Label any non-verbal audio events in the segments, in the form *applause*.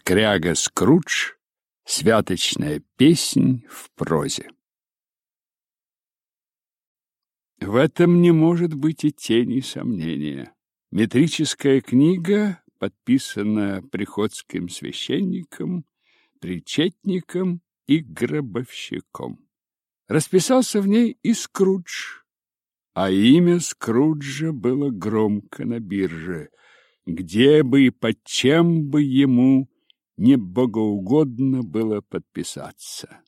Скряга Скрудж. Святочная песнь в прозе. В этом не может быть и тени сомнения. Метрическая книга, подписанная приходским священником, причетником и гробовщиком. Расписался в ней и Скрудж, а имя Скруджа было громко на бирже, где бы и под чем бы ему не богоугодно было подписаться.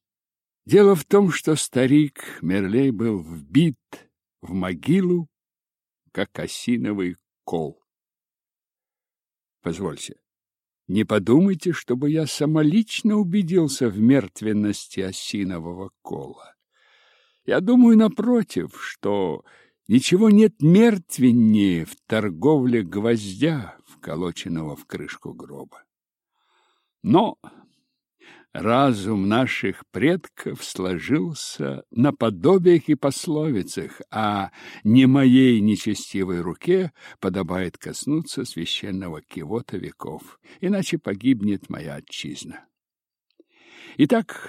Дело в том, что старик Мерлей был вбит в могилу, как осиновый кол. Позвольте, не подумайте, чтобы я самолично убедился в мертвенности осинового кола. Я думаю, напротив, что ничего нет мертвеннее в торговле гвоздя, вколоченного в крышку гроба. Но разум наших предков сложился на подобиях и пословицах, а не моей нечестивой руке подобает коснуться священного кивота веков, иначе погибнет моя отчизна. Итак,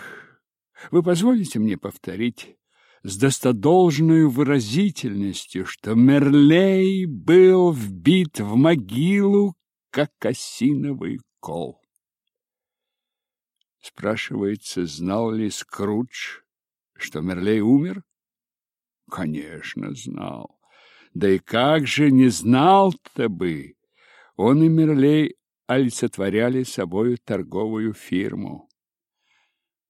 вы позволите мне повторить с достодолжной выразительностью, что Мерлей был вбит в могилу, как осиновый кол. Спрашивается, знал ли Скрудж, что Мерлей умер? Конечно, знал. Да и как же не знал-то бы? Он и Мерлей олицетворяли собою торговую фирму.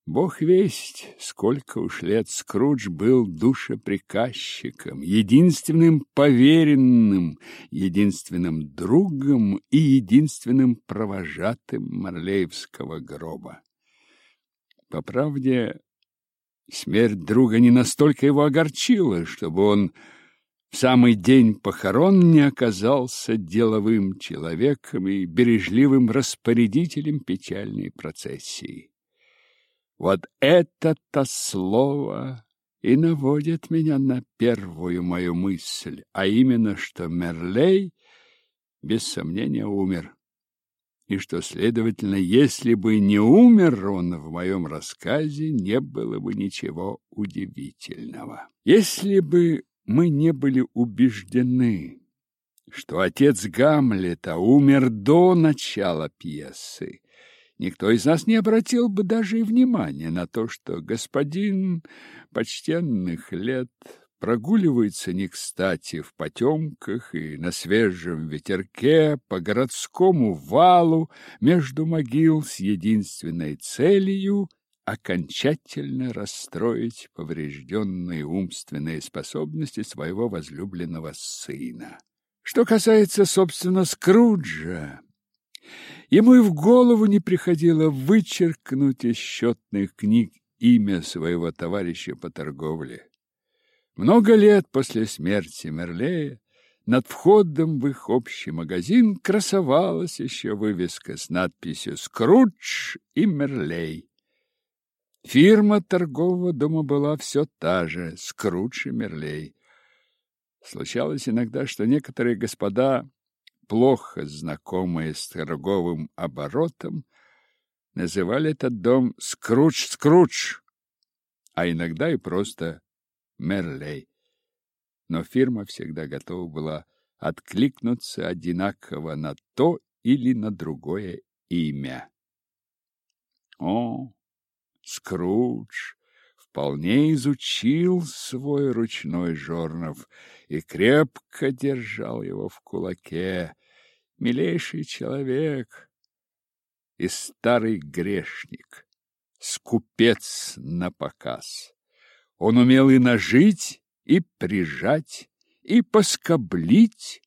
Бог весть, сколько уж лет Скрудж был душеприказчиком, единственным поверенным, единственным другом и единственным провожатым Марлеевского гроба. По правде, смерть друга не настолько его огорчила, чтобы он в самый день похорон не оказался деловым человеком и бережливым распорядителем печальной процессии. Вот это-то слово и наводит меня на первую мою мысль, а именно, что Мерлей без сомнения умер. И что, следовательно, если бы не умер он в моем рассказе, не было бы ничего удивительного. Если бы мы не были убеждены, что отец Гамлета умер до начала пьесы, никто из нас не обратил бы даже и внимания на то, что господин почтенных лет прогуливается не кстати в потемках и на свежем ветерке по городскому валу между могил с единственной целью окончательно расстроить поврежденные умственные способности своего возлюбленного сына. Что касается, собственно, Скруджа, ему и в голову не приходило вычеркнуть из счетных книг имя своего товарища по торговле. Много лет после смерти Мерлея над входом в их общий магазин красовалась еще вывеска с надписью «Скрудж и Мерлей». Фирма торгового дома была все та же «Скрудж и Мерлей». Случалось иногда, что некоторые господа, плохо знакомые с торговым оборотом, называли этот дом «Скрудж-Скрудж», а иногда и просто Мерлей. Но фирма всегда готова была откликнуться одинаково на то или на другое имя. О, Скрудж вполне изучил свой ручной жорнов и крепко держал его в кулаке. Милейший человек и старый грешник, скупец на показ. Он умел и нажить, и прижать, и поскоблить,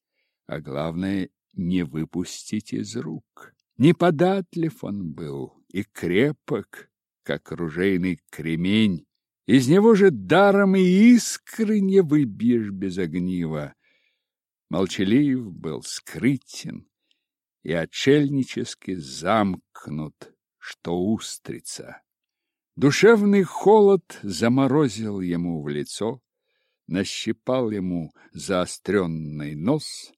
а главное, не выпустить из рук. Неподатлив он был и крепок, как ружейный кремень. Из него же даром и искры не выбьешь без огнива. Молчалив был, скрытен и отшельнически замкнут, что устрица. Душевный холод заморозил ему в лицо, нащипал ему заостренный нос,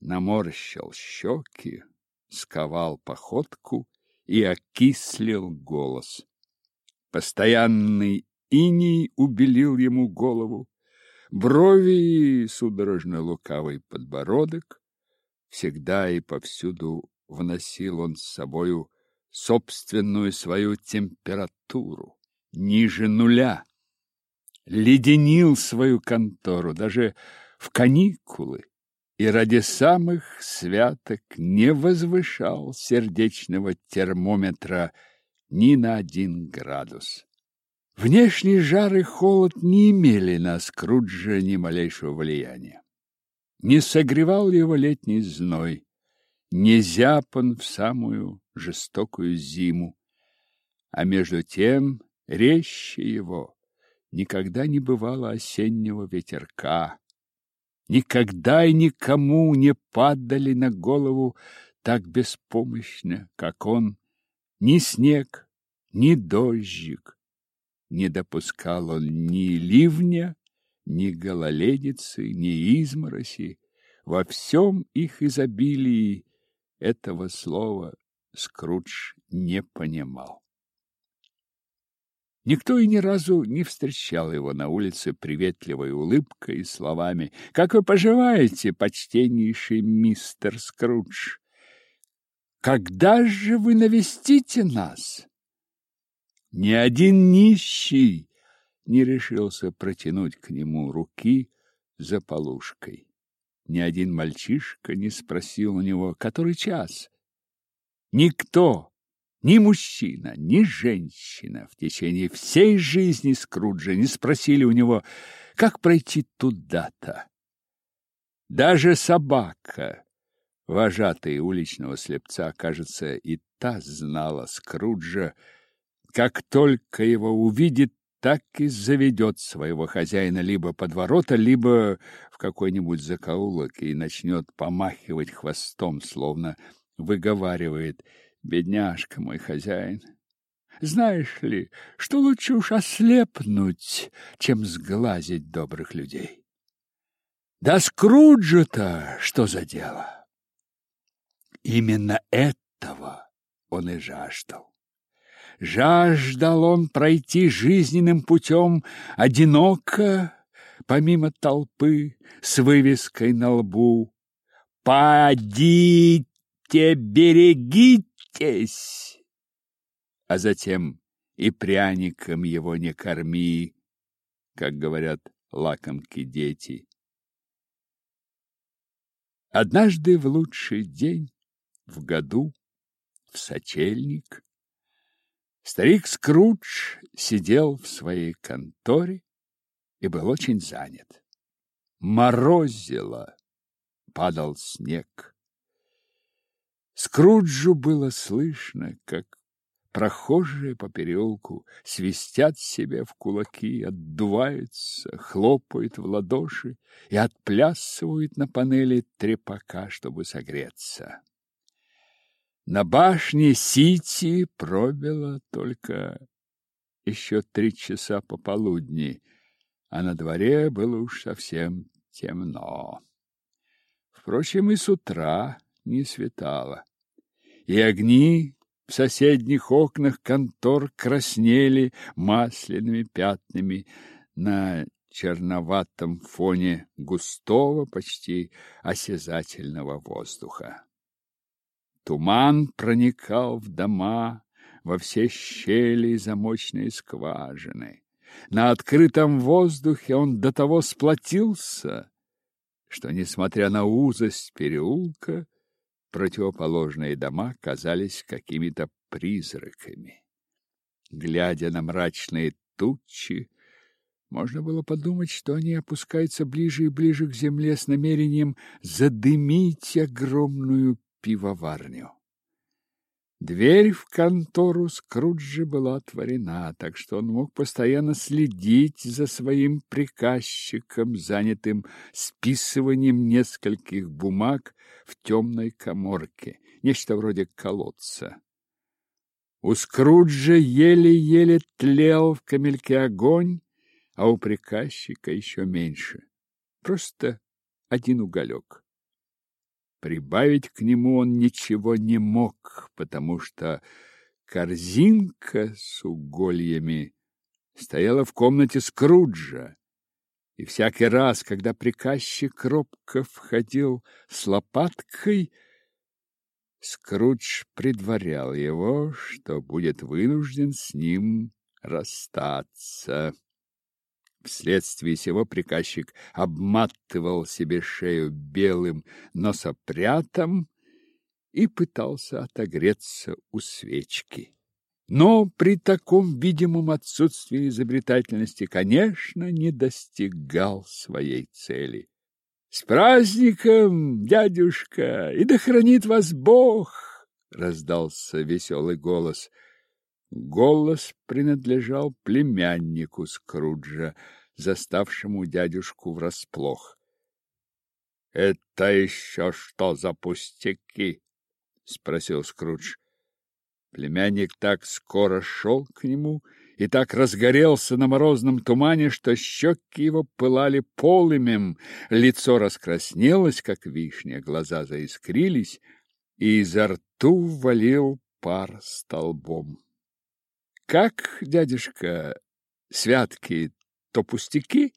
наморщил щеки, сковал походку и окислил голос. Постоянный иней убелил ему голову, брови и судорожно лукавый подбородок. Всегда и повсюду вносил он с собою собственную свою температуру, ниже нуля, леденил свою контору даже в каникулы и ради самых святок не возвышал сердечного термометра ни на один градус. Внешний жар и холод не имели на Скруджа ни малейшего влияния. Не согревал его летний зной, не зяпан в самую жестокую зиму, а между тем резче его никогда не бывало осеннего ветерка, никогда и никому не падали на голову так беспомощно, как он, ни снег, ни дождик. Не допускал он ни ливня, ни гололедицы, ни измороси. Во всем их изобилии этого слова Скрудж не понимал. Никто и ни разу не встречал его на улице приветливой улыбкой и словами «Как вы поживаете, почтеннейший мистер Скрудж? Когда же вы навестите нас?» Ни один нищий не решился протянуть к нему руки за полушкой. Ни один мальчишка не спросил у него, который час. Никто ни мужчина, ни женщина в течение всей жизни Скруджа не спросили у него, как пройти туда-то. Даже собака, вожатая уличного слепца, кажется, и та знала Скруджа, как только его увидит, так и заведет своего хозяина либо под ворота, либо в какой-нибудь закоулок и начнет помахивать хвостом, словно выговаривает — Бедняжка мой хозяин. Знаешь ли, что лучше уж ослепнуть, чем сглазить добрых людей? Да Скруджа-то что за дело? Именно этого он и жаждал. Жаждал он пройти жизненным путем одиноко, помимо толпы, с вывеской на лбу «Подите, берегите!» Тесь, А затем и пряником его не корми, как говорят лакомки дети. Однажды в лучший день в году, в сочельник, старик Скрудж сидел в своей конторе и был очень занят. Морозило, падал снег. Скруджу было слышно, как прохожие по переулку свистят себе в кулаки, отдуваются, хлопают в ладоши и отплясывают на панели трепака, чтобы согреться. На башне Сити пробило только еще три часа пополудни, а на дворе было уж совсем темно. Впрочем, и с утра не светало. И огни в соседних окнах контор краснели масляными пятнами на черноватом фоне густого, почти осязательного воздуха. Туман проникал в дома, во все щели и замочные скважины. На открытом воздухе он до того сплотился, что, несмотря на узость переулка, противоположные дома казались какими-то призраками. Глядя на мрачные тучи, можно было подумать, что они опускаются ближе и ближе к земле с намерением задымить огромную пивоварню. Дверь в контору Скруджи была отворена, так что он мог постоянно следить за своим приказчиком, занятым списыванием нескольких бумаг в темной коморке, нечто вроде колодца. У Скруджа еле-еле тлел в камельке огонь, а у приказчика еще меньше. Просто один уголек. Прибавить к нему он ничего не мог, потому что корзинка с угольями стояла в комнате Скруджа. И всякий раз, когда приказчик робко входил с лопаткой, Скрудж предварял его, что будет вынужден с ним расстаться. Вследствие сего приказчик обматывал себе шею белым носопрятом и пытался отогреться у свечки. Но при таком видимом отсутствии изобретательности, конечно, не достигал своей цели. «С праздником, дядюшка, и да хранит вас Бог!» — раздался веселый голос. Голос принадлежал племяннику Скруджа, заставшему дядюшку врасплох. «Это еще что за пустяки?» — спросил Скрудж. Племянник так скоро шел к нему и так разгорелся на морозном тумане, что щеки его пылали полымем, лицо раскраснелось, как вишня, глаза заискрились, и изо рту валил пар столбом. — Как, дядюшка, святки, то пустяки?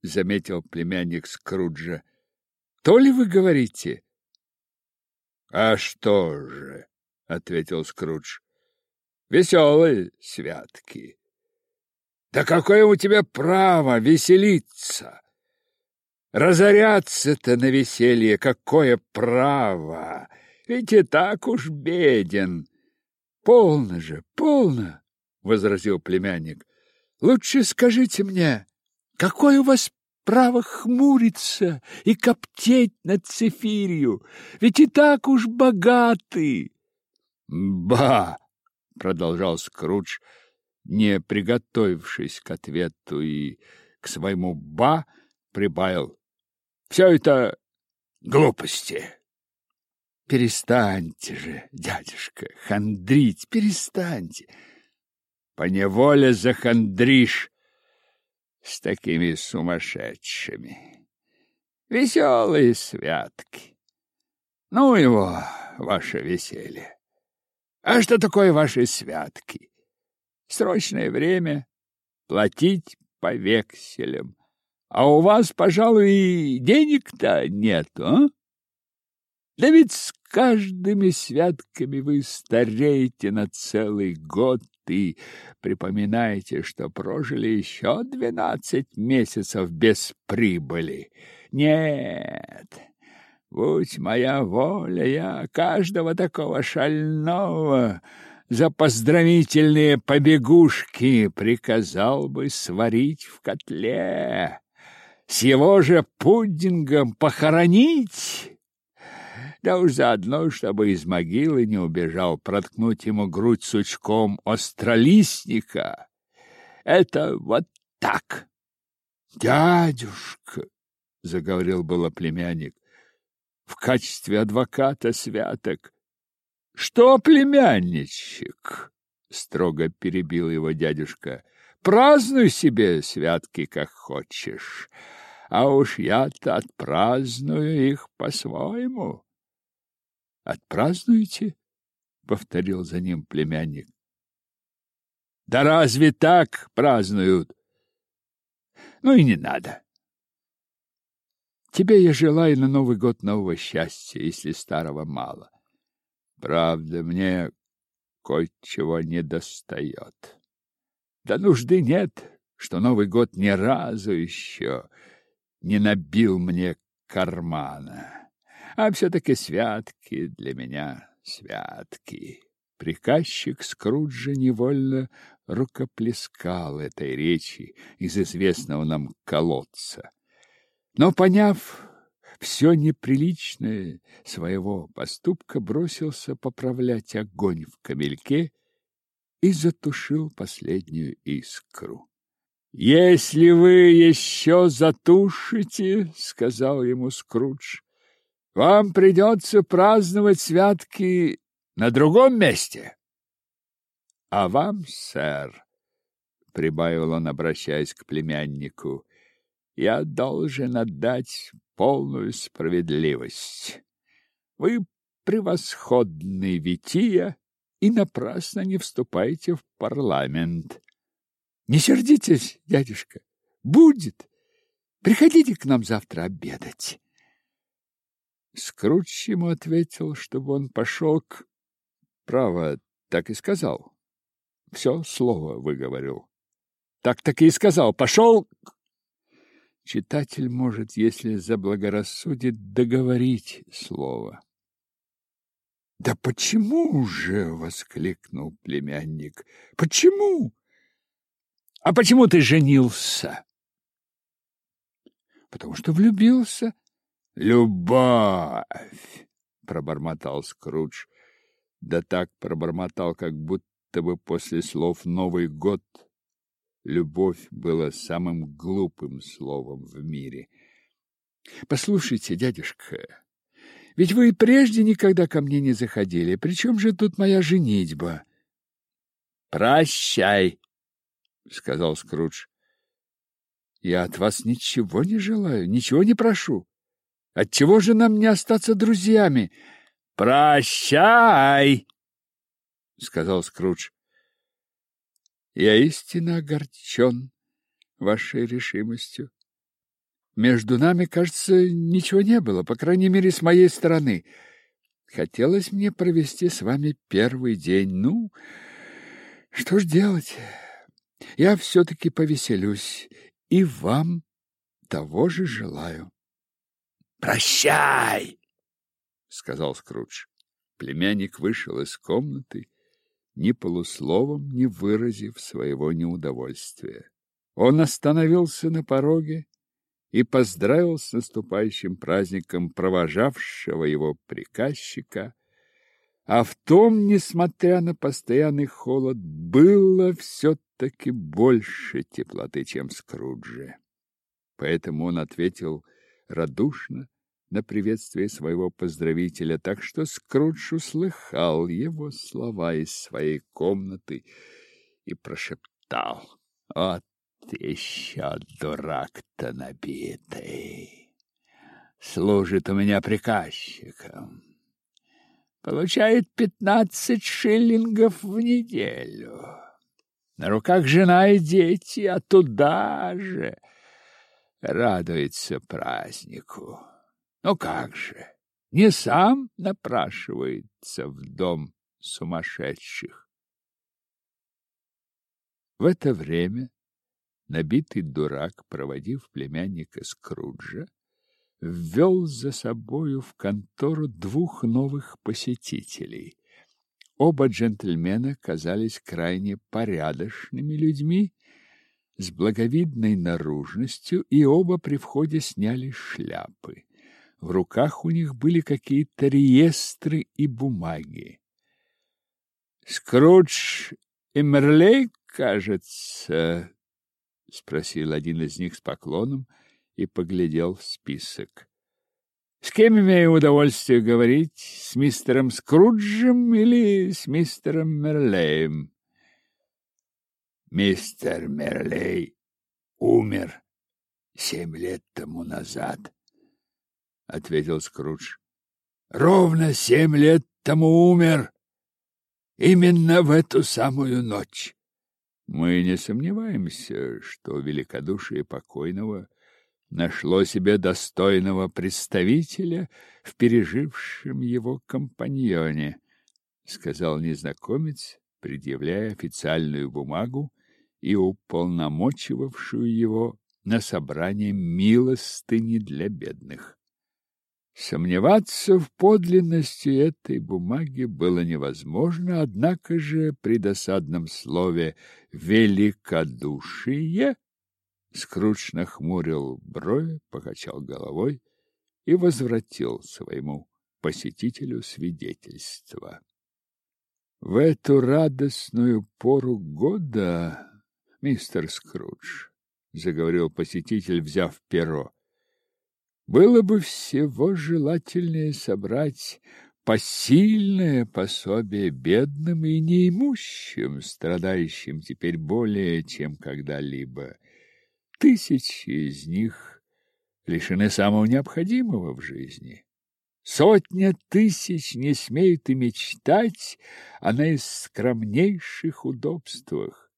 — заметил племянник Скруджа. — То ли вы говорите? — А что же? ответил Скрудж. Веселые святки. Да какое у тебя право веселиться? Разоряться-то на веселье какое право? Ведь и так уж беден. Полно же, полно, возразил племянник. Лучше скажите мне, какое у вас право хмуриться и коптеть над цифирью? Ведь и так уж богаты. Ба! продолжал Скрудж, не приготовившись к ответу и к своему ба прибавил. Все это глупости. Перестаньте же, дядюшка, хандрить, перестаньте. Поневоле захандришь с такими сумасшедшими. Веселые святки. Ну его, ваше веселье. А что такое ваши святки? Срочное время, платить по векселям. А у вас, пожалуй, денег-то нет, а? Да ведь с каждыми святками вы стареете на целый год и припоминаете, что прожили еще двенадцать месяцев без прибыли. Нет, Будь моя воля, я каждого такого шального за поздравительные побегушки приказал бы сварить в котле, с его же пудингом похоронить. Да уж заодно, чтобы из могилы не убежал, проткнуть ему грудь сучком остролистника. Это вот так. Дядюшка, — заговорил было племянник, в качестве адвоката святок. — Что, племянничек? — строго перебил его дядюшка. — Празднуй себе святки, как хочешь, а уж я-то отпраздную их по-своему. — Отпразднуете? — повторил за ним племянник. — Да разве так празднуют? — Ну и не надо. Тебе я желаю на Новый год нового счастья, если старого мало. Правда, мне кое-чего не достает. Да нужды нет, что Новый год ни разу еще не набил мне кармана. А все-таки святки для меня святки. Приказчик Скруджа невольно рукоплескал этой речи из известного нам колодца. Но, поняв все неприличное своего поступка, бросился поправлять огонь в камельке и затушил последнюю искру. «Если вы еще затушите, — сказал ему Скрудж, — вам придется праздновать святки на другом месте. — А вам, сэр, — прибавил он, обращаясь к племяннику, я должен отдать полную справедливость. Вы превосходный Вития, и напрасно не вступайте в парламент. Не сердитесь, дядюшка. Будет. Приходите к нам завтра обедать. Скрутч ему ответил, чтобы он пошел к... Право, так и сказал. Все слово выговорил. Так-таки и сказал. Пошел... Читатель может, если заблагорассудит, договорить слово. Да почему же, воскликнул племянник. Почему? А почему ты женился? Потому что влюбился. Любовь, пробормотал Скрудж. Да так пробормотал, как будто бы после слов Новый год любовь была самым глупым словом в мире. Послушайте, дядюшка, ведь вы и прежде никогда ко мне не заходили. Причем же тут моя женитьба? Прощай, сказал Скрудж. Я от вас ничего не желаю, ничего не прошу. Отчего же нам не остаться друзьями? Прощай, сказал Скрудж. Я истинно огорчен вашей решимостью. Между нами, кажется, ничего не было, по крайней мере, с моей стороны. Хотелось мне провести с вами первый день. Ну, что ж делать? Я все-таки повеселюсь, и вам того же желаю. «Прощай!» — сказал Скрудж. Племянник вышел из комнаты, ни полусловом не выразив своего неудовольствия. Он остановился на пороге и поздравил с наступающим праздником провожавшего его приказчика, а в том, несмотря на постоянный холод, было все-таки больше теплоты, чем Скруджи. Поэтому он ответил радушно на приветствие своего поздравителя, так что Скрудж услыхал его слова из своей комнаты и прошептал «Вот еще дурак-то набитый! Служит у меня приказчиком. Получает пятнадцать шиллингов в неделю. На руках жена и дети, а туда же радуется празднику. Ну как же, не сам напрашивается в дом сумасшедших. В это время набитый дурак, проводив племянника Скруджа, ввел за собою в контору двух новых посетителей. Оба джентльмена казались крайне порядочными людьми, с благовидной наружностью, и оба при входе сняли шляпы. В руках у них были какие-то реестры и бумаги. «Скрудж и Мерлей, кажется», — спросил один из них с поклоном и поглядел в список. — С кем имею удовольствие говорить? С мистером Скруджем или с мистером Мерлеем? — Мистер Мерлей умер семь лет тому назад, — ответил Скрудж. — Ровно семь лет тому умер. Именно в эту самую ночь. Мы не сомневаемся, что великодушие покойного нашло себе достойного представителя в пережившем его компаньоне, сказал незнакомец, предъявляя официальную бумагу и уполномочивавшую его на собрание милостыни для бедных. Сомневаться в подлинности этой бумаги было невозможно, однако же при досадном слове «великодушие» Скрудж нахмурил брови, покачал головой и возвратил своему посетителю свидетельство. В эту радостную пору года, мистер Скрудж, заговорил посетитель, взяв перо, было бы всего желательнее собрать посильное пособие бедным и неимущим, страдающим теперь более, чем когда-либо. Тысячи из них лишены самого необходимого в жизни. Сотня тысяч не смеют и мечтать о наискромнейших удобствах.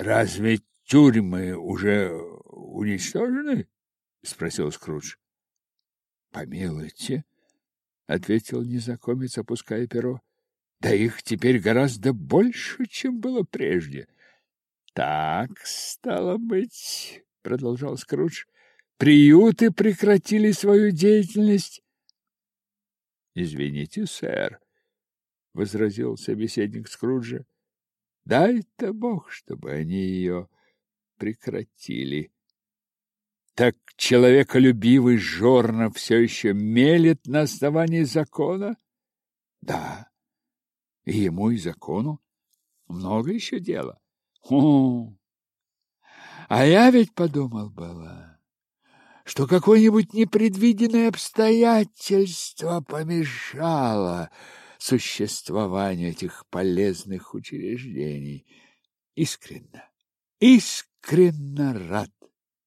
Разве тюрьмы уже уничтожены? спросил Скрудж. Помилуйте, ответил незнакомец, опуская перо. Да их теперь гораздо больше, чем было прежде. Так, стало быть, продолжал Скрудж, приюты прекратили свою деятельность. Извините, сэр, возразил собеседник Скруджа. Дай-то Бог, чтобы они ее прекратили. Так человеколюбивый Жорна все еще мелет на основании закона? Да, и ему, и закону много еще дела. Хм. А я ведь подумал было, что какое-нибудь непредвиденное обстоятельство помешало существованию этих полезных учреждений. Искренно, искренно рад,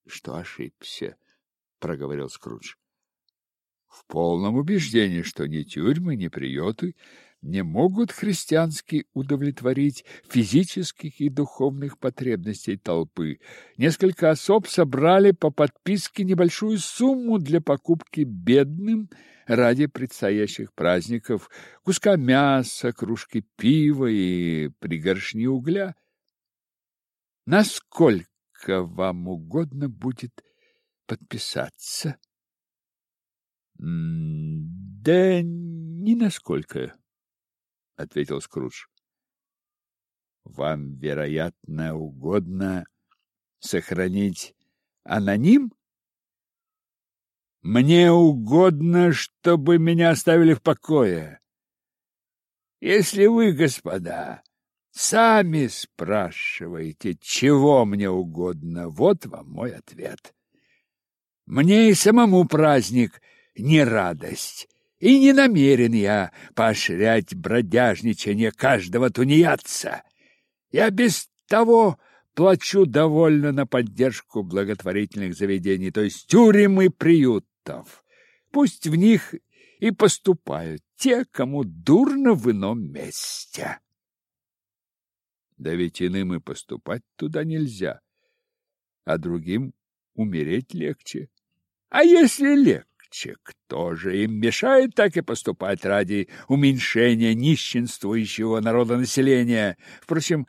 что ошибся, проговорил Скрудж. В полном убеждении, что ни тюрьмы, ни приюты не могут христиански удовлетворить физических и духовных потребностей толпы. Несколько особ собрали по подписке небольшую сумму для покупки бедным ради предстоящих праздников куска мяса, кружки пива и пригоршни угля. Насколько вам угодно будет подписаться? — Да ни насколько, — ответил Скрудж. — Вам, вероятно, угодно сохранить аноним? — Мне угодно, чтобы меня оставили в покое. Если вы, господа, сами спрашиваете, чего мне угодно, вот вам мой ответ. Мне и самому праздник не радость, и не намерен я поощрять бродяжничание каждого тунеядца. Я без того плачу довольно на поддержку благотворительных заведений, то есть тюрем и приютов. Пусть в них и поступают те, кому дурно в ином месте. Да ведь иным и поступать туда нельзя, а другим умереть легче. А если легче? кто же им мешает так и поступать ради уменьшения нищенствующего народонаселения? Впрочем,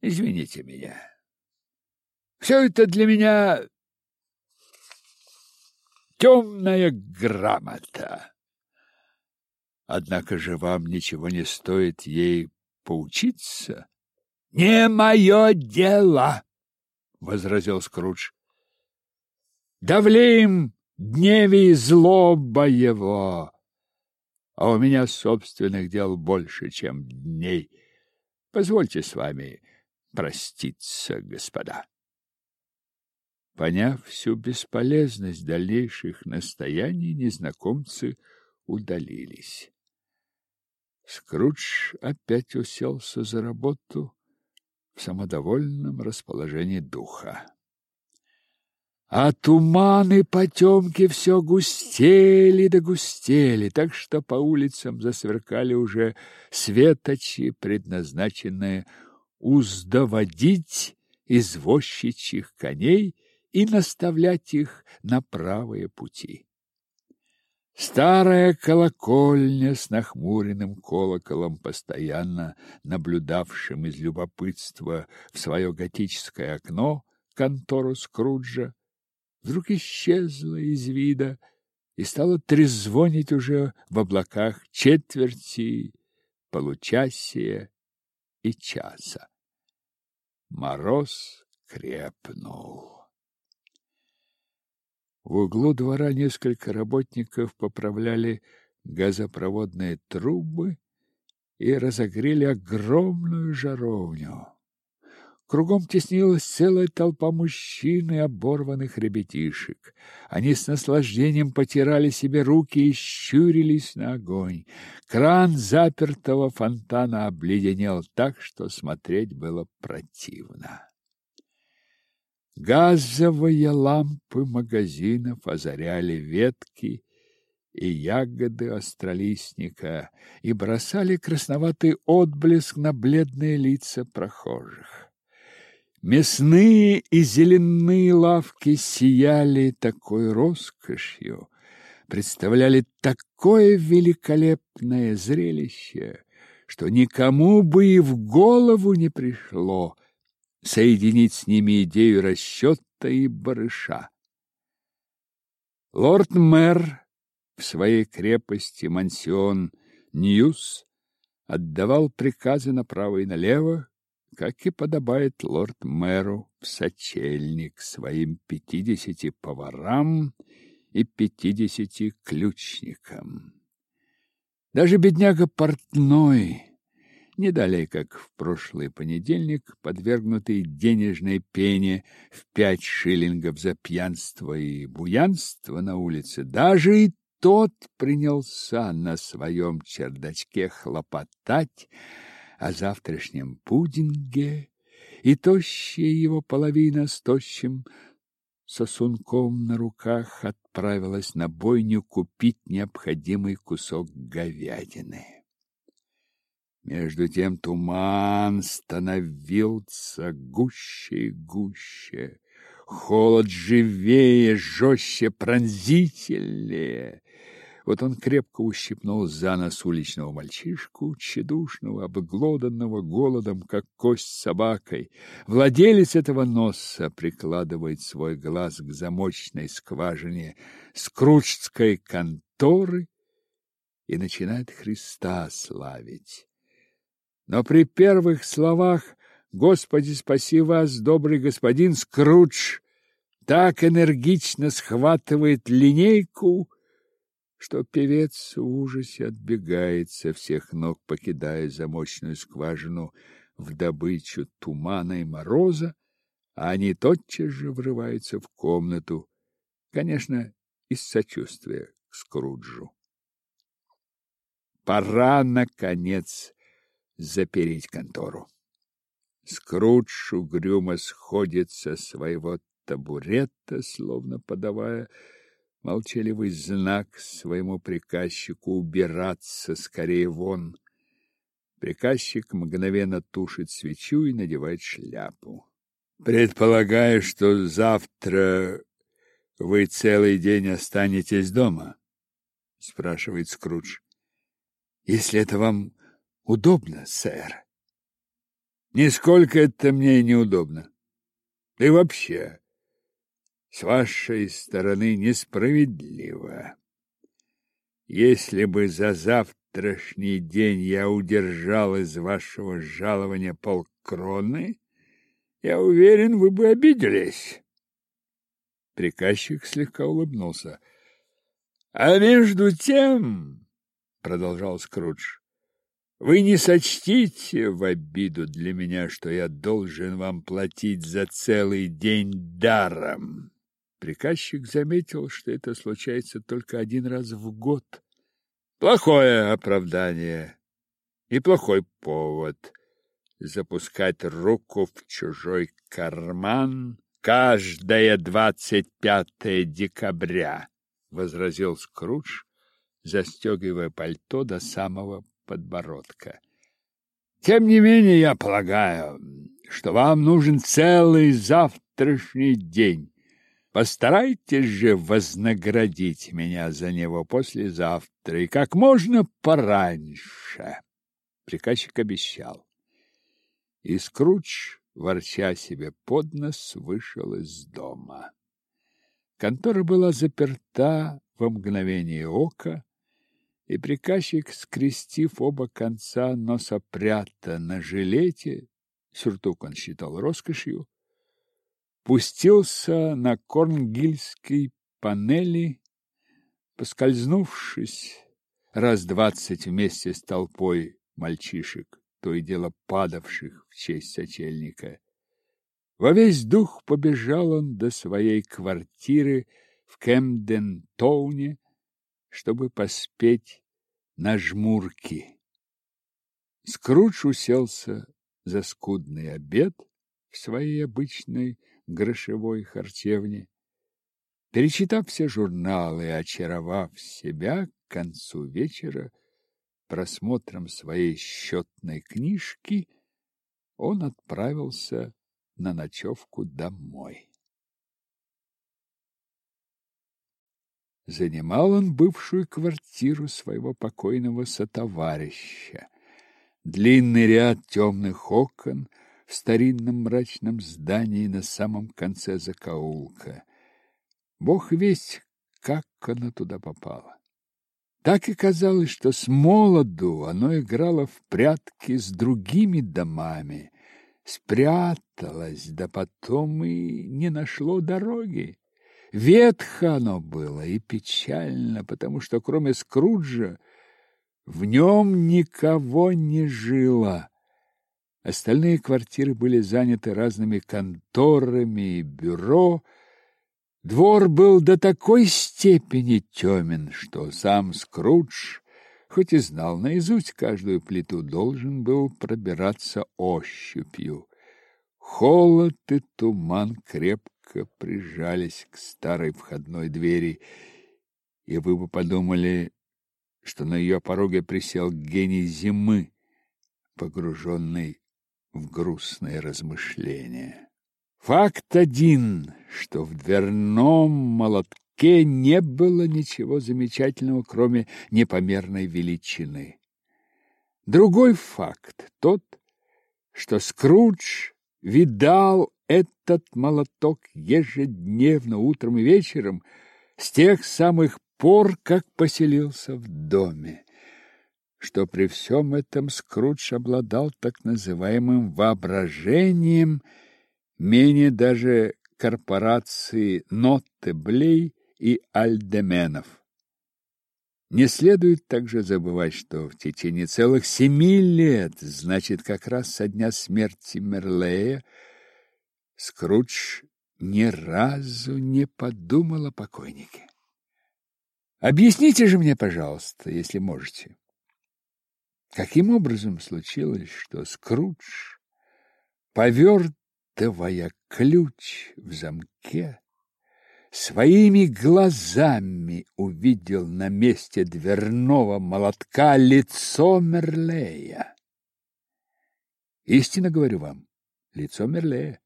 извините меня. Все это для меня темная грамота. Однако же вам ничего не стоит ей поучиться. — Не мое дело, — возразил Скрудж. — Давлеем дневе злоба его. А у меня собственных дел больше, чем дней. Позвольте с вами проститься, господа. Поняв всю бесполезность дальнейших настояний, незнакомцы удалились. Скрудж опять уселся за работу в самодовольном расположении духа. А туманы потемки все густели да густели, так что по улицам засверкали уже светочи, предназначенные уздоводить извозчичьих коней и наставлять их на правые пути. Старая колокольня с нахмуренным колоколом, постоянно наблюдавшим из любопытства в свое готическое окно контору Скруджа, вдруг исчезла из вида и стала трезвонить уже в облаках четверти, получасия и часа. Мороз крепнул. В углу двора несколько работников поправляли газопроводные трубы и разогрели огромную жаровню. Кругом теснилась целая толпа мужчин и оборванных ребятишек. Они с наслаждением потирали себе руки и щурились на огонь. Кран запертого фонтана обледенел так, что смотреть было противно. Газовые лампы магазинов озаряли ветки и ягоды остролистника и бросали красноватый отблеск на бледные лица прохожих. Мясные и зеленые лавки сияли такой роскошью, представляли такое великолепное зрелище, что никому бы и в голову не пришло соединить с ними идею расчета и барыша. Лорд-мэр в своей крепости Mansion House отдавал приказы направо и налево, как и подобает лорд-мэру в сочельник своим пятидесяти поварам и пятидесяти ключникам. Даже бедняга портной, не далее, как в прошлый понедельник, подвергнутый денежной пене в пять шиллингов за пьянство и буянство на улице, даже и тот принялся на своем чердачке хлопотать о завтрашнем пудинге, и тощая его половина с тощим сосунком на руках отправилась на бойню купить необходимый кусок говядины. Между тем туман становился гуще и гуще, холод живее, жестче, пронзительнее. Вот он крепко ущипнул за нос уличного мальчишку, тщедушного, обглоданного голодом, как кость собакой. Владелец этого носа прикладывает свой глаз к замочной скважине скручской конторы и начинает Христа славить. Но при первых словах «Господи, спаси вас, добрый господин Скрудж!» так энергично схватывает линейку, что певец в ужасе отбегает со всех ног, покидая замочную скважину в добычу тумана и мороза, а они тотчас же врываются в комнату, конечно, из сочувствия к Скруджу. Пора, наконец, запереть контору. Скрудж угрюмо сходит со своего табурета, словно подавая молчаливый знак своему приказчику убираться скорее вон. Приказчик мгновенно тушит свечу и надевает шляпу. Предполагаю, что завтра вы целый день останетесь дома, спрашивает Скрудж. Если это вам удобно, сэр. Нисколько это мне неудобно. И вообще, с вашей стороны несправедливо. Если бы за завтрашний день я удержал из вашего жалования полкроны, я уверен, вы бы обиделись. Приказчик слегка улыбнулся. — А между тем, — продолжал Скрудж, — вы не сочтите в обиду для меня, что я должен вам платить за целый день даром. Приказчик заметил, что это случается только один раз в год. Плохое оправдание и плохой повод запускать руку в чужой карман каждое двадцать пятое декабря, возразил Скрудж, застегивая пальто до самого подбородка. Тем не менее, я полагаю, что вам нужен целый завтрашний день Постарайтесь же вознаградить меня за него послезавтра и как можно пораньше. Приказчик обещал. И Скрудж, ворча себе под нос, вышел из дома. Контора была заперта во мгновение ока, и приказчик, скрестив оба конца носопрята на жилете, сюртук он считал роскошью, пустился на корнгильской панели, поскользнувшись раз двадцать вместе с толпой мальчишек, то и дело падавших в честь сочельника. Во весь дух побежал он до своей квартиры в Кемден-Тоуне, чтобы поспеть на жмурки. Скрудж уселся за скудный обед в своей обычной грошевой харчевне. Перечитав все журналы очаровав себя к концу вечера просмотром своей счетной книжки, он отправился на ночевку домой. Занимал он бывшую квартиру своего покойного сотоварища. Длинный ряд темных окон в старинном мрачном здании на самом конце закоулка. Бог весть, как оно туда попало. Так и казалось, что с молоду оно играло в прятки с другими домами, спряталось, да потом и не нашло дороги. Ветхо оно было и печально, потому что кроме Скруджа в нем никого не жило. Остальные квартиры были заняты разными конторами и бюро. Двор был до такой степени темен, что сам Скрудж, хоть и знал наизусть каждую плиту, должен был пробираться ощупью. Холод и туман крепко прижались к старой входной двери, и вы бы подумали, что на ее пороге присел гений зимы, погруженный в грустные размышления. Факт один, что в дверном молотке не было ничего замечательного, кроме непомерной величины. Другой факт тот, что Скрудж видал этот молоток ежедневно утром и вечером с тех самых пор, как поселился в доме, что при всем этом Скрудж обладал так называемым воображением, менее даже корпорации Ноттеблей и Альдеменов. Не следует также забывать, что в течение целых семи лет, значит, как раз со дня смерти Мерлея, Скрудж ни разу не подумал о покойнике. Объясните же мне, пожалуйста, если можете. Каким образом случилось, что Скрудж, повертывая ключ в замке, своими глазами увидел на месте дверного молотка лицо Мерлея? Истинно говорю вам, лицо Мерлея.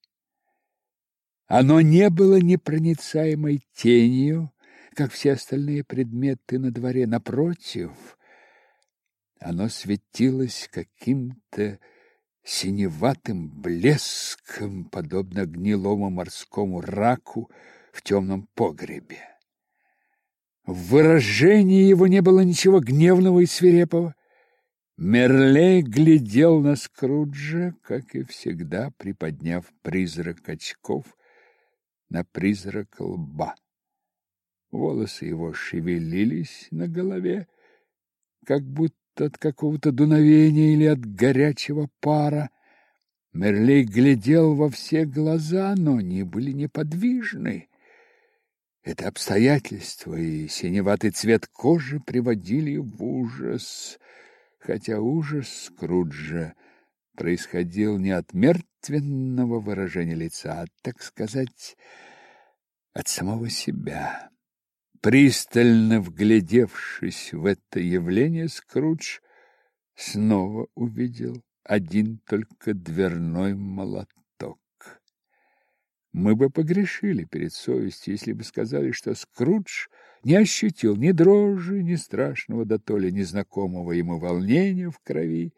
Оно не было непроницаемой тенью, как все остальные предметы на дворе. Напротив, оно светилось каким-то синеватым блеском, подобно гнилому морскому раку в темном погребе. В выражении его не было ничего гневного и свирепого. Мерлей глядел на Скруджа, как и всегда, приподняв призрак очков на призрак лба. Волосы его шевелились на голове, как будто от какого-то дуновения или от горячего пара. Мерлей глядел во все глаза, но они были неподвижны. Это обстоятельство и синеватый цвет кожи приводили в ужас, хотя ужас Скруджа происходил не от мертвенного выражения лица, а, так сказать, от самого себя. Пристально вглядевшись в это явление, Скрудж снова увидел один только дверной молоток. Мы бы погрешили перед совестью, если бы сказали, что Скрудж не ощутил ни дрожи, ни страшного да то ли незнакомого ему волнения в крови.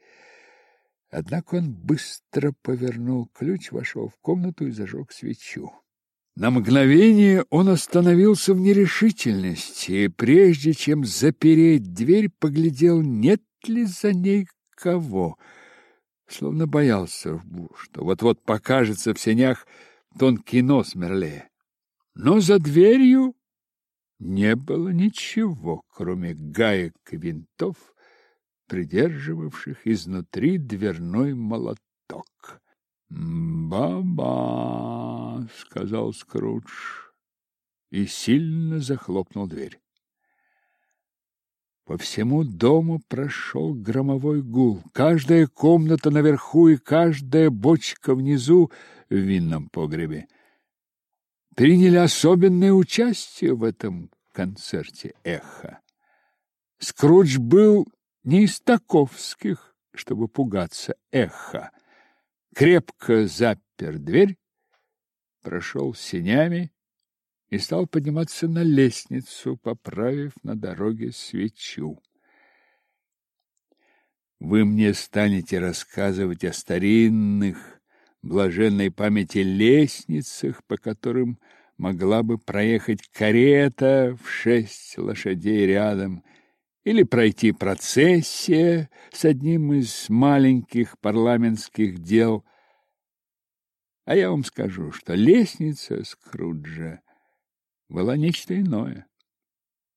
Однако он быстро повернул ключ, вошел в комнату и зажег свечу. На мгновение он остановился в нерешительности, и прежде чем запереть дверь, поглядел, нет ли за ней кого, словно боялся, что вот-вот покажется в сенях тонкий нос Мерле. Но за дверью не было ничего, кроме гаек и винтов, придерживавших изнутри дверной молоток. «Ба-ба!» — сказал Скрудж и сильно захлопнул дверь. По всему дому прошел громовой гул. Каждая комната наверху и каждая бочка внизу в винном погребе приняли особенное участие в этом концерте эхо. Скрудж был не из таковских, чтобы пугаться эха. Крепко запер дверь, прошел сенями и стал подниматься на лестницу, поправив на дороге свечу. Вы мне станете рассказывать о старинных, блаженной памяти лестницах, по которым могла бы проехать карета в шесть лошадей рядом, или пройти процессия с одним из маленьких парламентских дел. А я вам скажу, что лестница Скруджа была нечто иное.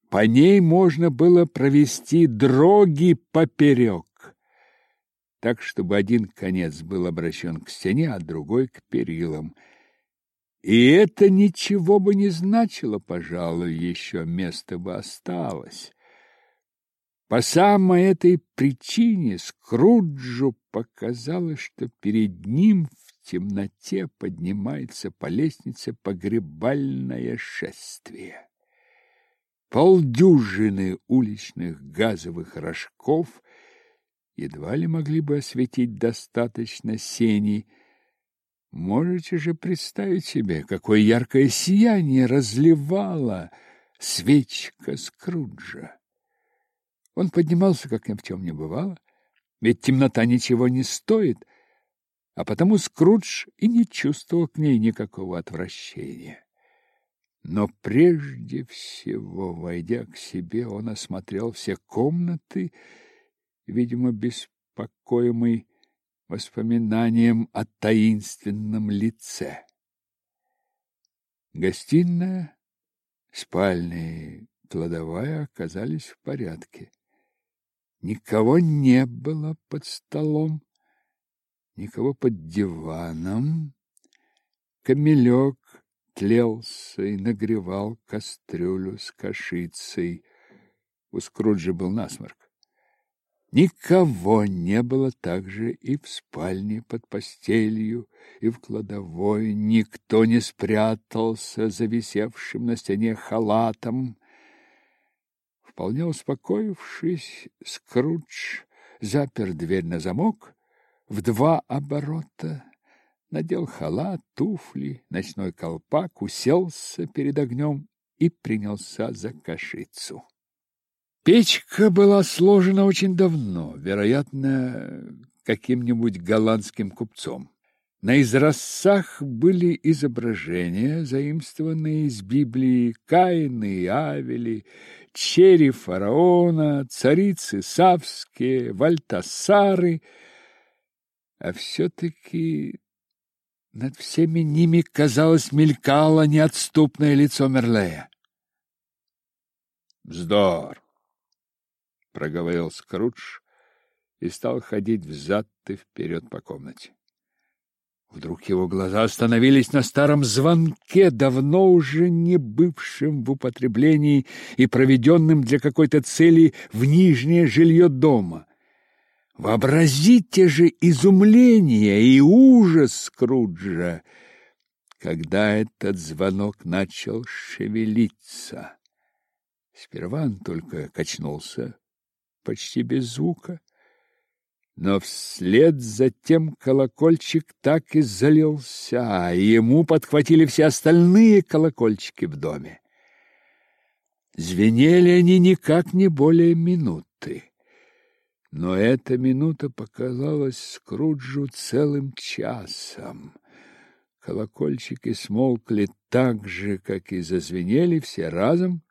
По ней можно было провести дроги поперек, так, чтобы один конец был обращен к стене, а другой к перилам. И это ничего бы не значило, пожалуй, еще место бы осталось. По самой этой причине Скруджу показалось, что перед ним в темноте поднимается по лестнице погребальное шествие. Полдюжины уличных газовых рожков едва ли могли бы осветить достаточно сеней. Можете же представить себе, какое яркое сияние разливала свечка Скруджа. Он поднимался, как ни в чем не бывало, ведь темнота ничего не стоит, а потому Скрудж и не чувствовал к ней никакого отвращения. Но прежде всего, войдя к себе, он осмотрел все комнаты, видимо, беспокоимый воспоминанием о таинственном лице. Гостиная, спальня и кладовая оказались в порядке. Никого не было под столом, никого под диваном. Камелек тлелся и нагревал кастрюлю с кашицей. У Скруджа был насморк. Никого не было также и в спальне под постелью, и в кладовой. Никто не спрятался за висевшим на стене халатом. Вполне успокоившись, Скрудж запер дверь на замок в два оборота, надел халат, туфли, ночной колпак, уселся перед огнем и принялся за кашицу. Печка была сложена очень давно, вероятно, каким-нибудь голландским купцом. На изразцах были изображения, заимствованные из Библии Каины и Авели, чери фараона, царицы Савские, Вальтасары, а все-таки над всеми ними, казалось, мелькало неотступное лицо Мерлея. «Вздор!» — проговорил Скрудж и стал ходить взад и вперед по комнате. Вдруг его глаза остановились на старом звонке, давно уже не бывшем в употреблении и проведенном для какой-то цели в нижнее жилье дома. Вообразите же изумление и ужас Скруджа, когда этот звонок начал шевелиться. Сперва он только качнулся, почти без звука, но вслед за тем колокольчик так и залился, а ему подхватили все остальные колокольчики в доме. Звенели они никак не более минуты. Но эта минута показалась Скруджу целым часом. Колокольчики смолкли так же, как и зазвенели все разом,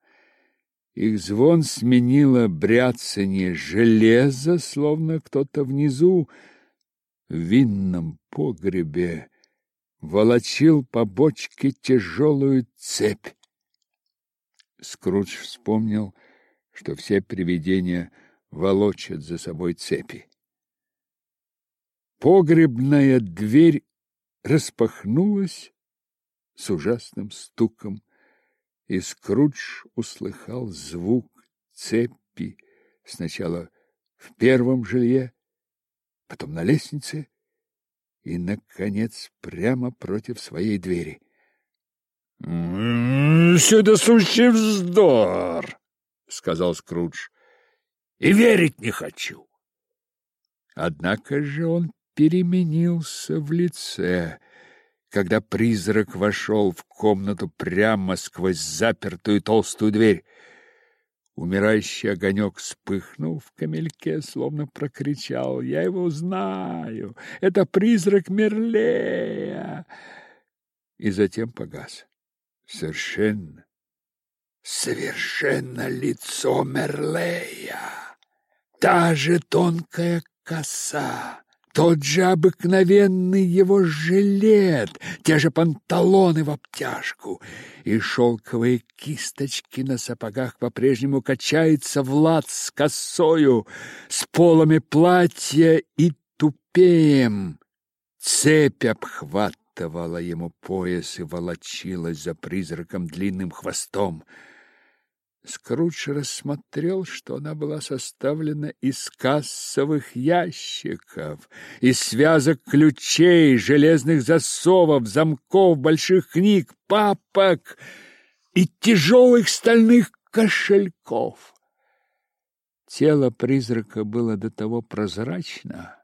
их звон сменило бряцание железа, словно кто-то внизу в винном погребе волочил по бочке тяжелую цепь. Скрудж вспомнил, что все привидения волочат за собой цепи. Погребная дверь распахнулась с ужасным стуком, и Скрудж услыхал звук цепи сначала в первом жилье, потом на лестнице и, наконец, прямо против своей двери. «Все это сущий вздор», — сказал Скрудж. «И верить не хочу». Однако же он переменился в лице, когда призрак вошел в комнату прямо сквозь запертую толстую дверь. Умирающий огонек вспыхнул в камельке, словно прокричал. «Я его знаю! Это призрак Мерлея!» И затем погас. Совершенно, совершенно лицо Мерлея. Та же тонкая коса, тот же обыкновенный его жилет, те же панталоны в обтяжку, и шелковые кисточки на сапогах по-прежнему качаются в лад с косою, с полами платья и тупеем. Цепь обхватывала ему пояс и волочилась за призраком длинным хвостом. Скрудж рассмотрел, что она была составлена из кассовых ящиков, из связок ключей, железных засовов, замков, больших книг, папок и тяжелых стальных кошельков. Тело призрака было до того прозрачно,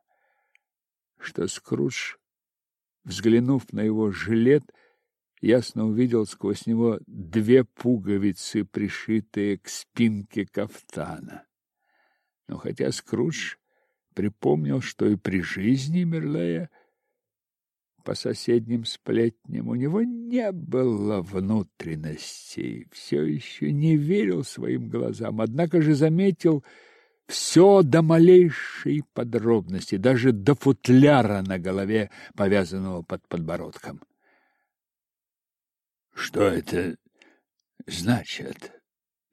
что Скрудж, взглянув на его жилет, ясно увидел сквозь него две пуговицы, пришитые к спинке кафтана. Но хотя Скрудж припомнил, что и при жизни Мерлея по соседним сплетням у него не было внутренностей, все еще не верил своим глазам, однако же заметил все до малейшей подробности, даже до футляра на голове, повязанного под подбородком. Что это значит?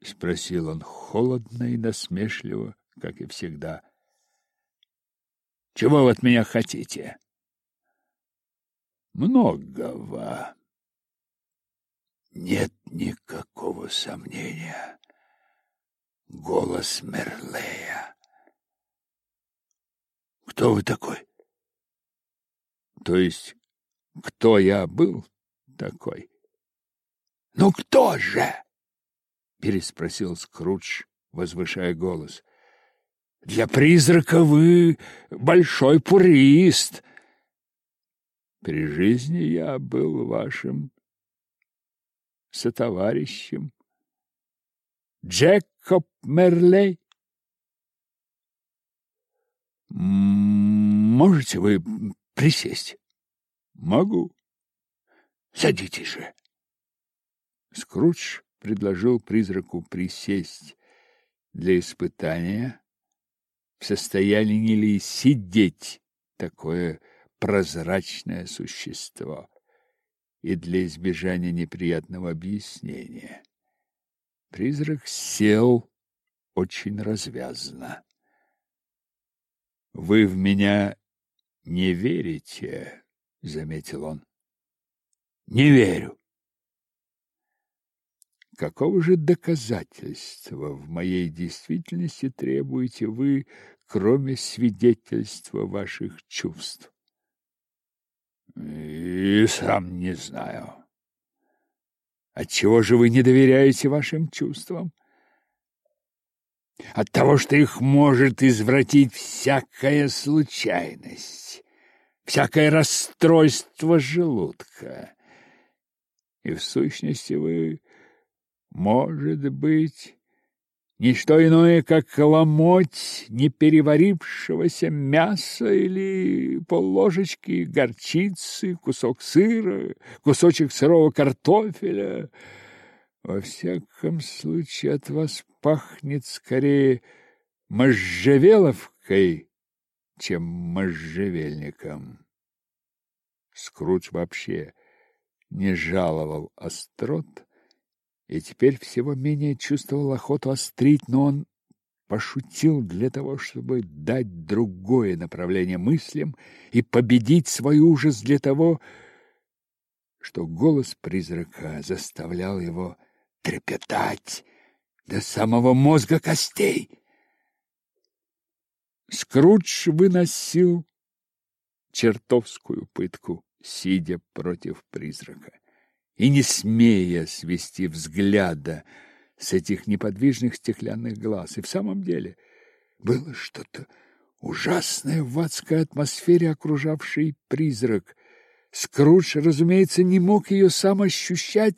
спросил он холодно и насмешливо, как и всегда. Чего вы от меня хотите? Многого. Нет никакого сомнения. Голос Мерлея. Кто вы такой? То есть, кто я был такой? Ну кто же? переспросил Скрудж, возвышая голос. Для призрака вы большой пурист. При жизни я был вашим сотоварищем. Джекоб Мерлей. Можете вы присесть? Могу. Садитесь же. Скрудж предложил призраку присесть для испытания, в состоянии ли сидеть такое прозрачное существо, и для избежания неприятного объяснения. Призрак сел очень развязно. «Вы в меня не верите?» — заметил он. «Не верю. Какого же доказательства в моей действительности требуете вы, кроме свидетельства ваших чувств? И сам не знаю. Отчего же вы не доверяете вашим чувствам? От того, что их может извратить всякая случайность, всякое расстройство желудка. И в сущности вы может быть, не что иное, как ломоть непереварившегося мяса или полложечки горчицы, кусок сыра, кусочек сырого картофеля. Во всяком случае, от вас пахнет скорее можжевеловкой, чем можжевельником. Скрудж вообще не жаловал острот, и теперь всего менее чувствовал охоту острить, но он пошутил для того, чтобы дать другое направление мыслям и победить свой ужас для того, что голос призрака заставлял его трепетать до самого мозга костей. Скрудж выносил чертовскую пытку, сидя против призрака и не смея свести взгляда с этих неподвижных стеклянных глаз. И в самом деле было что-то ужасное в адской атмосфере, окружавшей призрак. Скрудж, разумеется, не мог ее сам ощущать,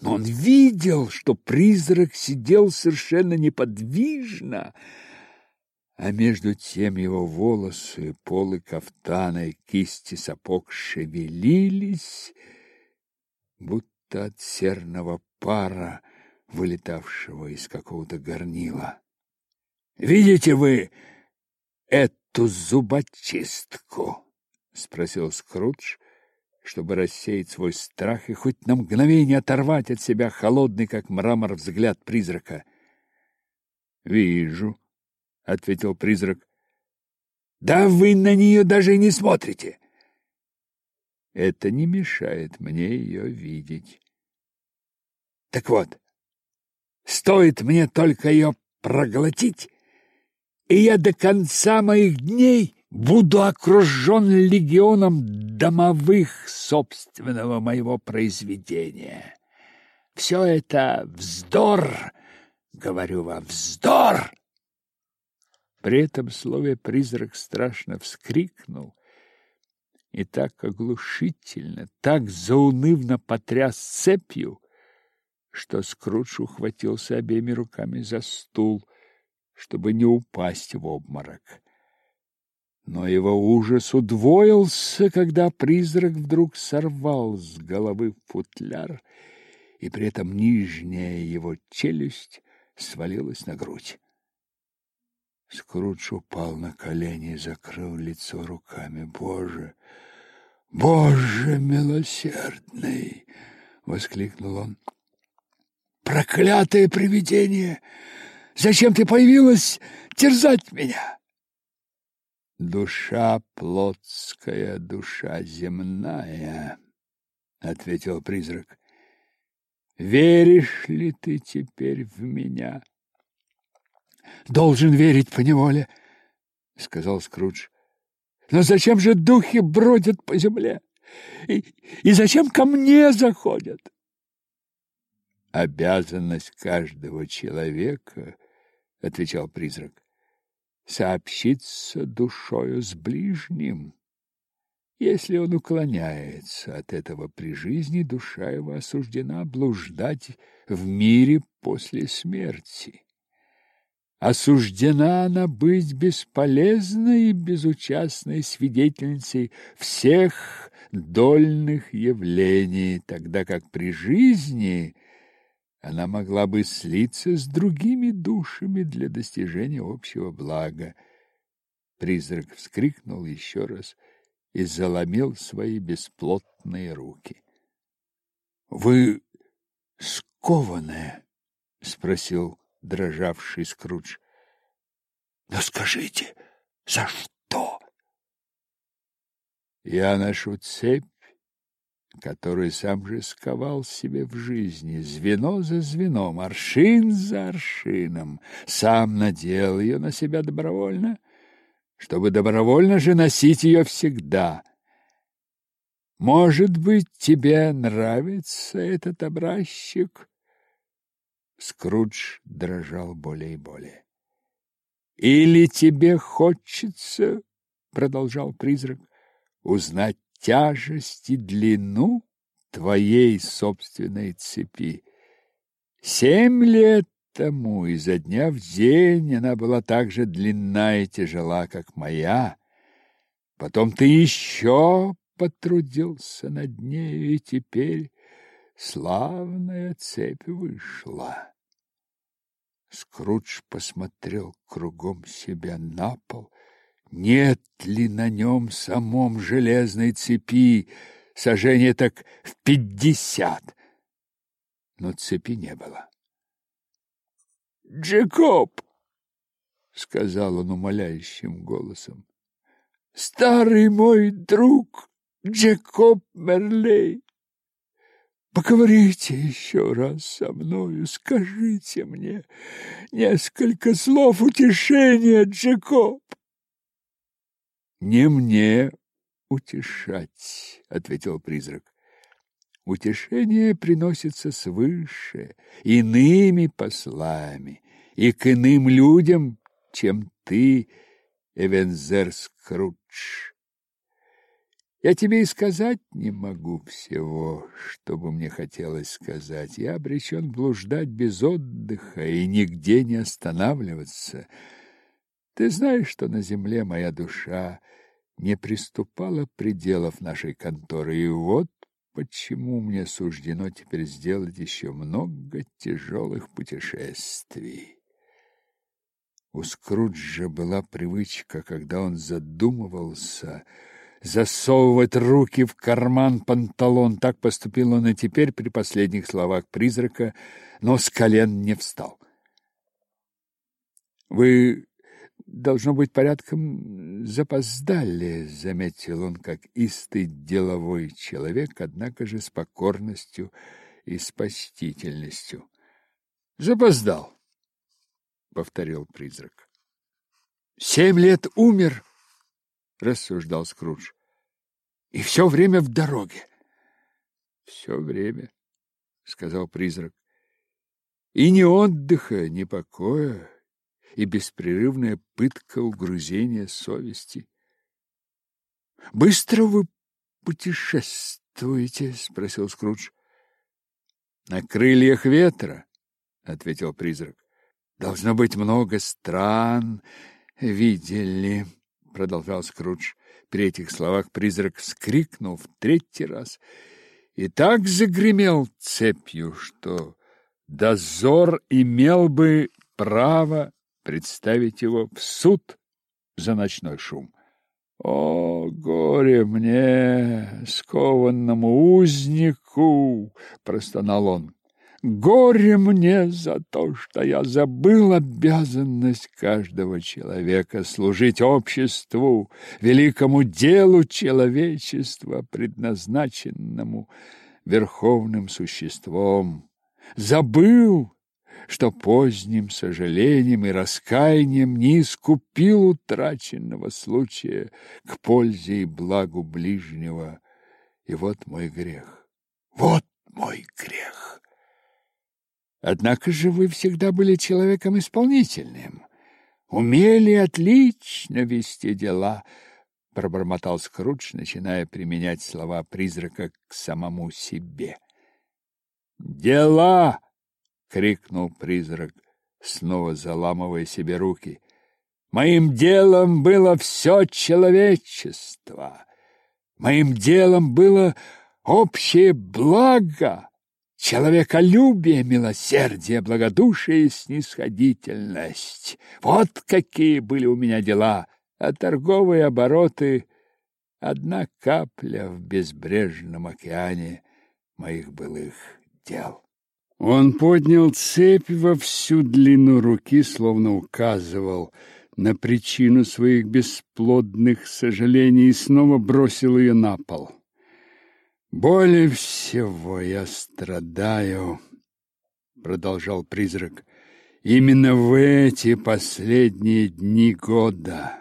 но он видел, что призрак сидел совершенно неподвижно, а между тем его волосы, полы кафтана и кисти сапог шевелились, будто от серного пара, вылетавшего из какого-то горнила. «Видите вы эту зубочистку?» — спросил Скрудж, чтобы рассеять свой страх и хоть на мгновение оторвать от себя холодный, как мрамор, взгляд призрака. «Вижу», — ответил призрак. «Да вы на нее даже не смотрите!» «Это не мешает мне ее видеть». «Так вот, стоит мне только ее проглотить, и я до конца моих дней буду окружен легионом домовых собственного моего произведения. Все это вздор, говорю вам, вздор!» При этом слове призрак страшно вскрикнул и так оглушительно, так заунывно потряс цепью, что Скрудж ухватился обеими руками за стул, чтобы не упасть в обморок. Но его ужас удвоился, когда призрак вдруг сорвал с головы футляр, и при этом нижняя его челюсть свалилась на грудь. Скрудж упал на колени и закрыл лицо руками. «Боже! Боже милосердный!» — воскликнул он. «Проклятое привидение! Зачем ты появилась терзать меня?» «Душа плотская, душа земная», — ответил призрак. «Веришь ли ты теперь в меня?» Должен верить по неволе, — сказал Скрудж. Но зачем же духи бродят по земле? И, и зачем ко мне заходят? Обязанность каждого человека, — отвечал призрак, — сообщиться душою с ближним. Если он уклоняется от этого при жизни, душа его осуждена блуждать в мире после смерти осуждена она быть бесполезной и безучастной свидетельницей всех дольных явлений, тогда как при жизни она могла бы слиться с другими душами для достижения общего блага. Призрак вскрикнул еще раз и заломил свои бесплотные руки. — Вы скованная? — спросил дрожавший Скрудж. Но скажите, за что? Я ношу цепь, которую сам же сковал себе в жизни, звено за звеном, аршин за аршином, сам надел ее на себя добровольно, чтобы добровольно же носить ее всегда. Может быть, тебе нравится этот образчик? Скрудж дрожал более и более. Или тебе хочется, продолжал призрак, узнать тяжесть и длину твоей собственной цепи? Семь лет тому изо дня в день она была так же длинна и тяжела, как моя. Потом ты еще потрудился над ней, и теперь славная цепь вышла. Скрудж посмотрел кругом себя на пол. Нет ли на нем самом железной цепи, сожжение так в пятьдесят? Но цепи не было. «Джекоб!» — сказал он умоляющим голосом. «Старый мой друг Джекоб Мерлей!» Поговорите еще раз со мною, скажите мне несколько слов утешения, Джекоб. Не мне утешать, ответил призрак. Утешение приносится свыше, иными послами, и к иным людям, чем ты, Эвензер Скрудж. Я тебе и сказать не могу всего, что бы мне хотелось сказать. Я обречен блуждать без отдыха и нигде не останавливаться. Ты знаешь, что на земле моя душа не приступала пределов нашей конторы, и вот почему мне суждено теперь сделать еще много тяжелых путешествий. У Скруджа была привычка, когда он задумывался, засовывать руки в карман панталон. Так поступил он и теперь при последних словах призрака, но с колен не встал. «Вы должно быть, порядком запоздали, заметил он, как истый деловой человек, однако же с покорностью и с почтительностью. Запоздал, повторил призрак. Семь лет умер, рассуждал Скрудж. И все время в дороге. Все время, сказал призрак. И ни отдыха, ни покоя, и беспрерывная пытка угрызения совести. «Быстро вы путешествуете?» — спросил Скрудж. «На крыльях ветра», — ответил призрак. «Должно быть много стран видели», — продолжал Скрудж. При этих словах призрак вскрикнул в третий раз и так загремел цепью, что дозор имел бы право представить его в суд за ночной шум. О, горе мне, скованному узнику, простонал он. Горе мне за то, что я забыл обязанность каждого человека служить обществу, великому делу человечества, предназначенному верховным существом. Забыл что поздним сожалением и раскаянием не искупил утраченного случая к пользе и благу ближнего. И вот мой грех. Вот мой грех. Однако же вы всегда были человеком исполнительным, умели отлично вести дела, пробормотал Скрудж, начиная применять слова призрака к самому себе. Дела крикнул призрак, снова заламывая себе руки. Моим делом было все человечество. Моим делом было общее благо, человеколюбие, милосердие, благодушие и снисходительность. Вот какие были у меня дела, а торговые обороты — одна капля в безбрежном океане моих былых дел. Он поднял цепь во всю длину руки, словно указывал на причину своих бесплодных сожалений и снова бросил ее на пол. «Более всего я страдаю», — продолжал призрак, — «именно в эти последние дни года».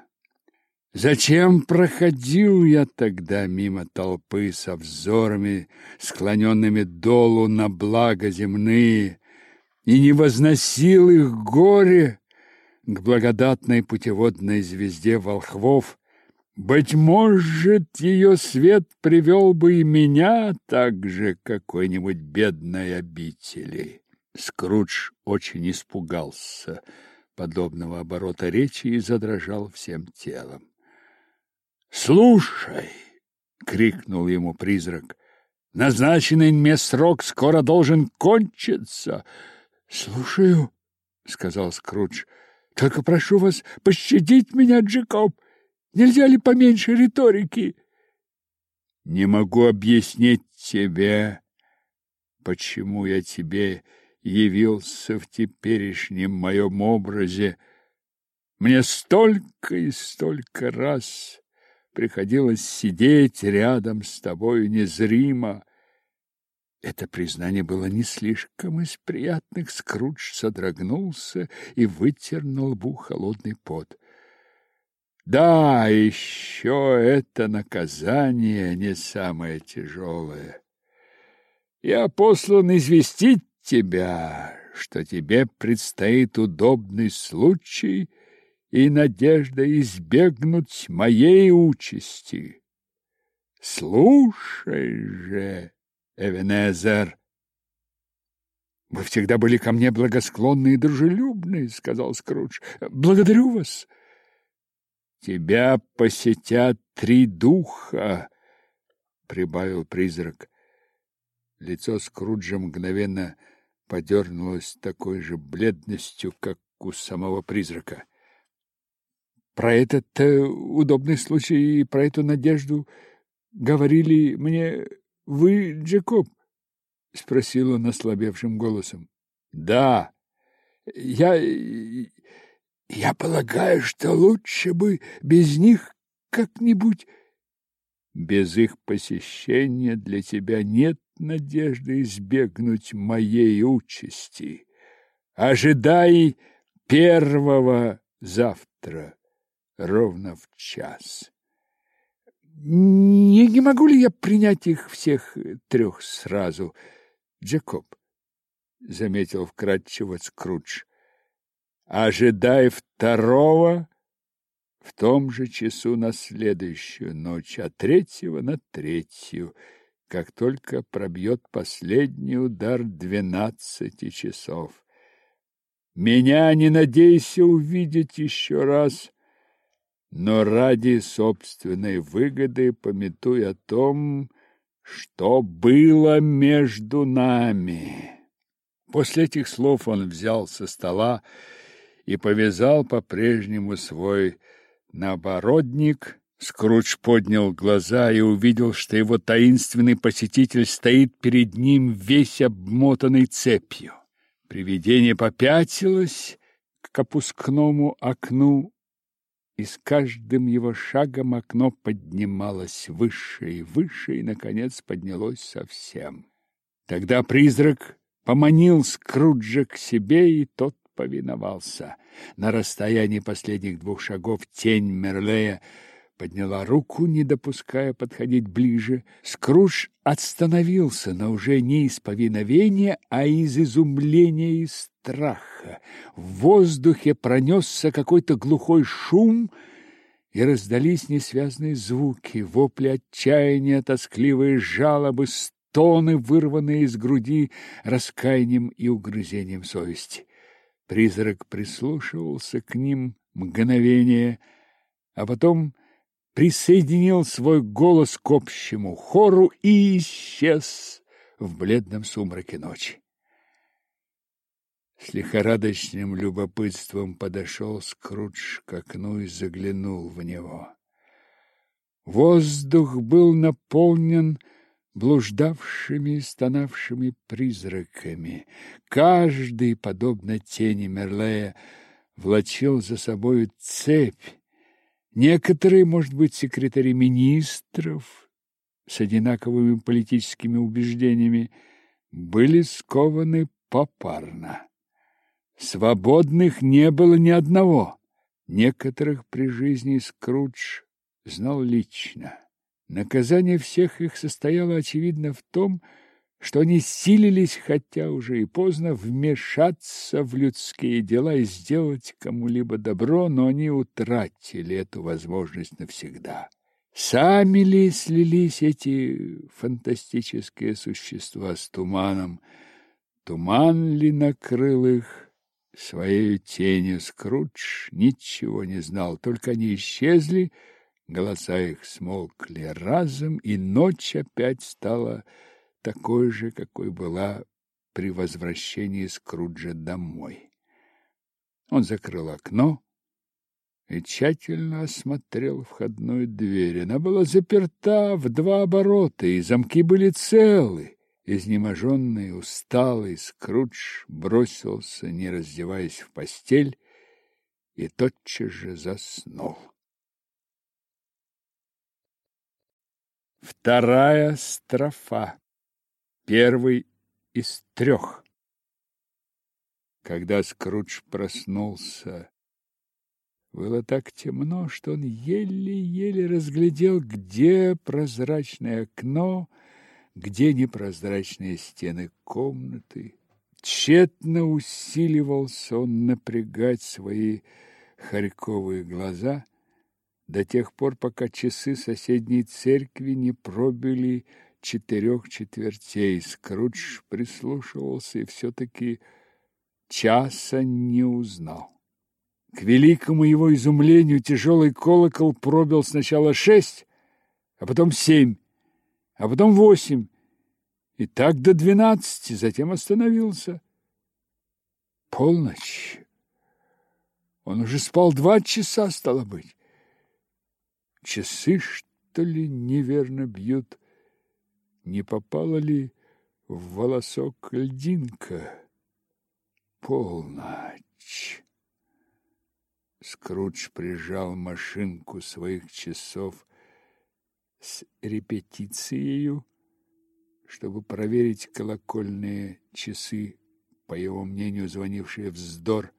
Зачем проходил я тогда мимо толпы со взорами, склоненными долу на благо земные, и не возносил их горе к благодатной путеводной звезде волхвов? Быть может, ее свет привел бы и меня также к какой-нибудь бедной обители. Скрудж очень испугался подобного оборота речи и задрожал всем телом. «Слушай!» — крикнул ему призрак. «Назначенный мне срок скоро должен кончиться!» «Слушаю!» — сказал Скрудж. «Только прошу вас пощадить меня, Джекоб! Нельзя ли поменьше риторики?» «Не могу объяснить тебе, почему я тебе явился в теперешнем моем образе. Мне столько и столько раз приходилось сидеть рядом с тобой незримо. Это признание было не слишком из приятных. Скрудж содрогнулся и вытер на лбу холодный пот. Да, еще это наказание не самое тяжелое. Я послан известить тебя, что тебе предстоит удобный случай и надежда избегнуть моей участи. Слушай же, Эвенезер, вы всегда были ко мне благосклонны и дружелюбны, сказал Скрудж. Благодарю вас. Тебя посетят три духа, прибавил призрак. Лицо Скруджа мгновенно подернулось такой же бледностью, как у самого призрака. Про этот э, удобный случай и про эту надежду говорили мне вы, Джекоб? — спросил он ослабевшим голосом. — Да. Я... я полагаю, что лучше бы без них как-нибудь... Без их посещения для тебя нет надежды избегнуть моей участи. Ожидай первого завтра, ровно в час. Не, не могу ли я принять их всех трех сразу? — Джекоб, — заметил вкратчиво Скрудж, — ожидай второго в том же часу на следующую ночь, а третьего на третью, как только пробьет последний удар двенадцати часов. Меня не надейся увидеть еще раз, но ради собственной выгоды пометуй о том, что было между нами. После этих слов он взял со стола и повязал по-прежнему свой набородник. Скрудж поднял глаза и увидел, что его таинственный посетитель стоит перед ним весь обмотанный цепью. Привидение попятилось к опускному окну и с каждым его шагом окно поднималось выше и выше, и, наконец, поднялось совсем. Тогда призрак поманил Скруджа к себе, и тот повиновался. На расстоянии последних двух шагов тень Мерлея подняла руку, не допуская подходить ближе. Скрудж остановился, но уже не из повиновения, а из изумления и страха. В воздухе пронесся какой-то глухой шум, и раздались несвязные звуки, вопли отчаяния, тоскливые жалобы, стоны, вырванные из груди раскаянием и угрызением совести. Призрак прислушивался к ним мгновение, а потом присоединил свой голос к общему хору и исчез в бледном сумраке ночи. С лихорадочным любопытством подошел Скрудж к окну и заглянул в него. Воздух был наполнен блуждавшими и стонавшими призраками. Каждый, подобно тени Мерлея, влачил за собою цепь, Некоторые, может быть, секретари министров с одинаковыми политическими убеждениями были скованы попарно. Свободных не было ни одного. Некоторых при жизни Скрудж знал лично. Наказание всех их состояло, очевидно, в том, что они силились, хотя уже и поздно, вмешаться в людские дела и сделать кому-либо добро, но они утратили эту возможность навсегда. Сами ли слились эти фантастические существа с туманом? Туман ли накрыл их? Своей тенью Скрудж ничего не знал, только они исчезли, голоса их смолкли разом, и ночь опять стала такой же, какой была при возвращении Скруджа домой. Он закрыл окно и тщательно осмотрел входную дверь. Она была заперта в два оборота, и замки были целы. Изнеможенный, усталый, Скрудж бросился, не раздеваясь в постель, и тотчас же заснул. Вторая строфа первый из трех. Когда Скрудж проснулся, было так темно, что он еле-еле разглядел, где прозрачное окно, где непрозрачные стены комнаты. Тщетно усиливался он напрягать свои харьковые глаза до тех пор, пока часы соседней церкви не пробили четырех четвертей. Скрудж прислушивался и все-таки часа не узнал. К великому его изумлению тяжелый колокол пробил сначала шесть, а потом семь, а потом восемь, и так до двенадцати, затем остановился. Полночь. Он уже спал два часа, стало быть. Часы, что ли, неверно бьют? Не попала ли в волосок льдинка? Полночь. Скрудж прижал машинку своих часов с репетицией, чтобы проверить колокольные часы, по его мнению, звонившие вздор.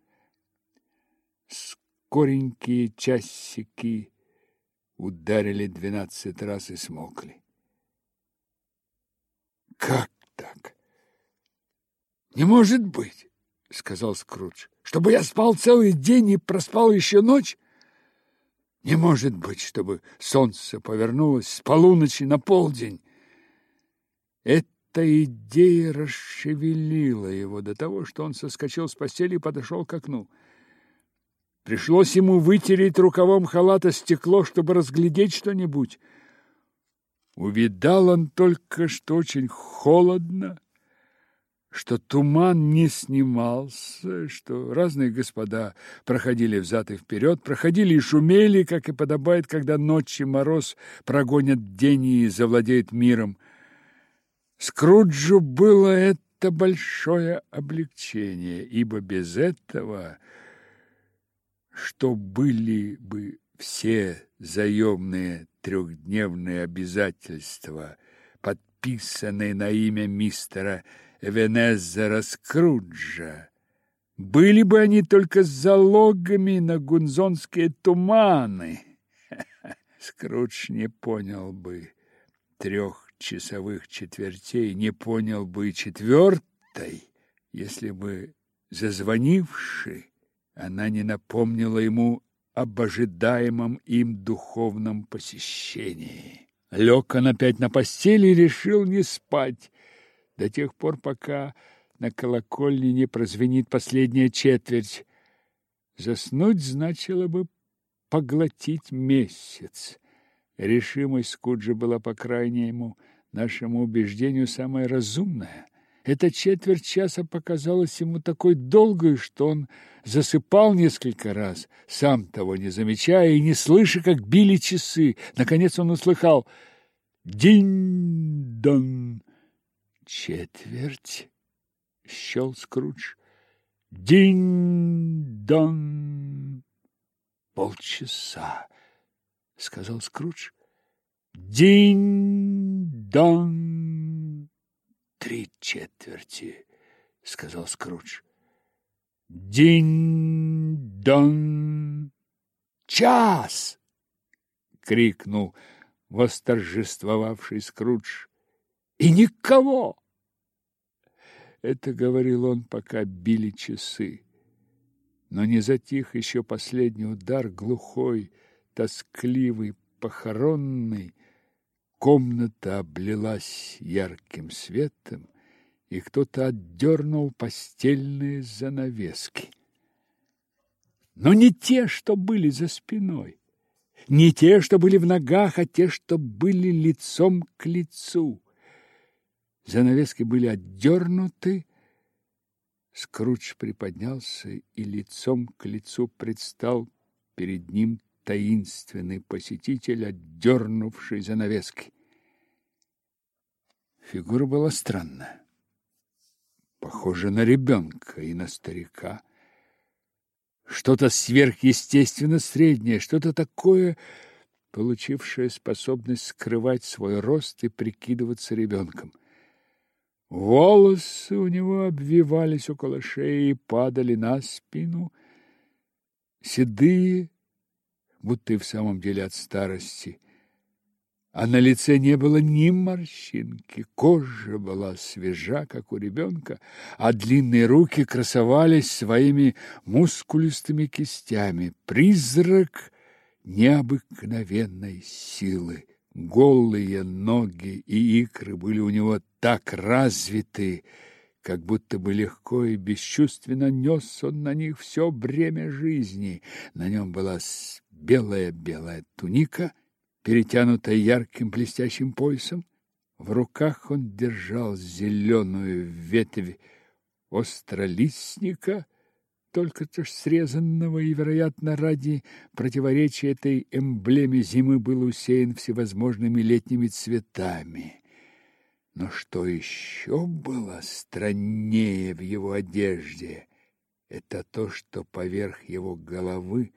Скоренькие часики ударили двенадцать раз и смолкли. Как так? Не может быть, сказал Скрудж. Чтобы я спал целый день и проспал еще ночь? Не может быть, чтобы солнце повернулось с полуночи на полдень. Эта идея расшевелила его до того, что он соскочил с постели и подошел к окну. Пришлось ему вытереть рукавом халата стекло, чтобы разглядеть что-нибудь. Увидал он только, что очень холодно, что туман не снимался, что разные господа проходили взад и вперед, проходили и шумели, как и подобает, когда ночь и мороз прогонят день и завладеют миром. Скруджу было это большое облегчение, ибо без этого, что были бы все заемные трехдневные обязательства, подписанные на имя мистера Венезера Скруджа. Были бы они только залогами на гунзонские туманы. *laughs* Скрудж не понял бы трехчасовых четвертей, не понял бы четвертой, если бы, зазвонивши, она не напомнила ему об ожидаемом им духовном посещении. Лег он опять на постели и решил не спать до тех пор, пока на колокольне не прозвенит последняя четверть. Заснуть значило бы поглотить месяц. Решимость Скуджа была, по крайнему нашему убеждению, самая разумная. Эта четверть часа показалась ему такой долгой, что он засыпал несколько раз, сам того не замечая и не слыша, как били часы. Наконец он услыхал «Динь-дон!» «Четверть!» — щел Скрудж. «Динь-дон!» «Полчаса!» — сказал Скрудж. «Динь-дон!» «Три четверти!» — сказал Скрудж. «Динь-дон!» «Час!» — крикнул восторжествовавший Скрудж. «И никого!» Это говорил он, пока били часы. Но не затих еще последний удар, глухой, тоскливый, похоронный. Комната облилась ярким светом, и кто-то отдернул постельные занавески. Но не те, что были за спиной, не те, что были в ногах, а те, что были лицом к лицу. Занавески были отдернуты. Скрудж приподнялся, и лицом к лицу предстал перед ним таинственный посетитель, отдернувший занавески. Фигура была странная, похожа на ребенка и на старика. Что-то сверхъестественно среднее, что-то такое, получившее способность скрывать свой рост и прикидываться ребенком. Волосы у него обвивались около шеи и падали на спину, седые, будто и в самом деле от старости. А на лице не было ни морщинки. Кожа была свежа, как у ребенка, а длинные руки красовались своими мускулистыми кистями. Призрак необыкновенной силы. Голые ноги и икры были у него так развиты, как будто бы легко и бесчувственно нес он на них все бремя жизни. На нем была белая-белая туника, перетянутая ярким блестящим поясом. В руках он держал зеленую ветвь остролистника, только-то срезанного, и, вероятно, ради противоречия этой эмблеме зимы был усеян всевозможными летними цветами. Но что еще было страннее в его одежде, это то, что поверх его головы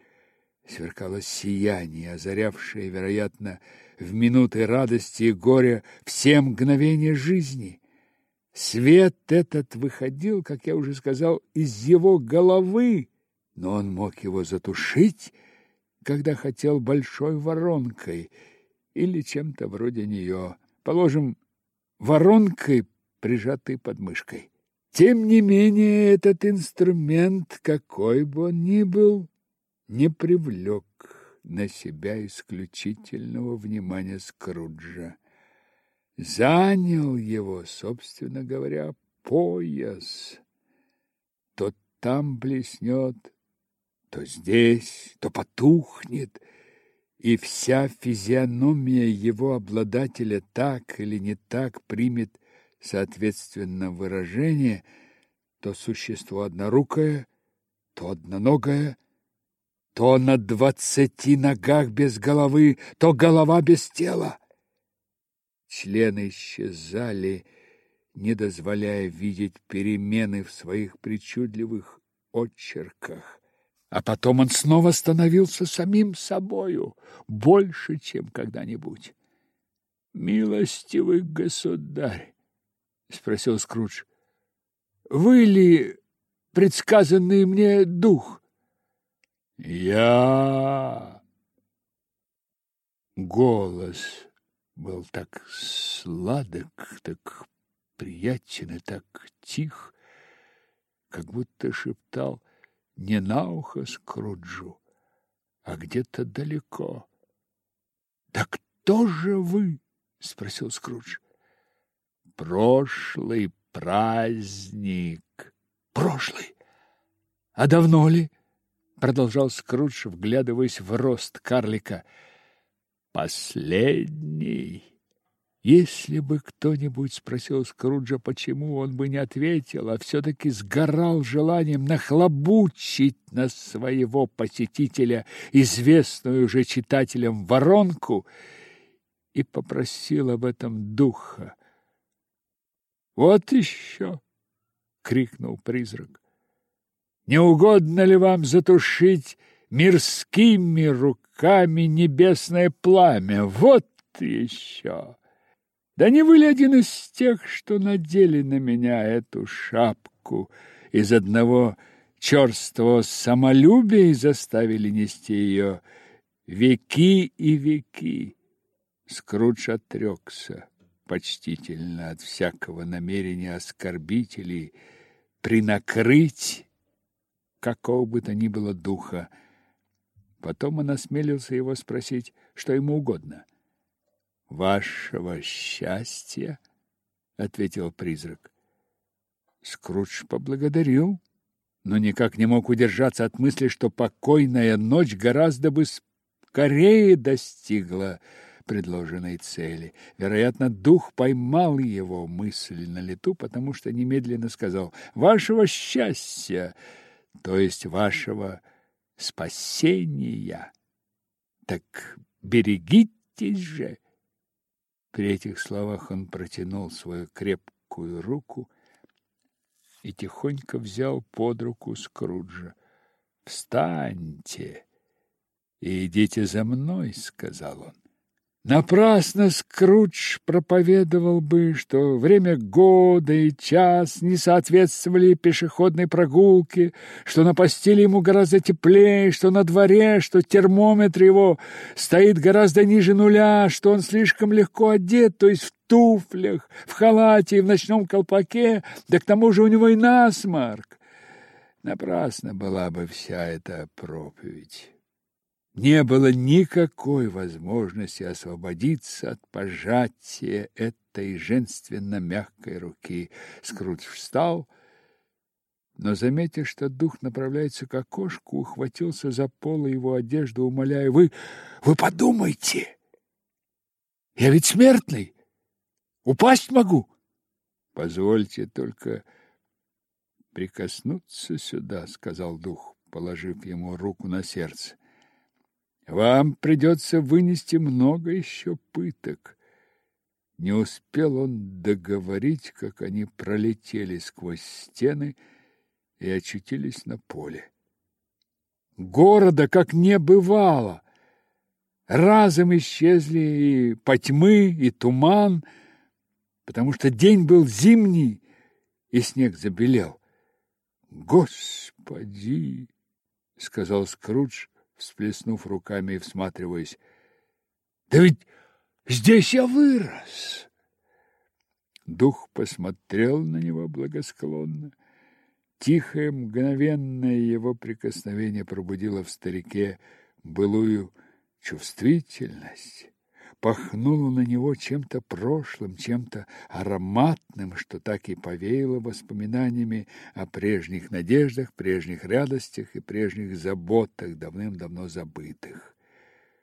сверкало сияние, озарявшее, вероятно, в минуты радости и горя все мгновения жизни. Свет этот выходил, как я уже сказал, из его головы, но он мог его затушить, когда хотел большой воронкой или чем-то вроде нее. Положим, воронкой, прижатой под мышкой. Тем не менее, этот инструмент, какой бы он ни был, не привлек на себя исключительного внимания Скруджа. Занял его, собственно говоря, пояс. То там блеснет, то здесь, то потухнет — и вся физиономия его обладателя так или не так примет соответственно выражение, то существо однорукое, то одноногое, то на двадцати ногах без головы, то голова без тела. Члены исчезали, не дозволяя видеть перемены в своих причудливых очерках. А потом он снова становился самим собою, больше, чем когда-нибудь. «Милостивый государь!» — спросил Скрудж. «Вы ли предсказанный мне дух?» «Я...» Голос был так сладок, так приятен и так тих, как будто шептал не на ухо Скруджу, а где-то далеко. «Да кто же вы?» — спросил Скрудж. «Прошлый праздник». «Прошлый? А давно ли?» — продолжал Скрудж, вглядываясь в рост карлика. «Последний». Если бы кто-нибудь спросил Скруджа, почему, он бы не ответил, а все-таки сгорал желанием нахлобучить на своего посетителя, известную уже читателям, воронку, и попросил об этом духа. «Вот еще!» — крикнул призрак. «Не угодно ли вам затушить мирскими руками небесное пламя? Вот еще!» Да не вы ли один из тех, что надели на меня эту шапку из одного черствого самолюбия и заставили нести ее веки и веки? Скрудж отрекся почтительно от всякого намерения оскорбить или принакрыть какого бы то ни было духа. Потом он осмелился его спросить, что ему угодно — вашего счастья, ответил призрак. Скрудж поблагодарил, но никак не мог удержаться от мысли, что покойная ночь гораздо бы скорее достигла предложенной цели. Вероятно, дух поймал его мысль на лету, потому что немедленно сказал «Вашего счастья, то есть вашего спасения. Так берегитесь же!» При этих словах он протянул свою крепкую руку и тихонько взял под руку Скруджа. «Встаньте и идите за мной», — сказал он. Напрасно Скрудж проповедовал бы, что время года и час не соответствовали пешеходной прогулке, что на постели ему гораздо теплее, что на дворе, что термометр его стоит гораздо ниже нуля, что он слишком легко одет, то есть в туфлях, в халате и в ночном колпаке, да к тому же у него и насморк. Напрасно была бы вся эта проповедь не было никакой возможности освободиться от пожатия этой женственно-мягкой руки. Скрудж встал, но, заметив, что дух направляется к окошку, ухватился за полы его одежды, умоляя, «Вы, вы подумайте! Я ведь смертный! Упасть могу!» «Позвольте только прикоснуться сюда», — сказал дух, положив ему руку на сердце. Вам придется вынести много еще пыток. Не успел он договорить, как они пролетели сквозь стены и очутились на поле. Города как не бывало. Разом исчезли и потьмы, и туман, потому что день был зимний, и снег забелел. «Господи!» — сказал Скрудж, всплеснув руками и всматриваясь. Да ведь здесь я вырос. Дух посмотрел на него благосклонно. Тихое, мгновенное его прикосновение пробудило в старике былую чувствительность пахнуло на него чем-то прошлым, чем-то ароматным, что так и повеяло воспоминаниями о прежних надеждах, прежних радостях и прежних заботах, давным-давно забытых.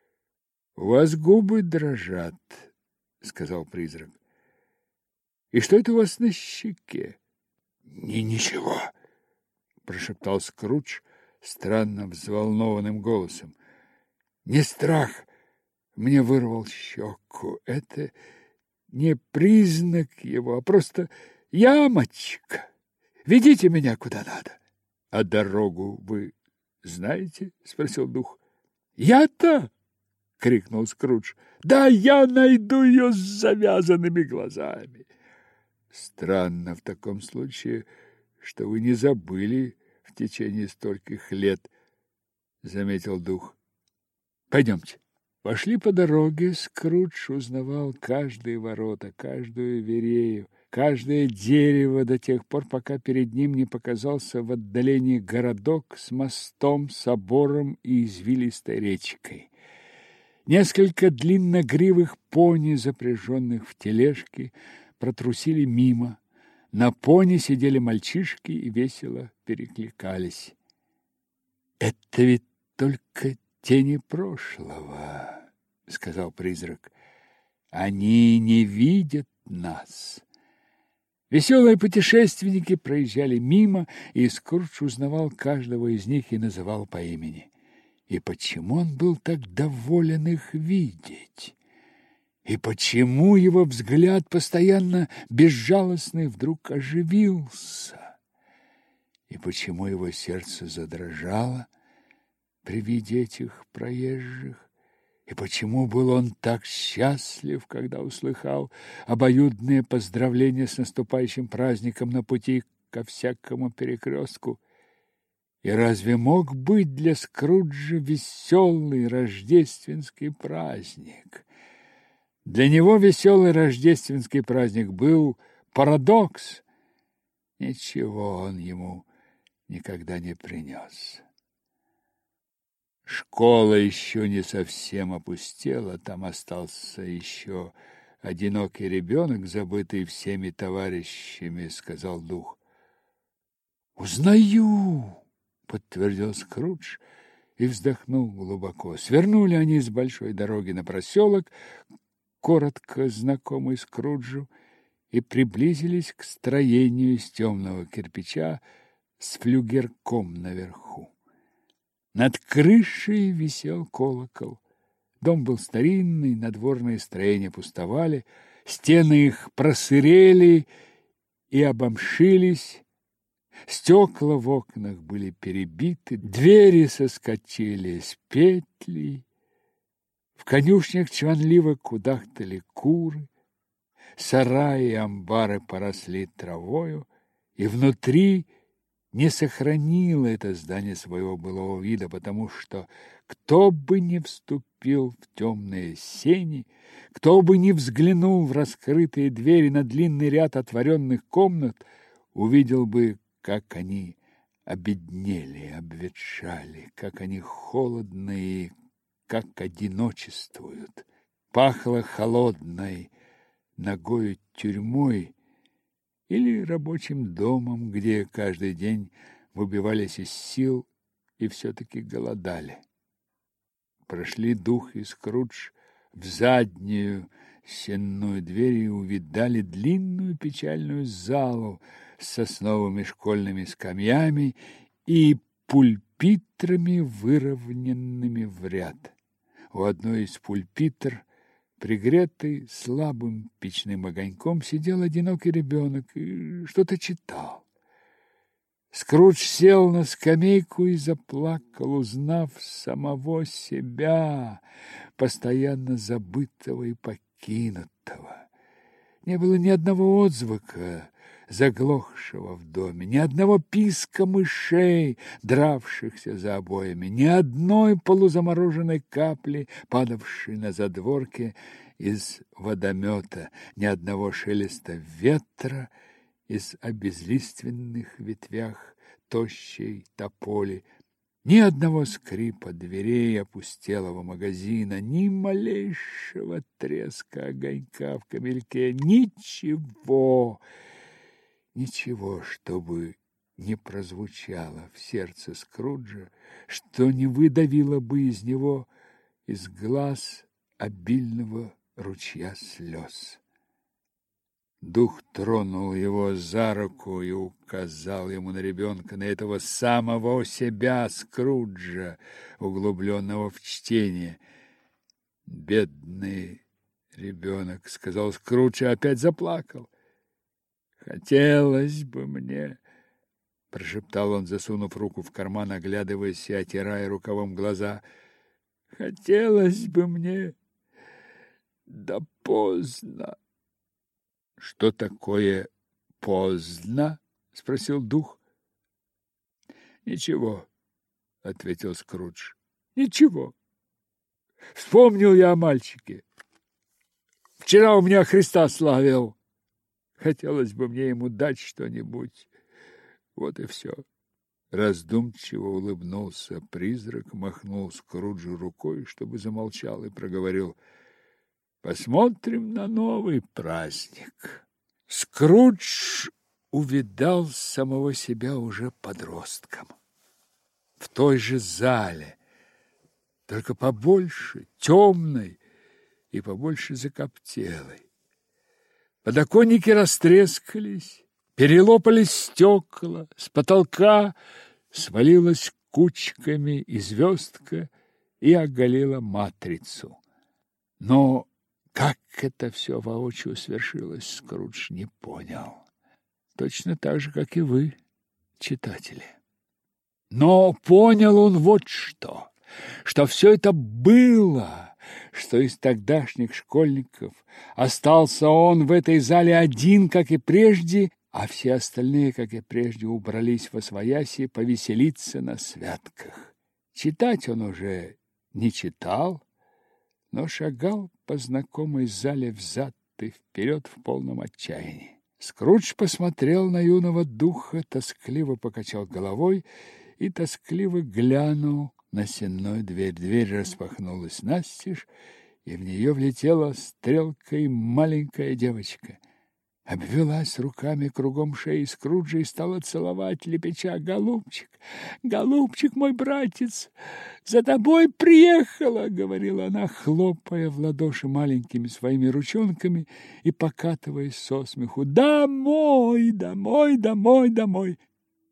— У вас губы дрожат, — сказал призрак. — И что это у вас на щеке? — ничего, — прошептал Скрудж странно взволнованным голосом. — Не страх, — мне вырвал щеку. Это не признак его, а просто ямочка. Ведите меня куда надо. — А дорогу вы знаете? — спросил дух. — Я-то? — крикнул Скрудж. — Да я найду ее с завязанными глазами. Странно в таком случае, что вы не забыли в течение стольких лет, — заметил дух. — Пойдемте. Пошли по дороге, Скрудж узнавал каждые ворота, каждую верею, каждое дерево до тех пор, пока перед ним не показался в отдалении городок с мостом, собором и извилистой речкой. Несколько длинногривых пони, запряженных в тележки, протрусили мимо. На пони сидели мальчишки и весело перекликались. «Это ведь только тени прошлого, — сказал призрак. Они не видят нас. Веселые путешественники проезжали мимо, и Скрудж узнавал каждого из них и называл по имени. И почему он был так доволен их видеть? И почему его взгляд, постоянно безжалостный, вдруг оживился? И почему его сердце задрожало? При виде этих проезжих? И почему был он так счастлив, когда услыхал обоюдные поздравления с наступающим праздником на пути ко всякому перекрестку? И разве мог быть для Скруджа веселый рождественский праздник? Для него веселый рождественский праздник был парадокс. Ничего он ему никогда не принес. Школа еще не совсем опустела, там остался еще одинокий ребенок, забытый всеми товарищами, сказал дух. Узнаю, подтвердил Скрудж и вздохнул глубоко. Свернули они с большой дороги на проселок, коротко знакомый Скруджу, и приблизились к строению из темного кирпича с флюгерком наверху. Над крышей висел колокол. Дом был старинный, надворные строения пустовали, стены их просырели и обомшились, стекла в окнах были перебиты, двери соскочили с петлей. В конюшнях чванливо кудахтали куры, сараи и амбары поросли травою, и внутри не сохранило это здание своего былого вида, потому что кто бы ни вступил в темные сени, кто бы ни взглянул в раскрытые двери на длинный ряд отворенных комнат, увидел бы, как они обеднели, обветшали, как они холодные, как одиночествуют. Пахло холодной ногою тюрьмой или рабочим домом, где каждый день выбивались из сил и все-таки голодали. Прошли дух и Скрудж в заднюю сенную дверь и увидали длинную печальную залу с сосновыми школьными скамьями и пульпитрами, выровненными в ряд. У одной из пульпитр, пригретый слабым печным огоньком, сидел одинокий ребенок и что-то читал. Скрудж сел на скамейку и заплакал, узнав самого себя, постоянно забытого и покинутого. Не было ни одного отзвука, заглохшего в доме, ни одного писка мышей, дравшихся за обоями, ни одной полузамороженной капли, падавшей на задворке из водомета, ни одного шелеста ветра из обезлиственных ветвях тощей тополи, ни одного скрипа дверей опустелого магазина, ни малейшего треска огонька в камельке, ничего, ничего, чтобы не прозвучало в сердце Скруджа, что не выдавило бы из него из глаз обильного ручья слез. Дух тронул его за руку и указал ему на ребенка, на этого самого себя, Скруджа, углубленного в чтение. «Бедный ребенок», — сказал Скрудж опять заплакал. «Хотелось бы мне...» — прошептал он, засунув руку в карман, оглядываясь и отирая рукавом глаза. «Хотелось бы мне... Да поздно!» Что такое поздно? спросил дух. Ничего, ответил Скрудж. Ничего. Вспомнил я о мальчике. Вчера у меня Христа славил. Хотелось бы мне ему дать что-нибудь. Вот и все. Раздумчиво улыбнулся призрак, махнул Скруджу рукой, чтобы замолчал, и проговорил — Посмотрим на новый праздник. Скрудж увидал самого себя уже подростком. В той же зале, только побольше, темной и побольше закоптелой. Подоконники растрескались, перелопались стекла, с потолка свалилась кучками и звездка и оголила матрицу. Но как это все воочию свершилось, Скрудж не понял. Точно так же, как и вы, читатели. Но понял он вот что, что все это было, что из тогдашних школьников остался он в этой зале один, как и прежде, а все остальные, как и прежде, убрались во свояси повеселиться на святках. Читать он уже не читал, но шагал по знакомой зале взад и вперед в полном отчаянии. Скрудж посмотрел на юного духа, тоскливо покачал головой и тоскливо глянул на сенную дверь. Дверь распахнулась настежь, и в нее влетела стрелкой маленькая девочка — обвелась руками кругом шеи Скруджа и стала целовать, лепеча «Голубчик, голубчик мой братец, за тобой приехала!» — говорила она, хлопая в ладоши маленькими своими ручонками и покатываясь со смеху. «Домой, домой, домой, домой!»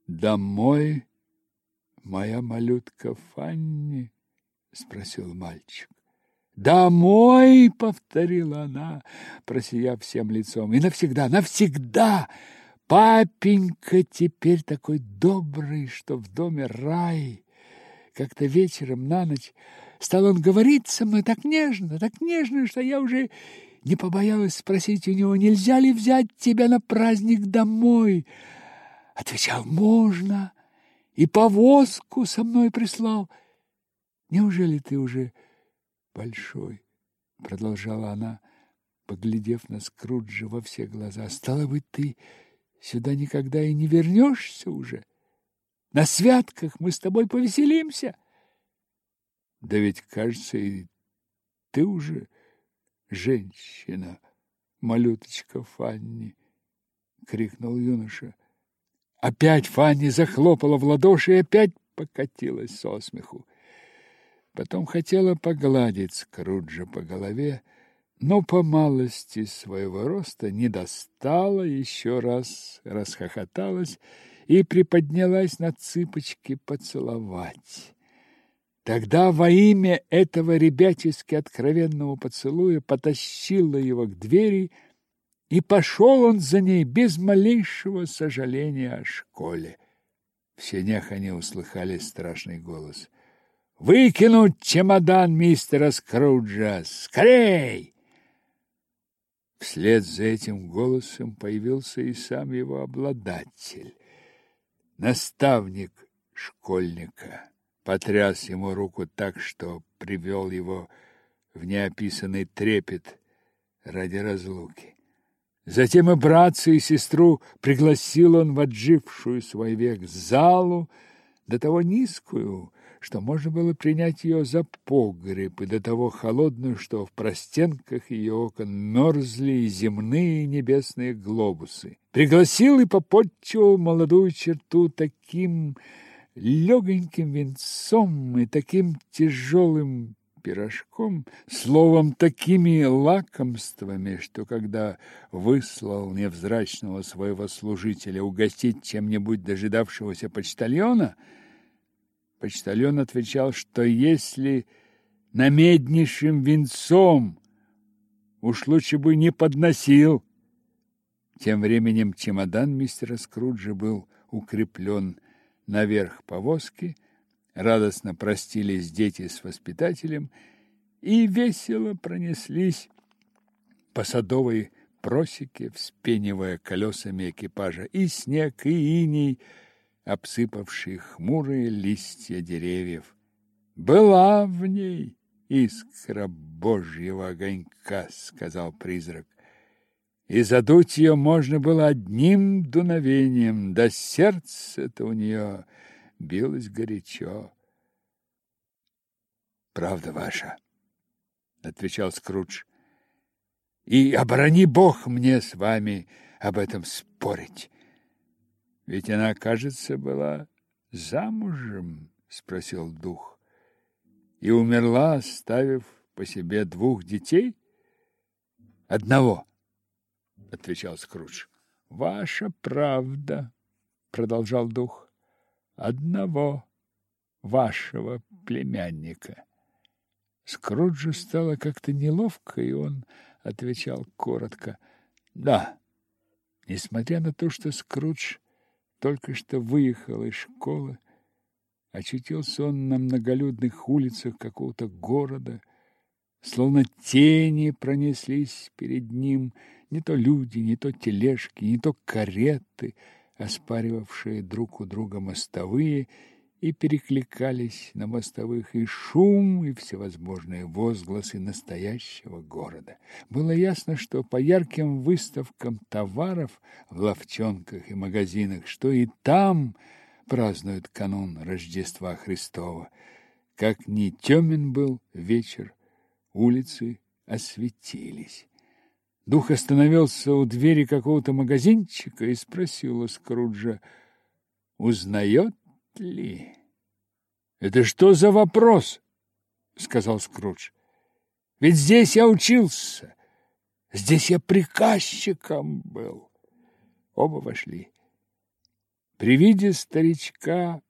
«Домой, моя малютка Фанни?» — спросил мальчик. «Домой!» — повторила она, просияв всем лицом. «И навсегда, навсегда! Папенька теперь такой добрый, что в доме рай!» Как-то вечером на ночь Стал он говорить со мной так нежно, так нежно, что я уже не побоялась спросить у него, нельзя ли взять тебя на праздник домой. Отвечал, можно, и повозку со мной прислал. Неужели ты уже большой? Продолжала она, поглядев на Скруджа во все глаза. Стало быть, ты сюда никогда и не вернешься уже? На святках мы с тобой повеселимся. Да ведь, кажется, и ты уже женщина, малюточка Фанни, крикнул юноша. Опять Фанни захлопала в ладоши и опять покатилась со смеху. Потом хотела погладить Скруджа по голове, но по малости своего роста не достала, еще раз расхохоталась и приподнялась на цыпочки поцеловать. Тогда во имя этого ребячески откровенного поцелуя потащила его к двери, и пошел он за ней без малейшего сожаления о школе. В сенях они услыхали страшный голос. «Выкинуть чемодан мистера Скруджа! Скорей!» Вслед за этим голосом появился и сам его обладатель, наставник школьника потряс ему руку так, что привел его в неописанный трепет ради разлуки. Затем и братца, и сестру пригласил он в отжившую свой век залу, до того низкую, что можно было принять ее за погреб, и до того холодную, что в простенках ее окон мерзли земные и небесные глобусы. Пригласил и попотчевал молодую черту таким легоньким венцом и таким тяжелым пирожком, словом, такими лакомствами, что когда выслал невзрачного своего служителя угостить чем-нибудь дожидавшегося почтальона, почтальон отвечал, что если намеднейшим венцом уж лучше бы не подносил. Тем временем чемодан мистера Скруджа был укреплен наверх повозки, радостно простились дети с воспитателем и весело пронеслись по садовой просеке, вспенивая колесами экипажа и снег, и иней, обсыпавший хмурые листья деревьев. Была в ней искра Божьего огонька, сказал призрак и задуть ее можно было одним дуновением, да сердце-то у нее билось горячо. «Правда ваша», — отвечал Скрудж, — «и оборони Бог мне с вами об этом спорить. Ведь она, кажется, была замужем?» — спросил дух. «И умерла, оставив по себе двух детей?» «Одного», — отвечал Скрудж. — Ваша правда, — продолжал дух, — одного вашего племянника. Скруджу стало как-то неловко, и он отвечал коротко. — Да. Несмотря на то, что Скрудж только что выехал из школы, очутился он на многолюдных улицах какого-то города, словно тени пронеслись перед ним, — не то люди, не то тележки, не то кареты, оспаривавшие друг у друга мостовые, и перекликались на мостовых и шум, и всевозможные возгласы настоящего города. Было ясно, что по ярким выставкам товаров в лавчонках и магазинах, что и там празднуют канун Рождества Христова. Как ни темен был вечер, улицы осветились. Дух остановился у двери какого-то магазинчика и спросил у Скруджа, «Узнает ли?» «Это что за вопрос?» — сказал Скрудж. «Ведь здесь я учился, здесь я приказчиком был». Оба вошли. При виде старичка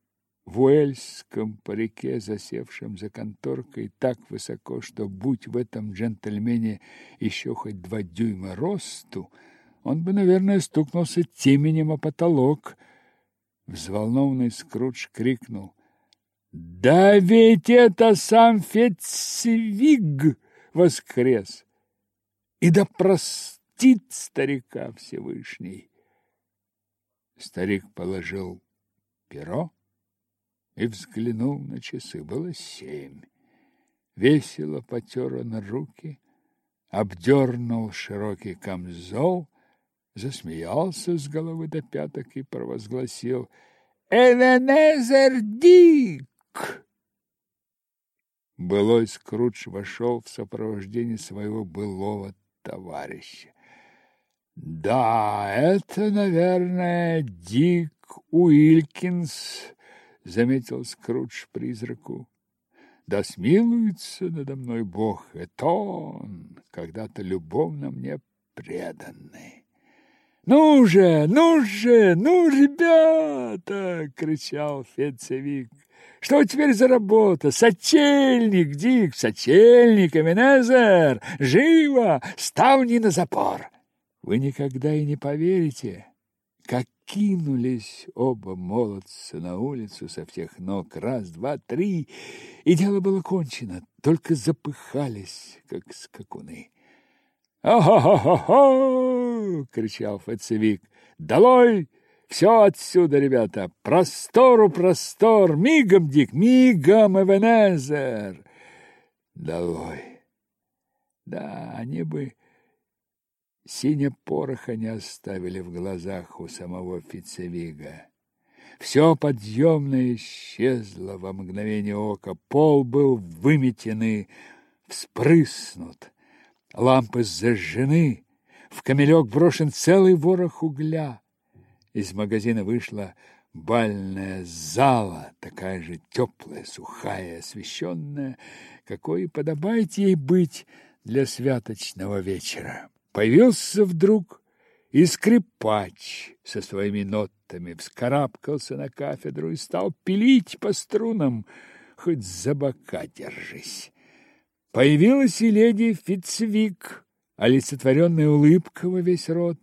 в уэльском парике, засевшем за конторкой так высоко, что, будь в этом джентльмене еще хоть два дюйма росту, он бы, наверное, стукнулся теменем о потолок. Взволнованный Скрудж крикнул. Да ведь это сам Фетцвиг воскрес! И да простит старика Всевышний! Старик положил перо и взглянул на часы. Было семь. Весело потер он руки, обдернул широкий камзол, засмеялся с головы до пяток и провозгласил «Эвенезер Дик!» Былой Скрудж вошел в сопровождении своего былого товарища. «Да, это, наверное, Дик Уилкинс», — заметил Скрудж призраку. «Да смилуется надо мной Бог, это он, когда-то любовно мне преданный». «Ну же, ну же, ну, ребята!» — кричал Федцевик. «Что теперь за работа? Сочельник, Дик, сочельник, Эменезер! Живо! Ставни на запор!» Вы никогда и не поверите, как кинулись оба молодца на улицу со всех ног. Раз, два, три, и дело было кончено, только запыхались, как скакуны. «О-хо-хо-хо!» — кричал Фацевик. «Долой! Все отсюда, ребята! Простору простор! Мигом, Дик! Мигом, Эвенезер!» «Долой!» Да, они бы синя пороха не оставили в глазах у самого Фицевига. Все подъемное исчезло во мгновение ока, пол был выметен и вспрыснут. Лампы зажжены, в камелек брошен целый ворох угля. Из магазина вышла бальная зала, такая же теплая, сухая, освещенная, какой подобает ей быть для святочного вечера. Появился вдруг и скрипач со своими нотами, вскарабкался на кафедру и стал пилить по струнам, хоть за бока держись. Появилась и леди Фицвик, олицетворенная улыбка во весь рот.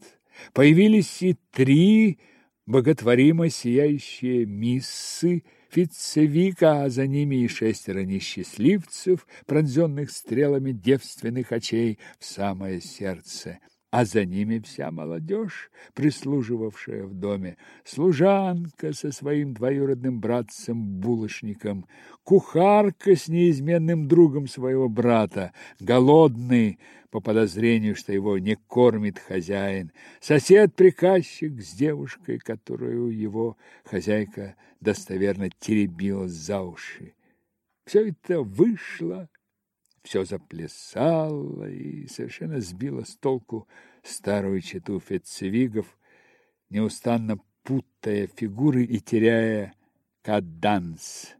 Появились и три боготворимо сияющие миссы Фицевика, а за ними и шестеро несчастливцев, пронзенных стрелами девственных очей в самое сердце – а за ними вся молодежь, прислуживавшая в доме, служанка со своим двоюродным братцем-булочником, кухарка с неизменным другом своего брата, голодный, по подозрению, что его не кормит хозяин, сосед-приказчик с девушкой, которую его хозяйка достоверно теребила за уши. Все это вышло все заплясало и совершенно сбило с толку старую чету фецевигов, неустанно путая фигуры и теряя каданс.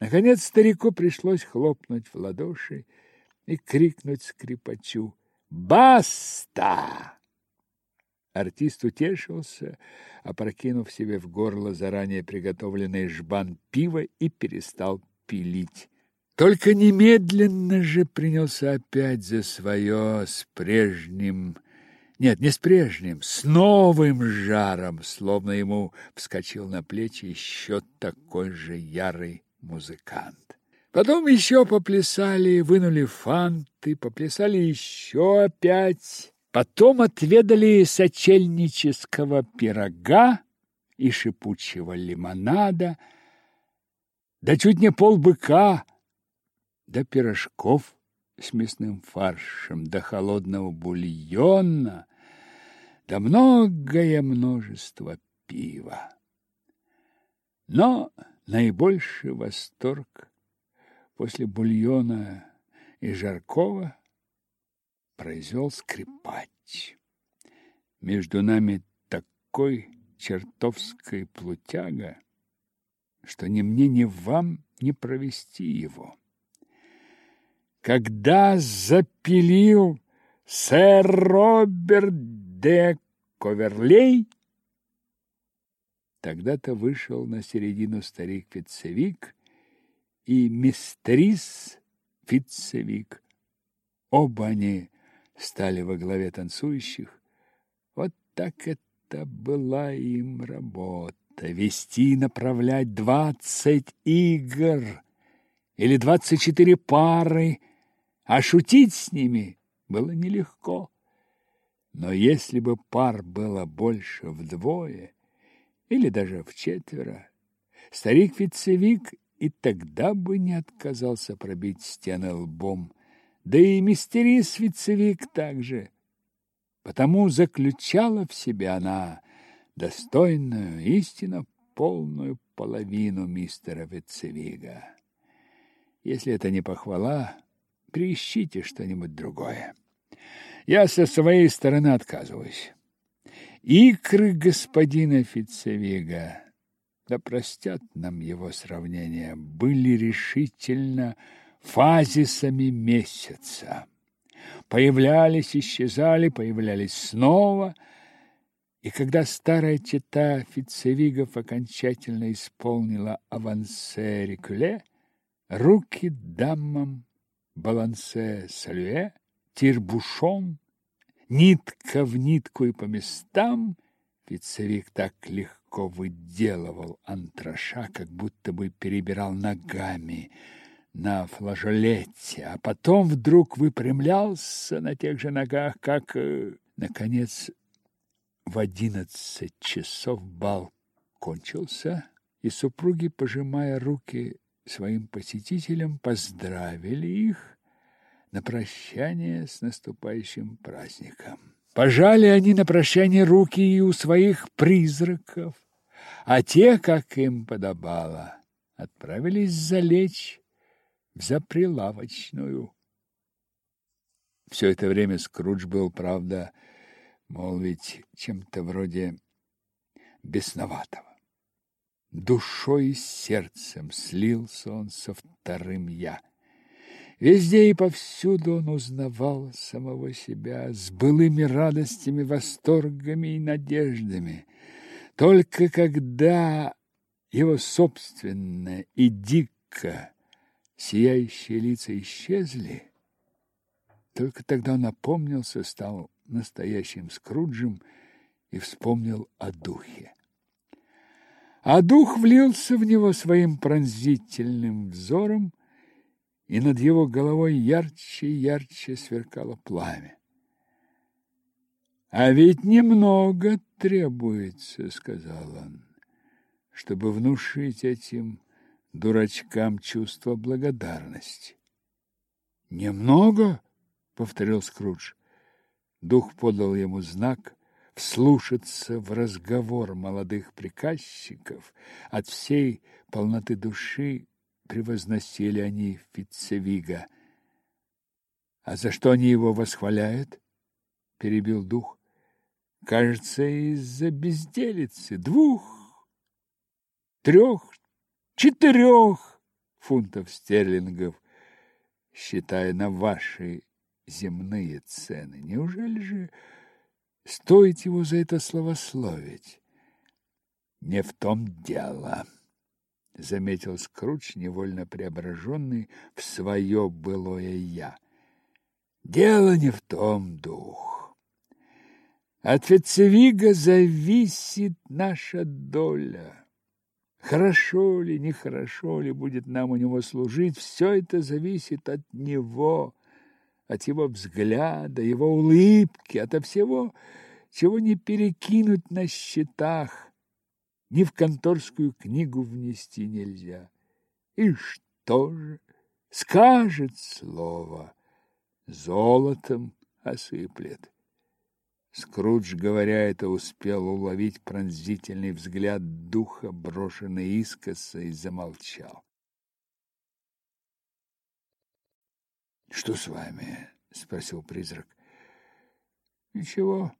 Наконец старику пришлось хлопнуть в ладоши и крикнуть скрипачу «Баста!». Артист утешился, опрокинув себе в горло заранее приготовленный жбан пива и перестал пилить. Только немедленно же принялся опять за свое с прежним... Нет, не с прежним, с новым жаром, словно ему вскочил на плечи еще такой же ярый музыкант. Потом еще поплясали, вынули фанты, поплясали еще опять. Потом отведали сочельнического пирога и шипучего лимонада, да чуть не полбыка до пирожков с мясным фаршем, до холодного бульона, до многое множество пива. Но наибольший восторг после бульона и жаркого произвел скрипач. Между нами такой чертовской плутяга, что ни мне, ни вам не провести его когда запилил сэр Роберт де Коверлей, тогда-то вышел на середину старик Фицевик и мистерис Фицевик. Оба они стали во главе танцующих. Вот так это была им работа. вести и направлять двадцать игр или двадцать четыре пары, а шутить с ними было нелегко. Но если бы пар было больше вдвое или даже в четверо, старик-вицевик и тогда бы не отказался пробить стены лбом, да и мистерис-вицевик также. Потому заключала в себе она достойную, истинно полную половину мистера Вицевига. Если это не похвала, приищите что-нибудь другое. Я со своей стороны отказываюсь. Икры господина Фицевига, да простят нам его сравнения, были решительно фазисами месяца. Появлялись, исчезали, появлялись снова, и когда старая чета Фицевигов окончательно исполнила авансе рекуле, руки дамам балансе салюэ тирбушон, нитка в нитку и по местам, пиццевик так легко выделывал антраша, как будто бы перебирал ногами на флажолете, а потом вдруг выпрямлялся на тех же ногах, как, э, наконец, в одиннадцать часов бал кончился, и супруги, пожимая руки своим посетителям, поздравили их на прощание с наступающим праздником. Пожали они на прощание руки и у своих призраков, а те, как им подобало, отправились залечь в заприлавочную. Все это время Скрудж был, правда, мол, ведь чем-то вроде бесноватого. Душой и сердцем слился он со вторым «я». Везде и повсюду он узнавал самого себя с былыми радостями, восторгами и надеждами. Только когда его собственное и дико сияющие лица исчезли, только тогда он опомнился, стал настоящим Скруджем и вспомнил о духе. А дух влился в него своим пронзительным взором, и над его головой ярче и ярче сверкало пламя. «А ведь немного требуется, — сказал он, — чтобы внушить этим дурачкам чувство благодарности». «Немного?» — повторил Скрудж. Дух подал ему знак вслушаться в разговор молодых приказчиков от всей полноты души превозносили они Фицевига. А за что они его восхваляют? перебил дух. Кажется, из-за безделицы двух, трех, четырех фунтов стерлингов, считая на ваши земные цены. Неужели же стоит его за это словословить? Не в том дело заметил Скрудж, невольно преображенный в свое былое «я». Дело не в том, дух. От Фецевига зависит наша доля. Хорошо ли, нехорошо ли будет нам у него служить, все это зависит от него, от его взгляда, его улыбки, от всего, чего не перекинуть на счетах ни в конторскую книгу внести нельзя. И что же? Скажет слово, золотом осыплет. Скрудж, говоря это, успел уловить пронзительный взгляд духа, брошенный искоса, и замолчал. — Что с вами? — спросил призрак. — Ничего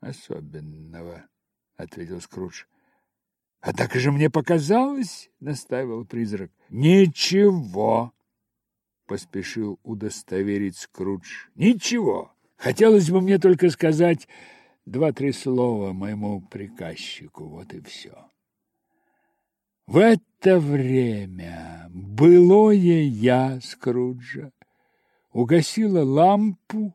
особенного, — ответил Скрудж. — А так же мне показалось, — наставил призрак. — Ничего, — поспешил удостоверить Скрудж. — Ничего. Хотелось бы мне только сказать два-три слова моему приказчику, вот и все. В это время былое я Скруджа угасила лампу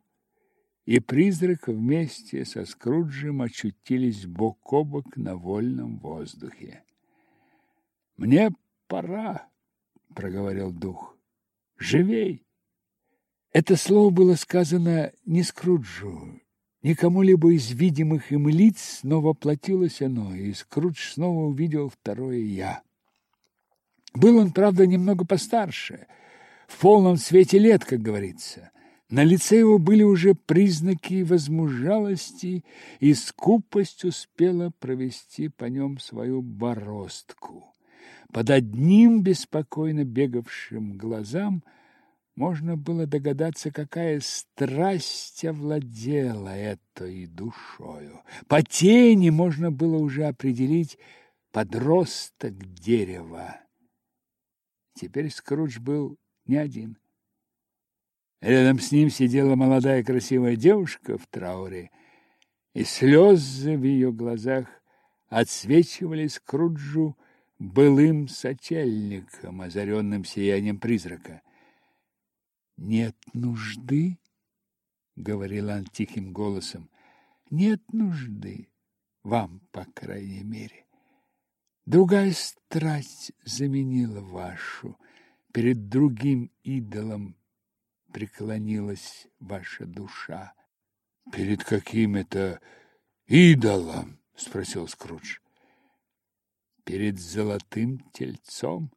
и призрак вместе со Скруджем очутились бок о бок на вольном воздухе. «Мне пора», — проговорил дух. «Живей!» Это слово было сказано не Скруджу, никому либо из видимых им лиц, но воплотилось оно, и Скрудж снова увидел второе «я». Был он, правда, немного постарше, в полном свете лет, как говорится. На лице его были уже признаки возмужалости, и скупость успела провести по нем свою бороздку. Под одним беспокойно бегавшим глазам можно было догадаться, какая страсть овладела этой душою. По тени можно было уже определить подросток дерева. Теперь Скрудж был не один. Рядом с ним сидела молодая красивая девушка в трауре, и слезы в ее глазах отсвечивали Скруджу былым сочельником, озаренным сиянием призрака. «Нет нужды», — говорила он тихим голосом, — «нет нужды, вам, по крайней мере. Другая страсть заменила вашу, перед другим идолом преклонилась ваша душа. — Перед каким это идолом? — спросил Скрудж. — Перед золотым тельцом.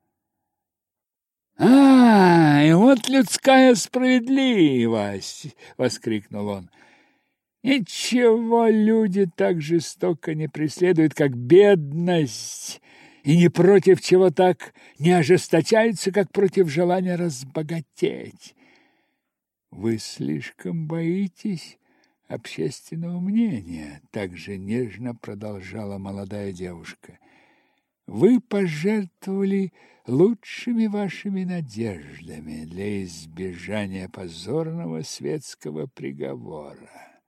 — А, и вот людская справедливость! — воскликнул он. — Ничего люди так жестоко не преследуют, как бедность, и не против чего так не ожесточаются, как против желания разбогатеть. Вы слишком боитесь общественного мнения, так же нежно продолжала молодая девушка. Вы пожертвовали лучшими вашими надеждами для избежания позорного светского приговора.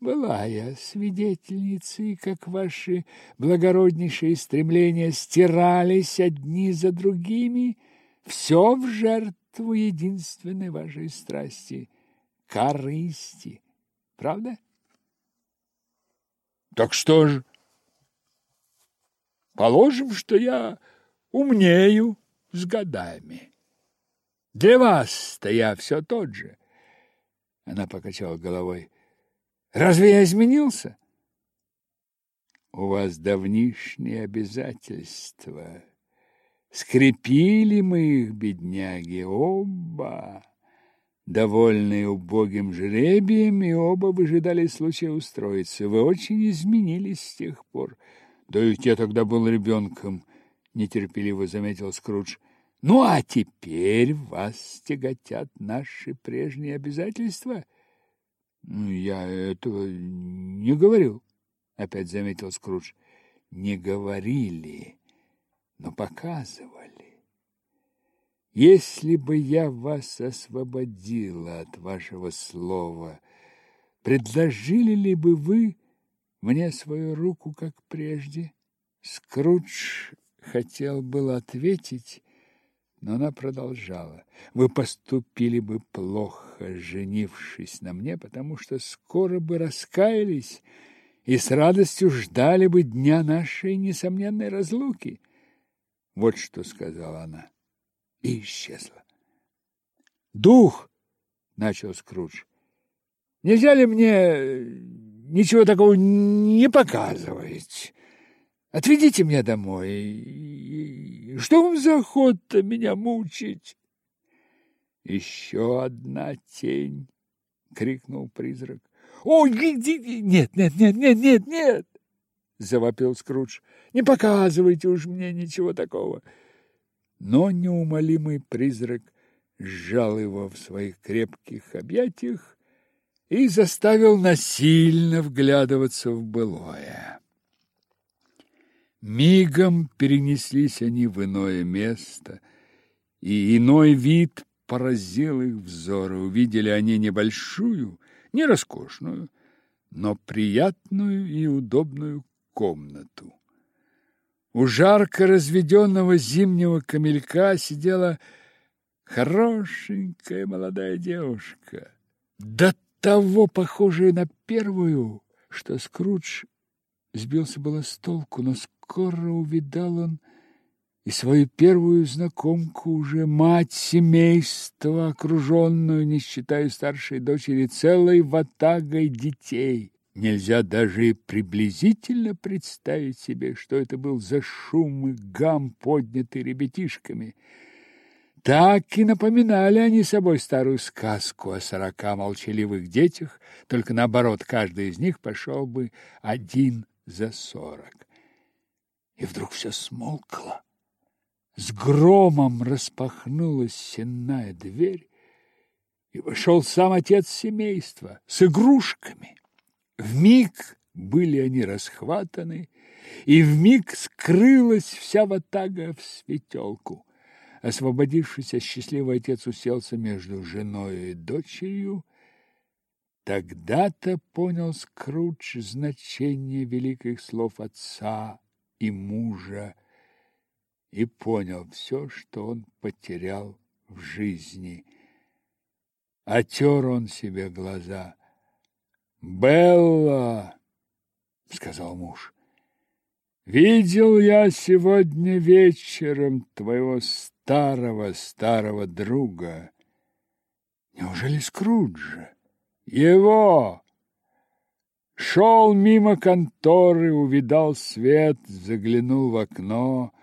Была я свидетельницей, как ваши благороднейшие стремления стирались одни за другими, все в жертву жертву единственной вашей страсти — корысти. Правда? Так что ж? Положим, что я умнею с годами. Для вас-то я все тот же. Она покачала головой. Разве я изменился? У вас давнишние обязательства, Скрепили мы их, бедняги, оба, довольные убогим жребием, и оба выжидали случая устроиться. Вы очень изменились с тех пор. Да ведь я тогда был ребенком, нетерпеливо заметил Скрудж. Ну, а теперь вас тяготят наши прежние обязательства? Ну, я этого не говорил, опять заметил Скрудж. Не говорили но показывали. Если бы я вас освободила от вашего слова, предложили ли бы вы мне свою руку, как прежде? Скрудж хотел было ответить, но она продолжала. Вы поступили бы плохо, женившись на мне, потому что скоро бы раскаялись и с радостью ждали бы дня нашей несомненной разлуки. Вот что сказала она. И исчезла. Дух, начал Скрудж. Нельзя ли мне ничего такого не показывать? Отведите меня домой. Что вам за охота меня мучить? Еще одна тень, крикнул призрак. О, нет, нет, нет, нет, нет, нет! Завопил Скрудж. Не показывайте уж мне ничего такого. Но неумолимый призрак сжал его в своих крепких объятиях и заставил насильно вглядываться в былое. Мигом перенеслись они в иное место, и иной вид поразил их взоры. Увидели они небольшую, не роскошную, но приятную и удобную комнату. У жарко разведенного зимнего камелька сидела хорошенькая молодая девушка. Да того похожая на первую, что Скрудж сбился было с толку, но скоро увидал он и свою первую знакомку, уже мать семейства, окруженную, не считая старшей дочери, целой ватагой детей. Нельзя даже приблизительно представить себе, что это был за шум и гам, поднятый ребятишками. Так и напоминали они собой старую сказку о сорока молчаливых детях, только наоборот, каждый из них пошел бы один за сорок. И вдруг все смолкло. С громом распахнулась сенная дверь, и вошел сам отец семейства с игрушками. В миг были они расхватаны, и в миг скрылась вся ватага в светелку. Освободившийся счастливый отец уселся между женой и дочерью. Тогда-то понял Скрудж значение великих слов отца и мужа и понял все, что он потерял в жизни. Отер он себе глаза. «Белла!» — сказал муж. «Видел я сегодня вечером твоего старого-старого друга. Неужели Скруджа? Его!» Шел мимо конторы, увидал свет, заглянул в окно —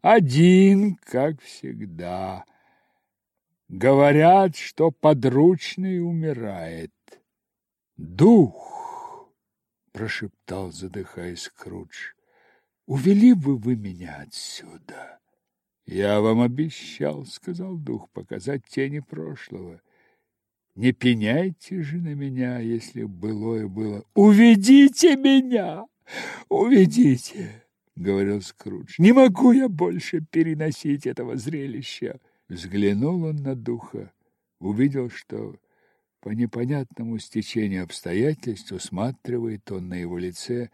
один, как всегда. Говорят, что подручный умирает. Дух, прошептал, задыхаясь Скрудж. Увели бы вы меня отсюда. Я вам обещал, сказал дух, показать тени прошлого. Не пеняйте же на меня, если былое было. Уведите меня! Уведите! говорил Скрудж. Не могу я больше переносить этого зрелища. Взглянул он на духа, увидел, что по непонятному стечению обстоятельств усматривает он на его лице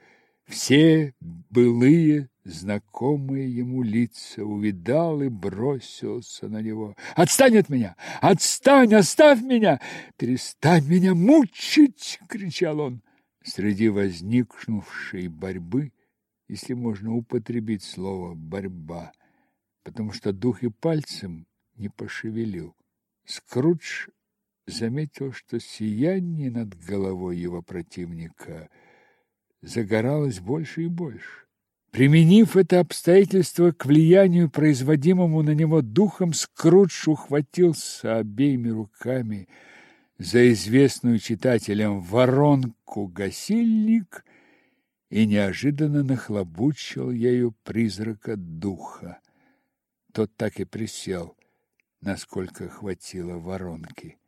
все былые знакомые ему лица, увидал и бросился на него. «Отстань от меня! Отстань! Оставь меня! Перестань меня мучить!» — кричал он. Среди возникнувшей борьбы если можно употребить слово «борьба», потому что дух и пальцем не пошевелил. Скрудж заметил, что сияние над головой его противника загоралось больше и больше. Применив это обстоятельство к влиянию, производимому на него духом, Скрудж ухватился обеими руками за известную читателям воронку-гасильник и неожиданно нахлобучил ею призрака духа. Тот так и присел, насколько хватило воронки.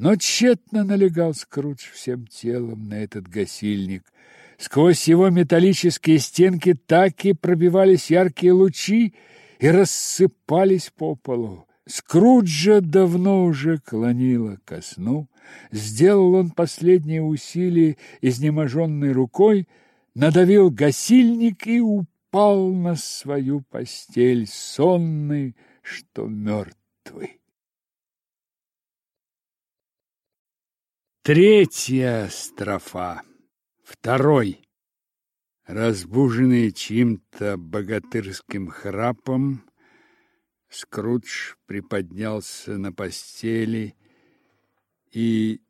Но тщетно налегал Скрудж всем телом на этот гасильник. Сквозь его металлические стенки так и пробивались яркие лучи и рассыпались по полу. Скруджа давно уже клонило ко сну. Сделал он последнее усилие изнеможенной рукой, надавил гасильник и упал на свою постель, сонный, что мертвый. Третья строфа. Второй. Разбуженный чьим-то богатырским храпом, Скрудж приподнялся на постели и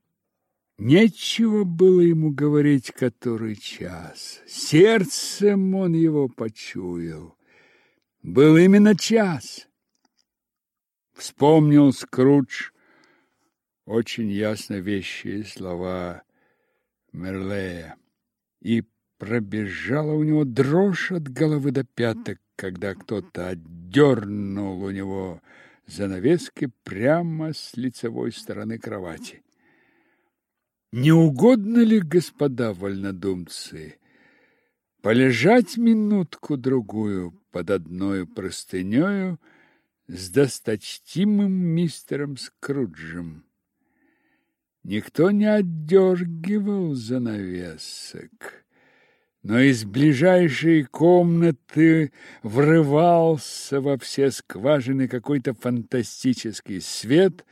Нечего было ему говорить, который час. Сердцем он его почуял. Был именно час. Вспомнил Скрудж очень ясно вещие слова Мерлея. И пробежала у него дрожь от головы до пяток, когда кто-то отдернул у него занавески прямо с лицевой стороны кровати. Не угодно ли, господа вольнодумцы, полежать минутку-другую под одной простынею с досточтимым мистером Скруджем? Никто не отдергивал занавесок, но из ближайшей комнаты врывался во все скважины какой-то фантастический свет,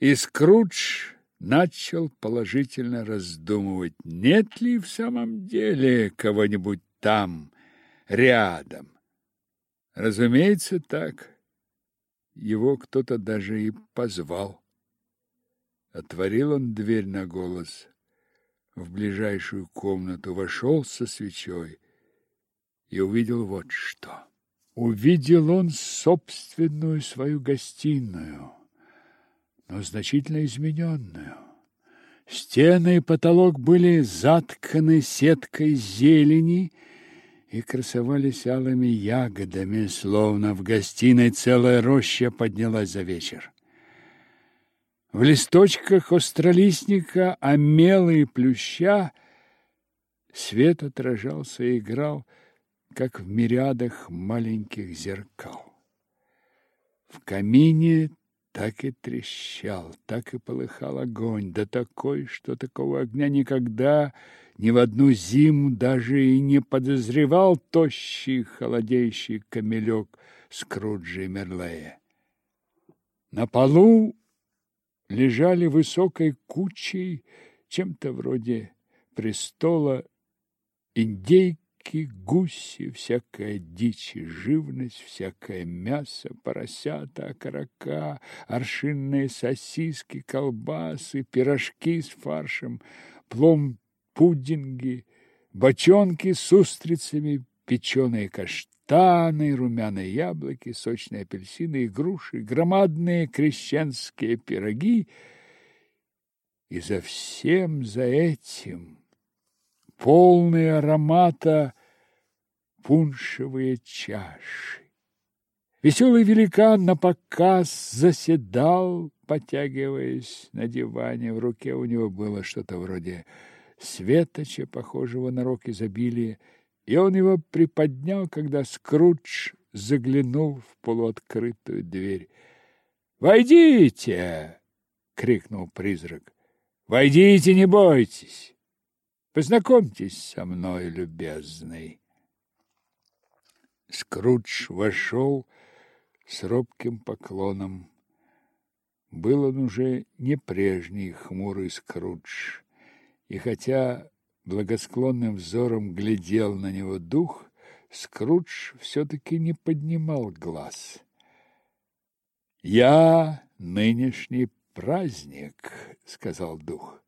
и Скрудж начал положительно раздумывать, нет ли в самом деле кого-нибудь там, рядом. Разумеется, так. Его кто-то даже и позвал. Отворил он дверь на голос. В ближайшую комнату вошел со свечой и увидел вот что. Увидел он собственную свою гостиную, но значительно измененную. Стены и потолок были затканы сеткой зелени, и красовались алыми ягодами, словно в гостиной целая роща поднялась за вечер. В листочках остролистника, омела и плюща свет отражался и играл, как в мириадах маленьких зеркал. В камине так и трещал, так и полыхал огонь, да такой, что такого огня никогда ни в одну зиму даже и не подозревал тощий холодеющий камелек Скруджи Мерлея. На полу лежали высокой кучей, чем-то вроде престола, индейки, гуси, всякая дичь и живность, всякое мясо, поросята, окорока, аршинные сосиски, колбасы, пирожки с фаршем, плом пудинги, бочонки с устрицами, печеные каштаны, румяные яблоки, сочные апельсины и груши, громадные крещенские пироги. И за всем за этим полные аромата пуншевые чаши. Веселый великан на показ заседал, потягиваясь на диване. В руке у него было что-то вроде светоча, похожего на рог изобилия, и он его приподнял, когда Скрудж заглянул в полуоткрытую дверь. «Войдите!» — крикнул призрак. «Войдите, не бойтесь! Познакомьтесь со мной, любезный!» Скрудж вошел с робким поклоном. Был он уже не прежний хмурый Скрудж, и хотя благосклонным взором глядел на него дух, Скрудж все-таки не поднимал глаз. «Я нынешний праздник», — сказал дух.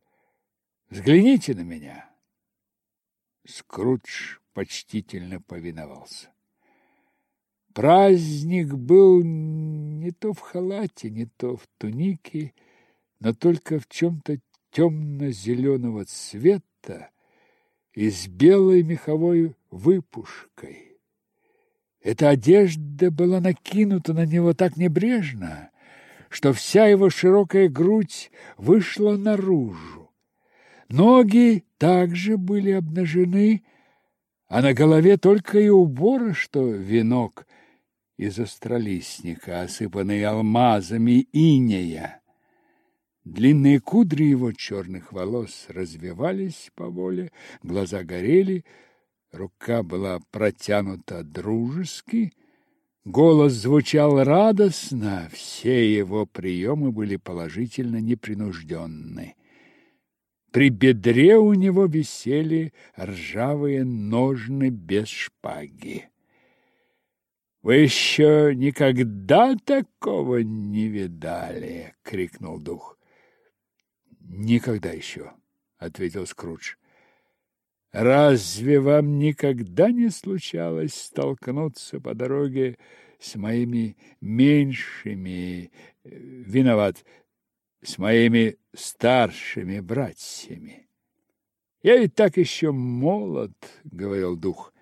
«Взгляните на меня». Скрудж почтительно повиновался. Праздник был не то в халате, не то в тунике, но только в чем-то темно-зеленого цвета и с белой меховой выпушкой. Эта одежда была накинута на него так небрежно, что вся его широкая грудь вышла наружу. Ноги также были обнажены, а на голове только и убора, что венок из остролистника, осыпанный алмазами инея. Длинные кудри его черных волос развивались по воле, глаза горели, рука была протянута дружески, голос звучал радостно, все его приемы были положительно непринужденны. При бедре у него висели ржавые ножны без шпаги. «Вы еще никогда такого не видали!» — крикнул дух. Никогда еще, ответил Скрудж. Разве вам никогда не случалось столкнуться по дороге с моими меньшими, э, виноват, с моими старшими братьями? Я ведь так еще молод, говорил дух.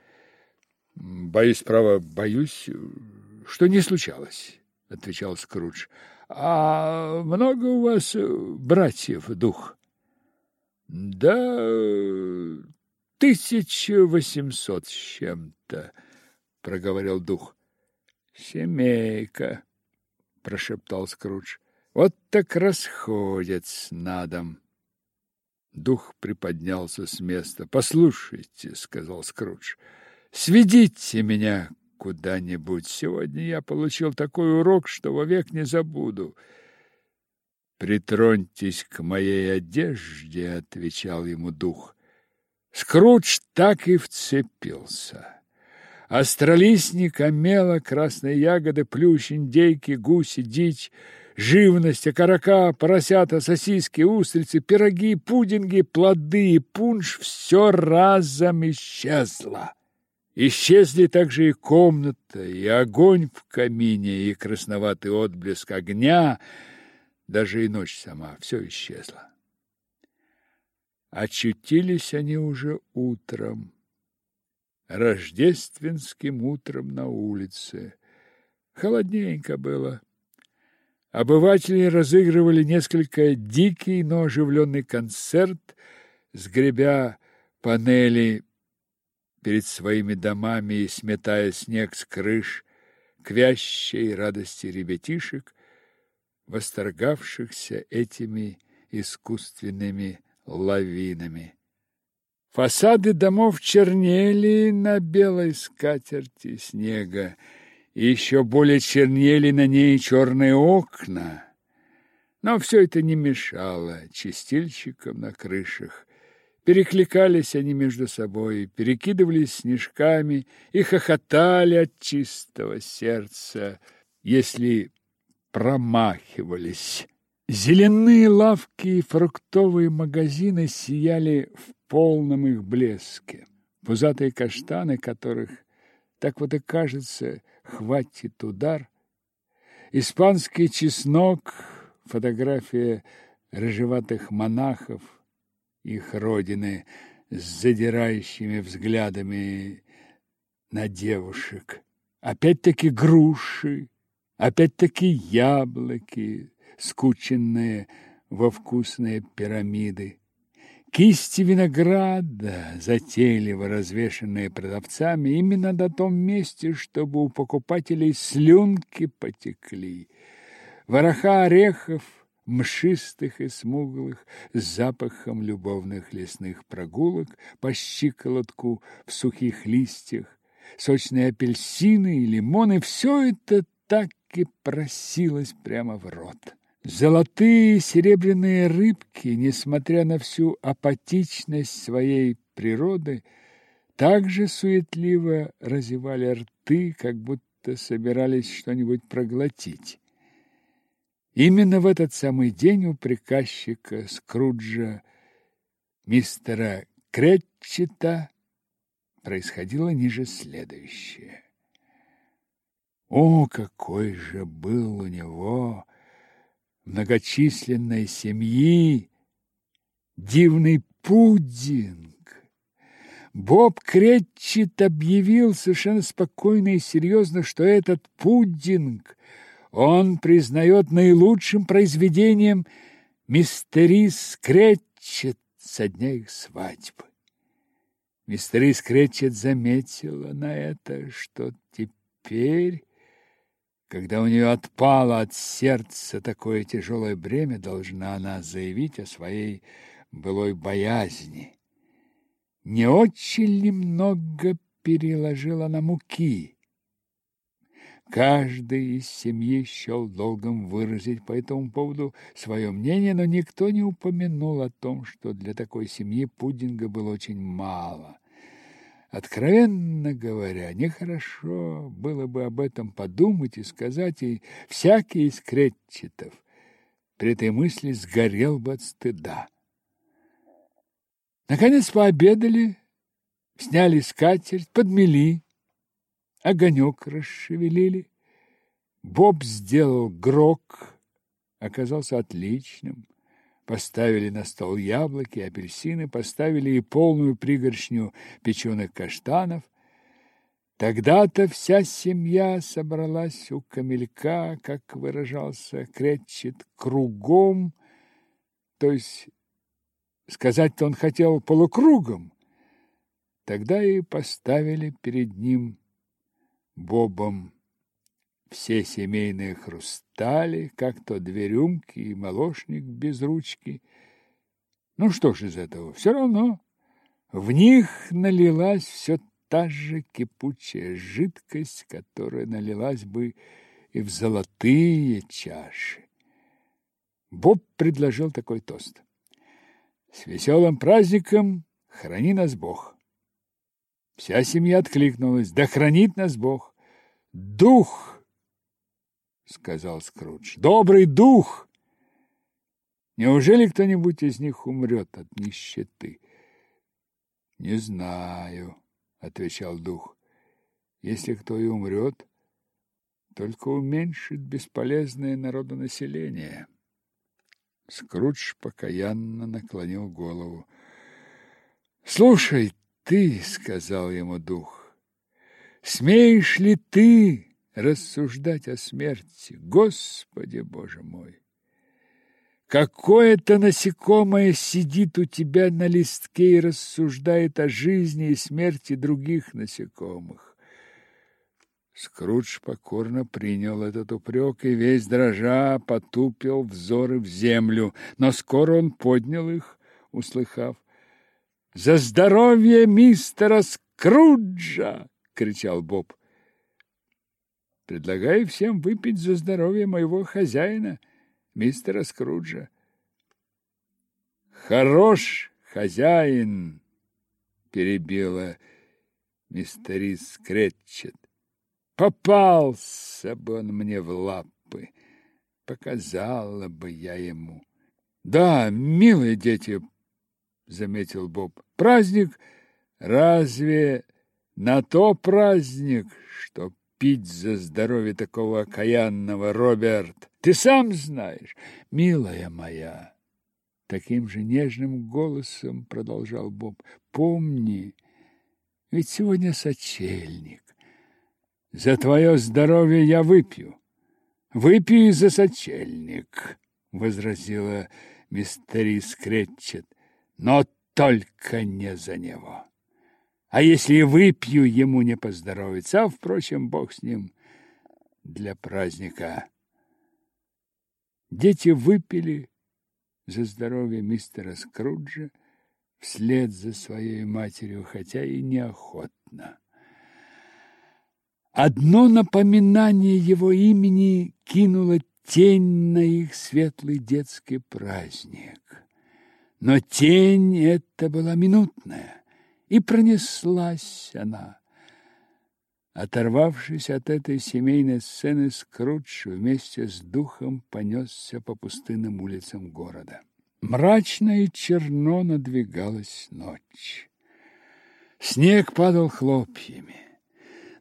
Боюсь, право, боюсь, что не случалось, отвечал Скрудж. А много у вас э, братьев, дух? Да, тысяча восемьсот с чем-то, проговорил дух. Семейка, прошептал Скрудж. Вот так расходятся на дом. Дух приподнялся с места. Послушайте, сказал Скрудж. Сведите меня куда-нибудь. Сегодня я получил такой урок, что вовек не забуду. Притроньтесь к моей одежде, отвечал ему дух. Скрудж так и вцепился. Астролистник, омела, красные ягоды, плющ, индейки, гуси, дичь, живность, окорока, поросята, сосиски, устрицы, пироги, пудинги, плоды и пунш – все разом исчезло. Исчезли также и комната, и огонь в камине, и красноватый отблеск огня, даже и ночь сама, все исчезло. Очутились они уже утром, рождественским утром на улице. Холодненько было. Обыватели разыгрывали несколько дикий, но оживленный концерт, сгребя панели перед своими домами и сметая снег с крыш к вящей радости ребятишек, восторгавшихся этими искусственными лавинами. Фасады домов чернели на белой скатерти снега, и еще более чернели на ней черные окна. Но все это не мешало чистильщикам на крышах. Перекликались они между собой, перекидывались снежками и хохотали от чистого сердца, если промахивались. Зеленые лавки и фруктовые магазины сияли в полном их блеске. Пузатые каштаны, которых, так вот и кажется, хватит удар. Испанский чеснок, фотография рыжеватых монахов, их родины с задирающими взглядами на девушек. Опять-таки груши, опять-таки яблоки, скученные во вкусные пирамиды. Кисти винограда, затейливо развешенные продавцами, именно на том месте, чтобы у покупателей слюнки потекли. Вороха орехов, мшистых и смуглых, с запахом любовных лесных прогулок по щиколотку в сухих листьях, сочные апельсины и лимоны — все это так и просилось прямо в рот. Золотые серебряные рыбки, несмотря на всю апатичность своей природы, также суетливо разевали рты, как будто собирались что-нибудь проглотить. Именно в этот самый день у приказчика Скруджа, мистера Кретчета, происходило ниже следующее. О, какой же был у него многочисленной семьи дивный пудинг. Боб Кретчет объявил совершенно спокойно и серьезно, что этот пудинг он признает наилучшим произведением мистерис Кретчет со дня их свадьбы. Мистерис Кретчет заметила на это, что теперь когда у нее отпало от сердца такое тяжелое бремя, должна она заявить о своей былой боязни. Не очень ли много переложила на муки? Каждый из семьи счел долгом выразить по этому поводу свое мнение, но никто не упомянул о том, что для такой семьи пудинга было очень мало – Откровенно говоря, нехорошо было бы об этом подумать и сказать, и всякий из кретчетов при этой мысли сгорел бы от стыда. Наконец пообедали, сняли скатерть, подмели, огонек расшевелили. Боб сделал грок, оказался отличным. Поставили на стол яблоки, апельсины, поставили и полную пригоршню печеных каштанов. Тогда-то вся семья собралась у камелька, как выражался Кретчет, кругом, то есть сказать-то он хотел полукругом. Тогда и поставили перед ним Бобом все семейные хрустали, как то две рюмки и молочник без ручки. Ну что ж из этого, все равно. В них налилась все та же кипучая жидкость, которая налилась бы и в золотые чаши. Боб предложил такой тост. С веселым праздником храни нас Бог. Вся семья откликнулась. Да хранит нас Бог. Дух, сказал Скрудж. Добрый дух. Неужели кто-нибудь из них умрет от нищеты? Не знаю, отвечал дух. Если кто и умрет, только уменьшит бесполезное народонаселение. Скрудж покаянно наклонил голову. «Слушай, ты, — сказал ему дух, — смеешь ли ты рассуждать о смерти? Господи, Боже мой! Какое-то насекомое сидит у тебя на листке и рассуждает о жизни и смерти других насекомых. Скрудж покорно принял этот упрек и весь дрожа потупил взоры в землю, но скоро он поднял их, услыхав. «За здоровье мистера Скруджа!» — кричал Боб. «Предлагаю всем выпить за здоровье моего хозяина, мистера Скруджа». «Хорош хозяин!» — перебила мистерис Скретчет. Попался бы он мне в лапы, показала бы я ему. Да, милые дети, заметил Боб. Праздник разве на то праздник, что пить за здоровье такого окаянного, Роберт? Ты сам знаешь, милая моя. Таким же нежным голосом продолжал Боб. Помни, ведь сегодня сочельник. За твое здоровье я выпью. Выпью за сочельник, возразила мистерис Кретчет, но только не за него. А если выпью, ему не поздоровится, а, впрочем, бог с ним для праздника. Дети выпили за здоровье мистера Скруджа вслед за своей матерью, хотя и неохотно. Одно напоминание его имени кинуло тень на их светлый детский праздник. Но тень эта была минутная, и пронеслась она. Оторвавшись от этой семейной сцены, Скрудж вместе с духом понесся по пустынным улицам города. Мрачно и черно надвигалась ночь. Снег падал хлопьями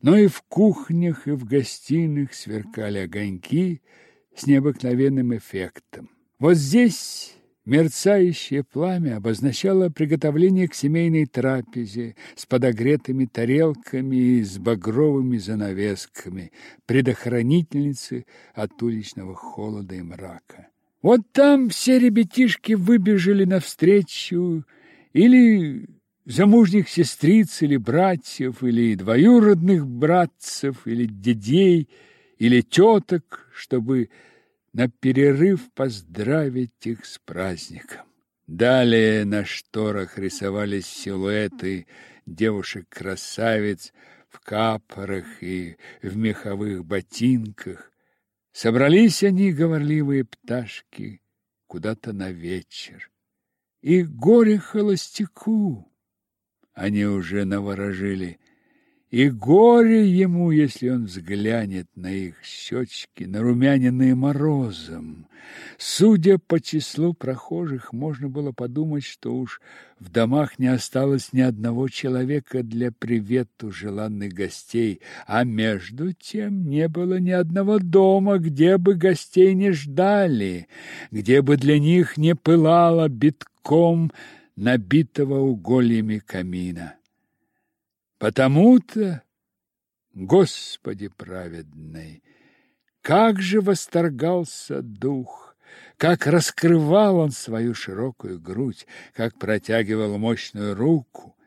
но и в кухнях, и в гостиных сверкали огоньки с необыкновенным эффектом. Вот здесь мерцающее пламя обозначало приготовление к семейной трапезе с подогретыми тарелками и с багровыми занавесками, предохранительницы от уличного холода и мрака. Вот там все ребятишки выбежали навстречу или замужних сестриц или братьев, или двоюродных братцев, или дедей, или теток, чтобы на перерыв поздравить их с праздником. Далее на шторах рисовались силуэты девушек-красавиц в капорах и в меховых ботинках. Собрались они, говорливые пташки, куда-то на вечер. И горе холостяку, они уже наворожили. И горе ему, если он взглянет на их щечки, нарумяненные морозом. Судя по числу прохожих, можно было подумать, что уж в домах не осталось ни одного человека для привету желанных гостей, а между тем не было ни одного дома, где бы гостей не ждали, где бы для них не пылало битком набитого угольями камина. Потому-то, Господи праведный, как же восторгался дух, как раскрывал он свою широкую грудь, как протягивал мощную руку,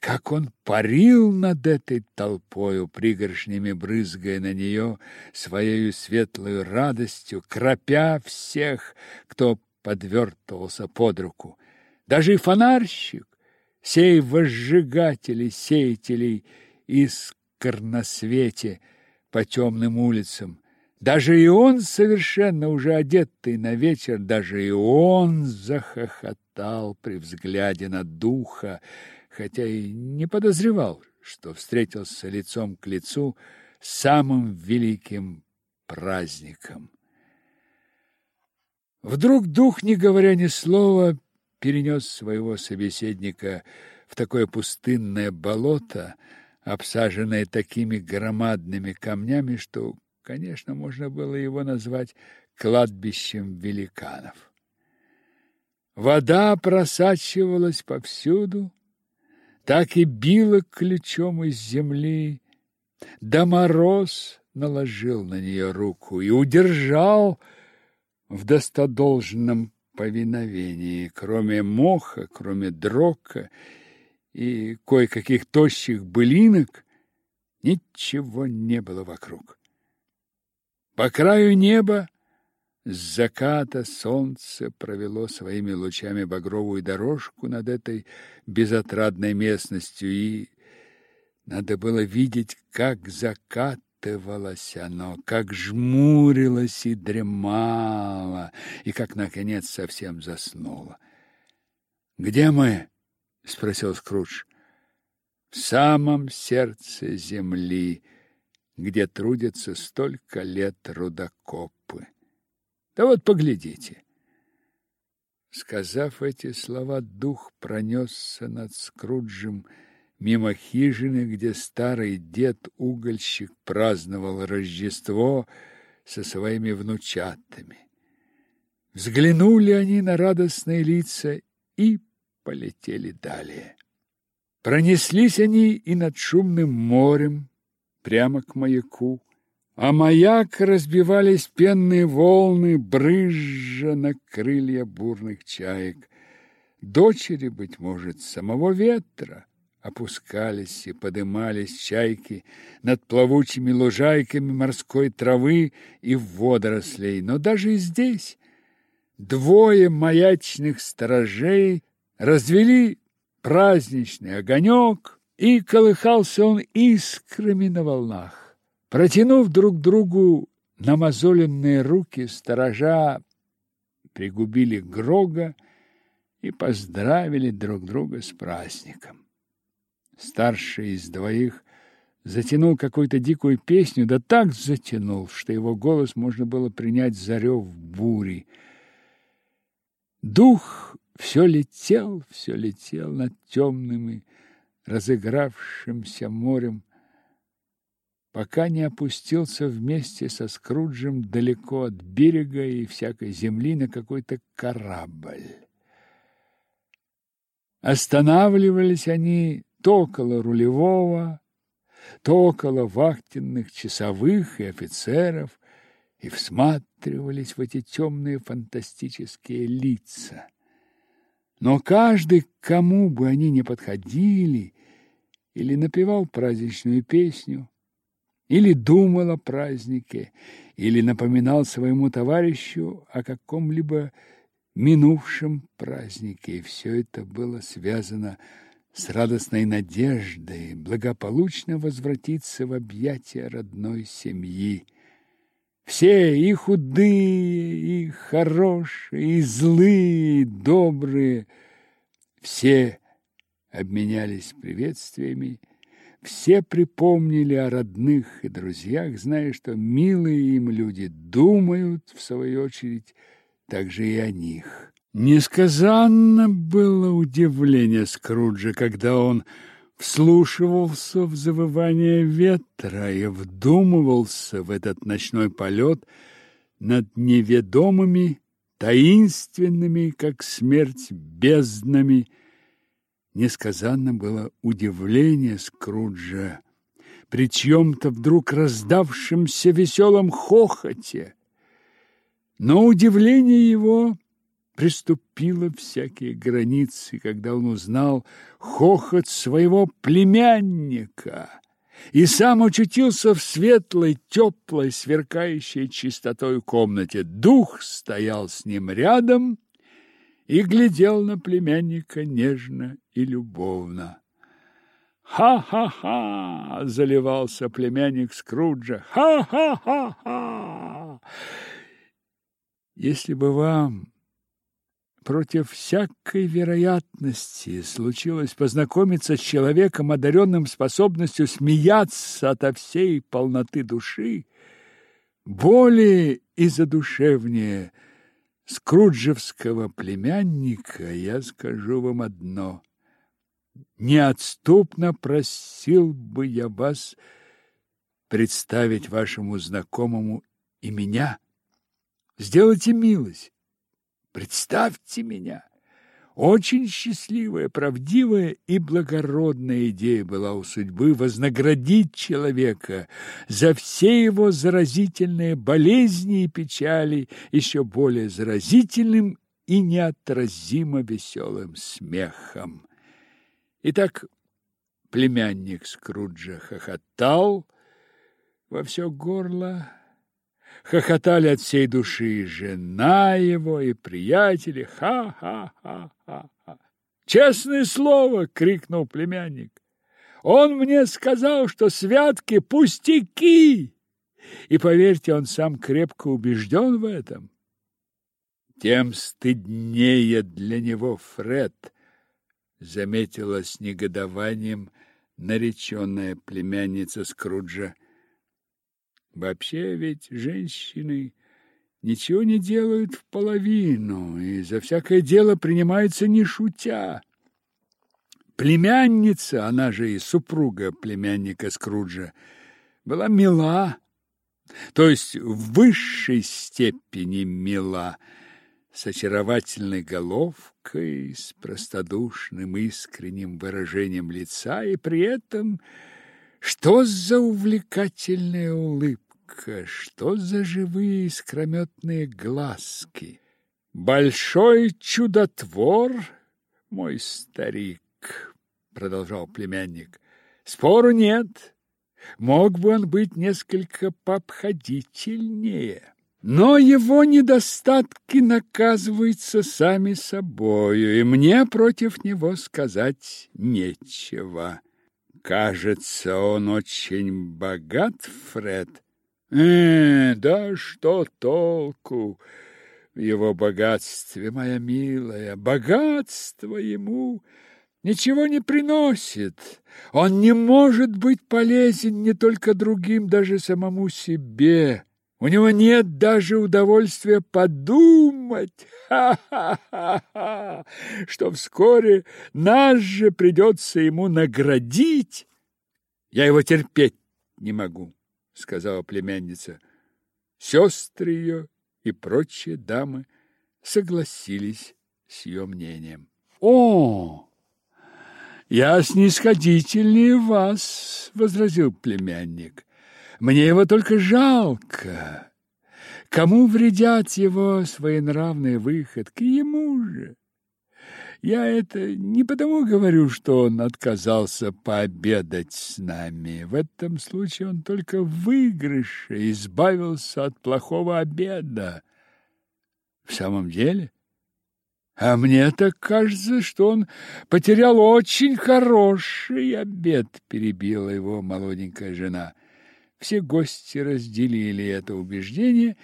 как он парил над этой толпою, пригоршнями брызгая на нее своей светлой радостью, кропя всех, кто подвертывался под руку. Даже и фонарщик, сей возжигатели сеятелей искр на свете по темным улицам, Даже и он, совершенно уже одетый на вечер, даже и он захохотал при взгляде на духа, хотя и не подозревал, что встретился лицом к лицу самым великим праздником. Вдруг дух, не говоря ни слова, перенес своего собеседника в такое пустынное болото, обсаженное такими громадными камнями, что Конечно, можно было его назвать кладбищем великанов. Вода просачивалась повсюду, так и била ключом из земли. Да мороз наложил на нее руку и удержал в достодолжном повиновении, кроме моха, кроме дрока и кое-каких тощих былинок, ничего не было вокруг. По краю неба с заката солнце провело своими лучами багровую дорожку над этой безотрадной местностью, и надо было видеть, как закатывалось оно, как жмурилось и дремало, и как, наконец, совсем заснуло. «Где мы?» — спросил Скрудж. «В самом сердце земли», где трудятся столько лет рудокопы. Да вот поглядите. Сказав эти слова, дух пронесся над Скруджем мимо хижины, где старый дед-угольщик праздновал Рождество со своими внучатами. Взглянули они на радостные лица и полетели далее. Пронеслись они и над шумным морем, прямо к маяку. А маяк разбивались пенные волны, брызжа на крылья бурных чаек. Дочери, быть может, самого ветра опускались и подымались чайки над плавучими лужайками морской травы и водорослей. Но даже здесь двое маячных сторожей развели праздничный огонек, и колыхался он искрами на волнах. Протянув друг другу намазоленные руки, сторожа пригубили Грога и поздравили друг друга с праздником. Старший из двоих затянул какую-то дикую песню, да так затянул, что его голос можно было принять за рев бури. Дух все летел, все летел над темными разыгравшимся морем, пока не опустился вместе со Скруджем далеко от берега и всякой земли на какой-то корабль. Останавливались они то около рулевого, то около вахтенных часовых и офицеров и всматривались в эти темные фантастические лица. Но каждый, к кому бы они ни подходили, или напевал праздничную песню, или думал о празднике, или напоминал своему товарищу о каком-либо минувшем празднике, и все это было связано с радостной надеждой благополучно возвратиться в объятия родной семьи. Все, и худые, и хорошие, и злые, и добрые, все обменялись приветствиями, все припомнили о родных и друзьях, зная, что милые им люди думают, в свою очередь, также и о них. Несказанно было удивление Скруджа, когда он вслушивался в завывание ветра и вдумывался в этот ночной полет над неведомыми, таинственными, как смерть, безднами, Несказанно было удивление Скруджа при чьем-то вдруг раздавшемся веселом хохоте. Но удивление его приступило всякие границы, когда он узнал хохот своего племянника и сам очутился в светлой, теплой, сверкающей чистотой комнате. Дух стоял с ним рядом и глядел на племянника нежно и любовно. «Ха-ха-ха!» — заливался племянник Скруджа. «Ха-ха-ха-ха!» Если бы вам против всякой вероятности случилось познакомиться с человеком, одаренным способностью смеяться ото всей полноты души, более и задушевнее скруджевского племянника, я скажу вам одно. Неотступно просил бы я вас представить вашему знакомому и меня. Сделайте милость, представьте меня. Очень счастливая, правдивая и благородная идея была у судьбы вознаградить человека за все его заразительные болезни и печали еще более заразительным и неотразимо веселым смехом. Итак, племянник Скруджа хохотал во все горло, хохотали от всей души жена его и приятели. Ха-ха-ха-ха! Честное слово, крикнул племянник. Он мне сказал, что святки пустяки. И поверьте, он сам крепко убежден в этом. Тем стыднее для него Фред, заметила с негодованием нареченная племянница Скруджа. Вообще ведь женщины ничего не делают в половину и за всякое дело принимаются не шутя. Племянница, она же и супруга племянника Скруджа, была мила, то есть в высшей степени мила, с очаровательной головкой, с простодушным искренним выражением лица и при этом что за увлекательная улыбка! Что за живые искрометные глазки! Большой чудотвор, мой старик, продолжал племянник. Спору нет. Мог бы он быть несколько пообходительнее. Но его недостатки наказываются сами собою, и мне против него сказать нечего. Кажется, он очень богат, Фред. Э, да что толку в его богатстве, моя милая? Богатство ему ничего не приносит. Он не может быть полезен не только другим, даже самому себе. У него нет даже удовольствия подумать, ха-ха-ха, что вскоре нас же придется ему наградить. Я его терпеть не могу сказала племянница. Сестры ее и прочие дамы согласились с ее мнением. О, я снисходительнее вас, возразил племянник. Мне его только жалко. Кому вредят его своенравные выходки? Ему же. Я это не потому говорю, что он отказался пообедать с нами. В этом случае он только в выигрыше избавился от плохого обеда. В самом деле? А мне так кажется, что он потерял очень хороший обед, перебила его молоденькая жена. Все гости разделили это убеждение и,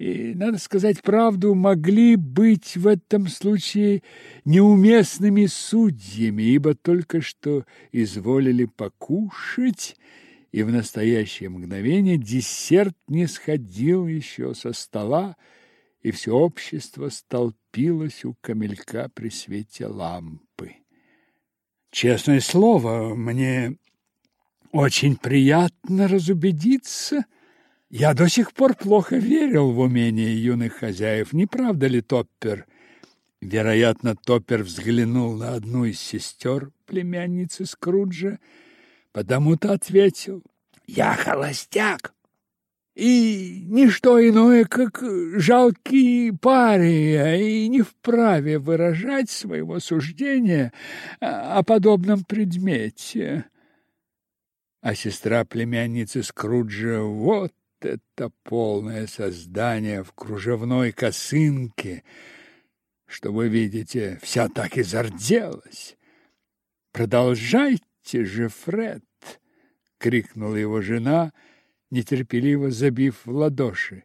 надо сказать правду, могли быть в этом случае неуместными судьями, ибо только что изволили покушать, и в настоящее мгновение десерт не сходил еще со стола, и все общество столпилось у камелька при свете лампы. Честное слово, мне очень приятно разубедиться, — я до сих пор плохо верил в умение юных хозяев, не правда ли, Топпер? Вероятно, Топпер взглянул на одну из сестер племянницы Скруджа, потому-то ответил: "Я холостяк и ничто иное, как жалкий пария, и не вправе выражать своего суждения о подобном предмете". А сестра племянницы Скруджа вот это полное создание в кружевной косынке, что вы видите, вся так и зарделась. Продолжайте же, Фред!» — крикнула его жена, нетерпеливо забив в ладоши.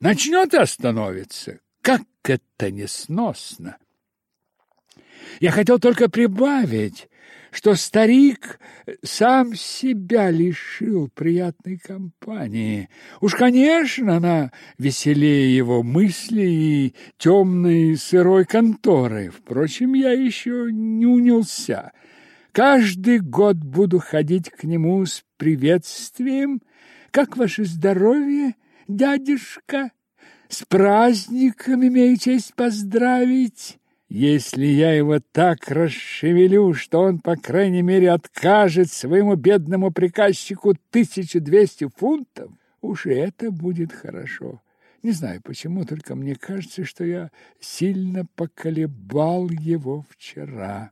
«Начнет и остановится! Как это несносно!» Я хотел только прибавить, что старик сам себя лишил приятной компании. Уж, конечно, она веселее его мысли и темной сырой конторы. Впрочем, я еще не унялся. Каждый год буду ходить к нему с приветствием. Как ваше здоровье, дядюшка? С праздником имею честь поздравить. Если я его так расшевелю, что он, по крайней мере, откажет своему бедному приказчику 1200 фунтов, уж это будет хорошо. Не знаю почему, только мне кажется, что я сильно поколебал его вчера.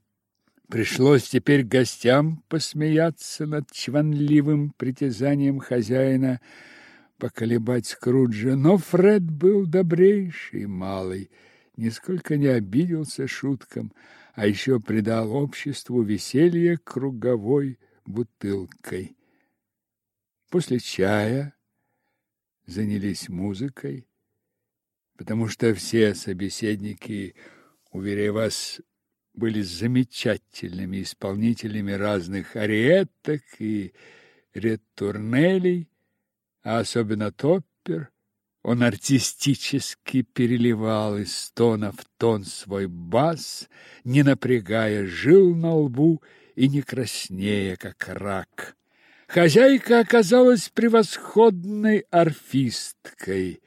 Пришлось теперь гостям посмеяться над чванливым притязанием хозяина поколебать Скруджа, но Фред был добрейший малый, нисколько не обиделся шуткам, а еще придал обществу веселье круговой бутылкой. После чая занялись музыкой, потому что все собеседники, уверяю вас, были замечательными исполнителями разных ариеток и ретурнелей, а особенно Топпер – он артистически переливал из тона в тон свой бас, не напрягая жил на лбу и не краснея, как рак. Хозяйка оказалась превосходной арфисткой.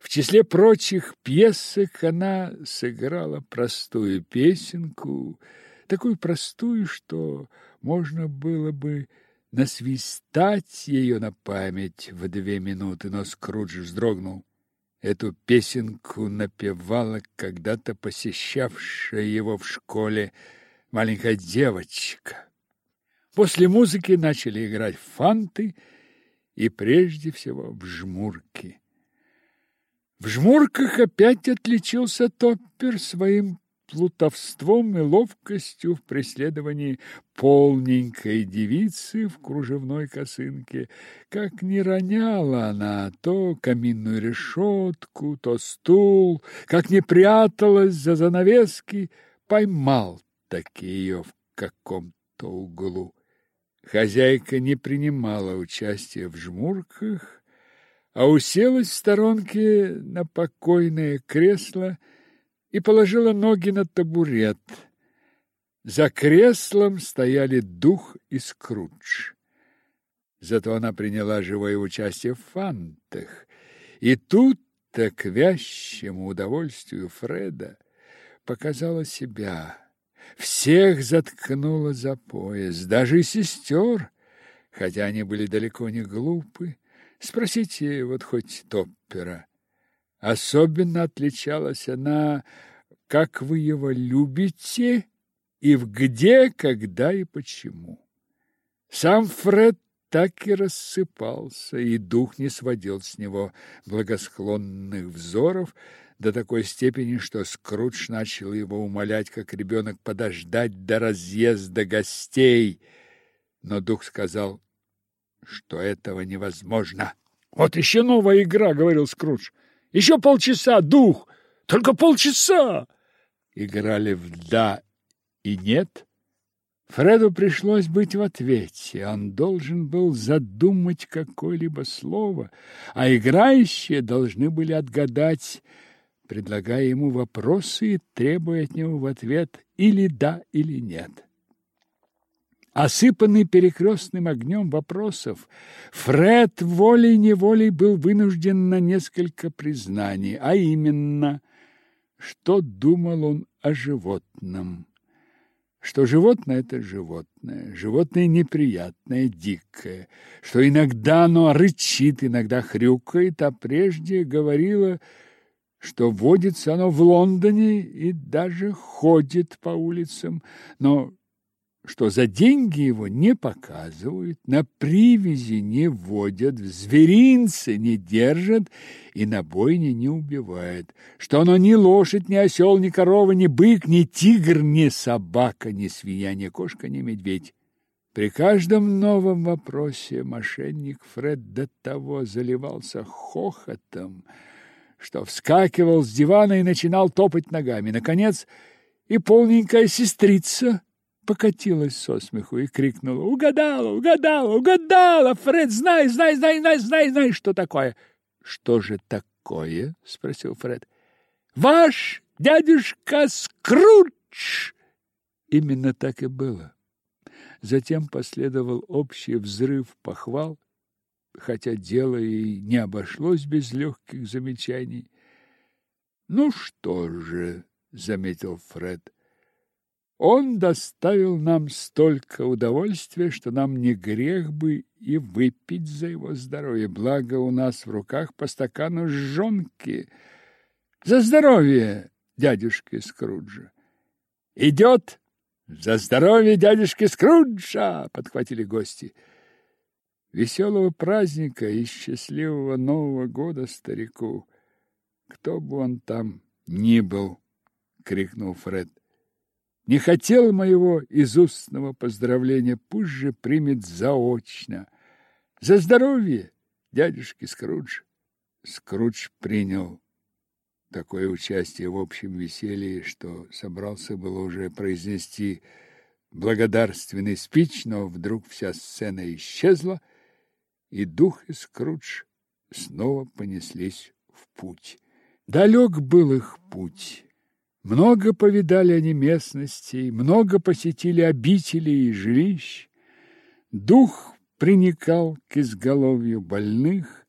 В числе прочих пьесок она сыграла простую песенку, такую простую, что можно было бы насвистать ее на память в две минуты, но Скрудж вздрогнул. Эту песенку напевала когда-то посещавшая его в школе маленькая девочка. После музыки начали играть фанты и прежде всего в жмурки. В жмурках опять отличился Топпер своим плутовством и ловкостью в преследовании полненькой девицы в кружевной косынке. Как не роняла она то каминную решетку, то стул, как не пряталась за занавески, поймал таки ее в каком-то углу. Хозяйка не принимала участия в жмурках, а уселась в сторонке на покойное кресло и положила ноги на табурет. За креслом стояли дух и скрудж. Зато она приняла живое участие в фантах. И тут-то к вящему удовольствию Фреда показала себя. Всех заткнула за пояс, даже и сестер, хотя они были далеко не глупы. Спросите вот хоть Топпера. Особенно отличалась она, как вы его любите и в где, когда и почему. Сам Фред так и рассыпался, и дух не сводил с него благосклонных взоров до такой степени, что Скрудж начал его умолять, как ребенок, подождать до разъезда гостей. Но дух сказал, что этого невозможно. — Вот еще новая игра, — говорил Скрудж. Еще полчаса, дух! Только полчаса!» Играли в «да» и «нет». Фреду пришлось быть в ответе. Он должен был задумать какое-либо слово, а играющие должны были отгадать, предлагая ему вопросы и требуя от него в ответ или «да», или «нет». Осыпанный перекрестным огнем вопросов, Фред волей-неволей был вынужден на несколько признаний, а именно, что думал он о животном. Что животное – это животное, животное неприятное, дикое, что иногда оно рычит, иногда хрюкает, а прежде говорила, что водится оно в Лондоне и даже ходит по улицам, но что за деньги его не показывают, на привязи не водят, в зверинце не держат и на бойне не убивают, что оно ни лошадь, ни осел, ни корова, ни бык, ни тигр, ни собака, ни свинья, ни кошка, ни медведь. При каждом новом вопросе мошенник Фред до того заливался хохотом, что вскакивал с дивана и начинал топать ногами. Наконец, и полненькая сестрица покатилась со смеху и крикнула «Угадала, угадала, угадала! Фред, знай, знай, знай, знай, знай, знай, что такое!» «Что же такое?» — спросил Фред. «Ваш дядюшка Скрудж!» Именно так и было. Затем последовал общий взрыв похвал, хотя дело и не обошлось без легких замечаний. «Ну что же», — заметил Фред, — «он доставил нам столько удовольствия, что нам не грех бы и выпить за его здоровье, благо у нас в руках по стакану жжёнки. За здоровье дядюшки Скруджа!» «Идет!» «За здоровье дядюшки Скруджа!» — подхватили гости. Веселого праздника и счастливого Нового года старику! Кто бы он там ни был, — крикнул Фред. Не хотел моего изустного поздравления, пусть же примет заочно. За здоровье, дядюшки Скрудж! Скрудж принял такое участие в общем веселье, что собрался было уже произнести благодарственный спич, но вдруг вся сцена исчезла, и дух и Скрудж снова понеслись в путь. Далек был их путь. Много повидали они местностей, много посетили обителей и жилищ. Дух приникал к изголовью больных,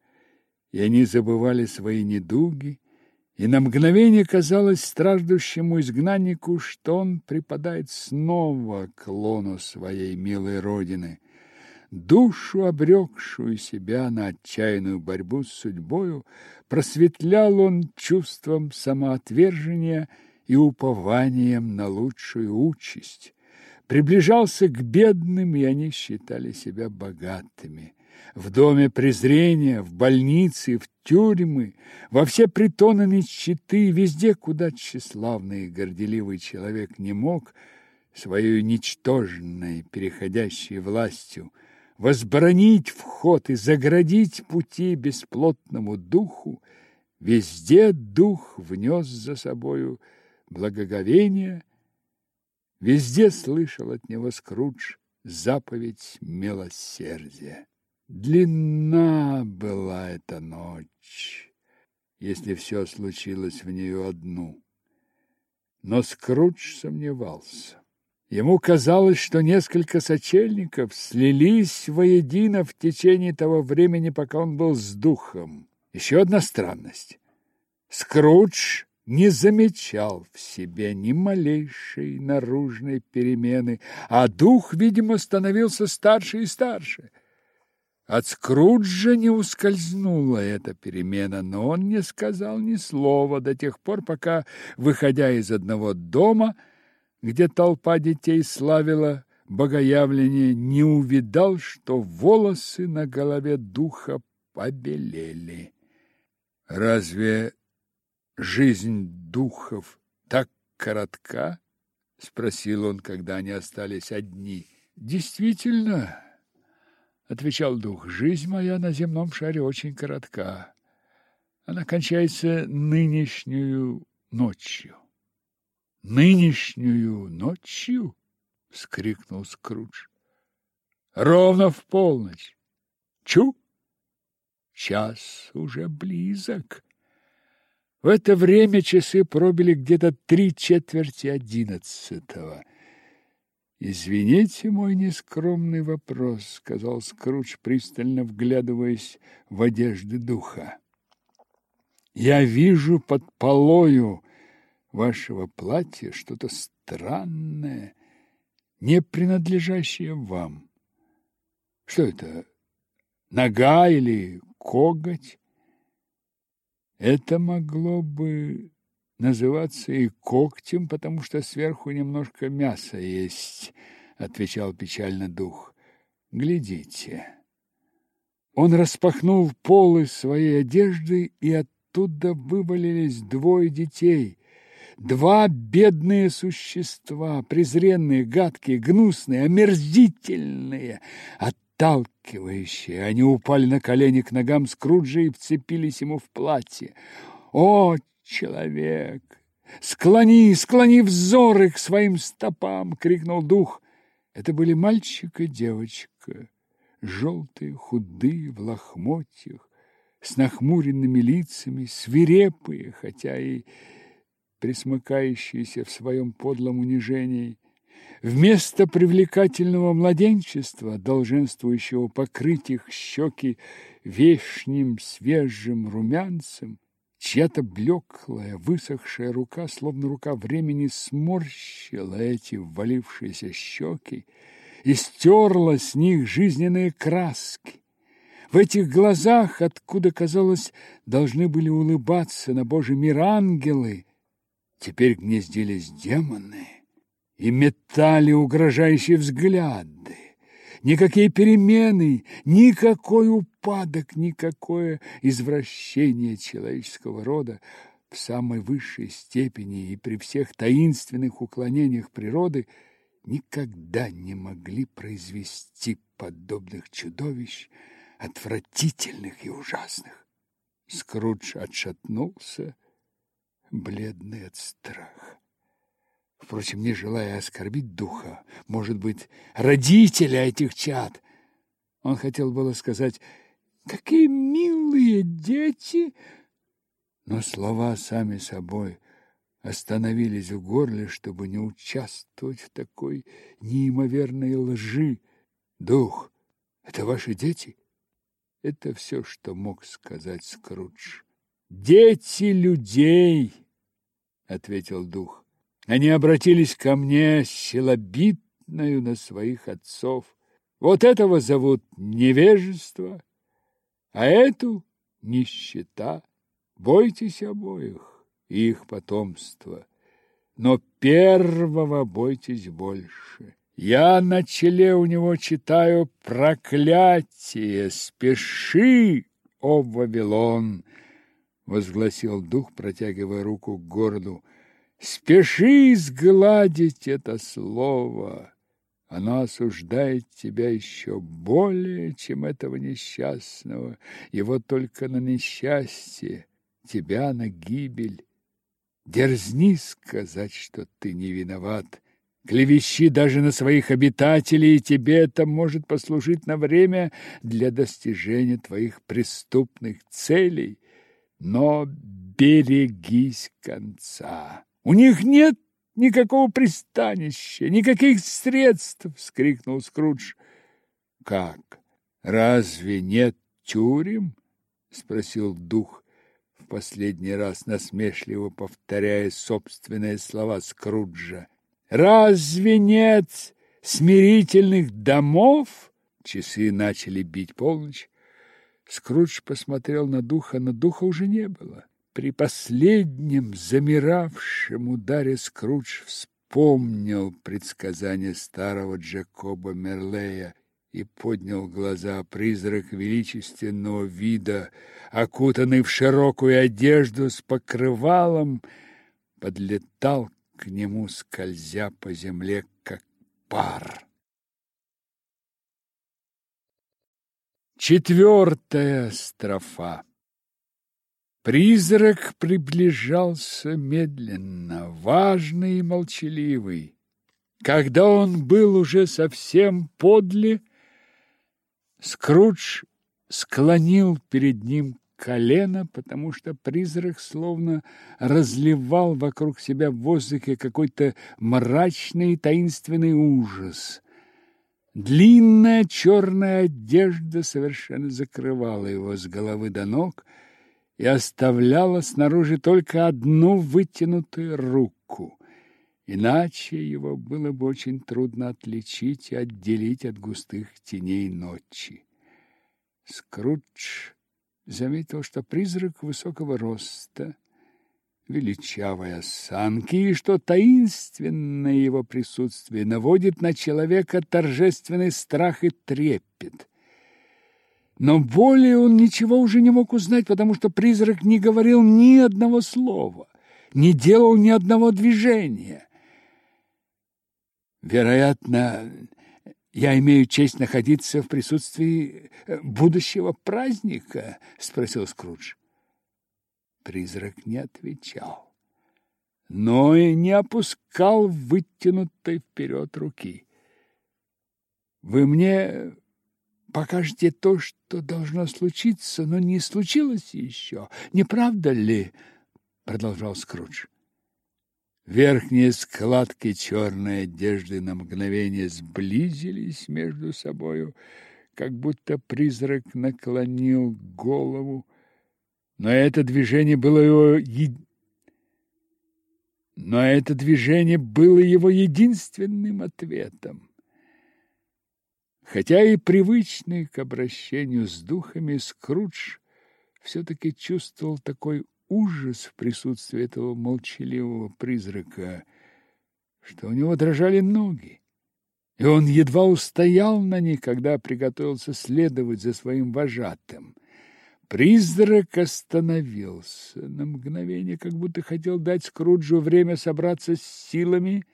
и они забывали свои недуги, и на мгновение казалось страждущему изгнаннику, что он припадает снова к лону своей милой родины. Душу, обрекшую себя на отчаянную борьбу с судьбою, просветлял он чувством самоотвержения и упованием на лучшую участь. Приближался к бедным, и они считали себя богатыми в доме презрения, в больнице, в тюрьмы, во все притоны нищеты, везде, куда тщеславный и горделивый человек не мог своей ничтожной, переходящей властью, возбранить вход и заградить пути бесплотному духу, везде дух внес за собою благоговение, везде слышал от него Скрудж заповедь милосердия. Длинна была эта ночь, если все случилось в нее одну. Но Скрудж сомневался. Ему казалось, что несколько сочельников слились воедино в течение того времени, пока он был с духом. Еще одна странность. Скрудж не замечал в себе ни малейшей наружной перемены, а дух, видимо, становился старше и старше. От Скруджа не ускользнула эта перемена, но он не сказал ни слова до тех пор, пока, выходя из одного дома, где толпа детей славила богоявление, не увидал, что волосы на голове духа побелели. Разве жизнь духов так коротка? спросил он, когда они остались одни. Действительно, отвечал дух. Жизнь моя на земном шаре очень коротка. Она кончается нынешнюю ночью. Нынешнюю ночью? вскрикнул Скрудж. Ровно в полночь. Чу! Час уже близок. В это время часы пробили где-то три четверти одиннадцатого. «Извините мой нескромный вопрос», — сказал Скрудж, пристально вглядываясь в одежды духа. «Я вижу под полою вашего платья что-то странное, не принадлежащее вам. Что это, нога или коготь? Это могло бы называться и когтем, потому что сверху немножко мяса есть, отвечал печально дух. Глядите. Он распахнул полы своей одежды, и оттуда вывалились двое детей. Два бедные существа, презренные, гадкие, гнусные, омерзительные, отталкивающие. Они упали на колени к ногам Скруджа и вцепились ему в платье. «О, человек! Склони, склони взоры к своим стопам!» — крикнул дух. Это были мальчик и девочка, желтые, худые, в лохмотьях, с нахмуренными лицами, свирепые, хотя и присмыкающиеся в своем подлом унижении. Вместо привлекательного младенчества, долженствующего покрыть их щеки вешним свежим румянцем, чья-то блеклая, высохшая рука, словно рука времени, сморщила эти ввалившиеся щеки и стерла с них жизненные краски. В этих глазах, откуда, казалось, должны были улыбаться на Божий мир ангелы, теперь гнездились демоны и метали угрожающие взгляды. Никакие перемены, никакой упадок, никакое извращение человеческого рода в самой высшей степени и при всех таинственных уклонениях природы никогда не могли произвести подобных чудовищ, отвратительных и ужасных. Скрудж отшатнулся, бледный от страха. Впрочем, не желая оскорбить духа, может быть, родителя этих чад, он хотел было сказать «Какие милые дети!» Но слова сами собой остановились в горле, чтобы не участвовать в такой неимоверной лжи. «Дух, это ваши дети?» Это все, что мог сказать Скрудж. «Дети людей!» — ответил дух. «Они обратились ко мне силобитною на своих отцов. Вот этого зовут невежество, а эту — нищета. Бойтесь обоих и их потомства, но первого бойтесь больше. Я на челе у него читаю проклятие. Спеши, о Вавилон! возгласил дух, протягивая руку к городу. Спеши сгладить это слово. Оно осуждает тебя еще более, чем этого несчастного. Его только на несчастье, тебя на гибель. Дерзни сказать, что ты не виноват Клевещи даже на своих обитателей, и тебе это может послужить на время для достижения твоих преступных целей. Но берегись конца. У них нет никакого пристанища, никаких средств, — вскрикнул Скрудж. — Как? Разве нет тюрем? — спросил дух, в последний раз насмешливо повторяя собственные слова Скруджа. Разве нет смирительных домов? Часы начали бить полночь. Скрудж посмотрел на духа, но духа уже не было. При последнем замиравшем ударе Скрудж вспомнил предсказание старого Джакоба Мерлея и поднял глаза. Призрак величественного вида, окутанный в широкую одежду с покрывалом, подлетал к нему, скользя по земле, как пар. Четвертая строфа. Призрак приближался медленно, важный и молчаливый. Когда он был уже совсем подле, Скрудж склонил перед ним колено, потому что призрак словно разливал вокруг себя в воздухе какой-то мрачный таинственный ужас. Длинная черная одежда совершенно закрывала его с головы до ног и оставляла снаружи только одну вытянутую руку. Иначе его было бы очень трудно отличить и отделить от густых теней ночи. Скрудж заметил, что призрак высокого роста, величавой осанки, и что таинственное его присутствие наводит на человека торжественный страх и трепет. Но более он ничего уже не мог узнать, потому что призрак не говорил ни одного слова. не делал ни одного движения. Вероятно, я имею честь находиться в присутствии э, будущего праздника, спросил Скрудж. Призрак не отвечал, но и не опускал вытянутой вперед руки. Вы мне покажете то, что должно случиться, но не случилось еще, не правда ли? продолжал Скрудж. Верхние складки черной одежды на мгновение сблизились между собою, как будто призрак наклонил голову. Но это движение было его но это движение было его единственным ответом. Хотя и привычный к обращению с духами, Скрудж все-таки чувствовал такой ужас в присутствии этого молчаливого призрака, что у него дрожали ноги, и он едва устоял на них, когда приготовился следовать за своим вожатым. Призрак остановился на мгновение, как будто хотел дать Скруджу время собраться с силами,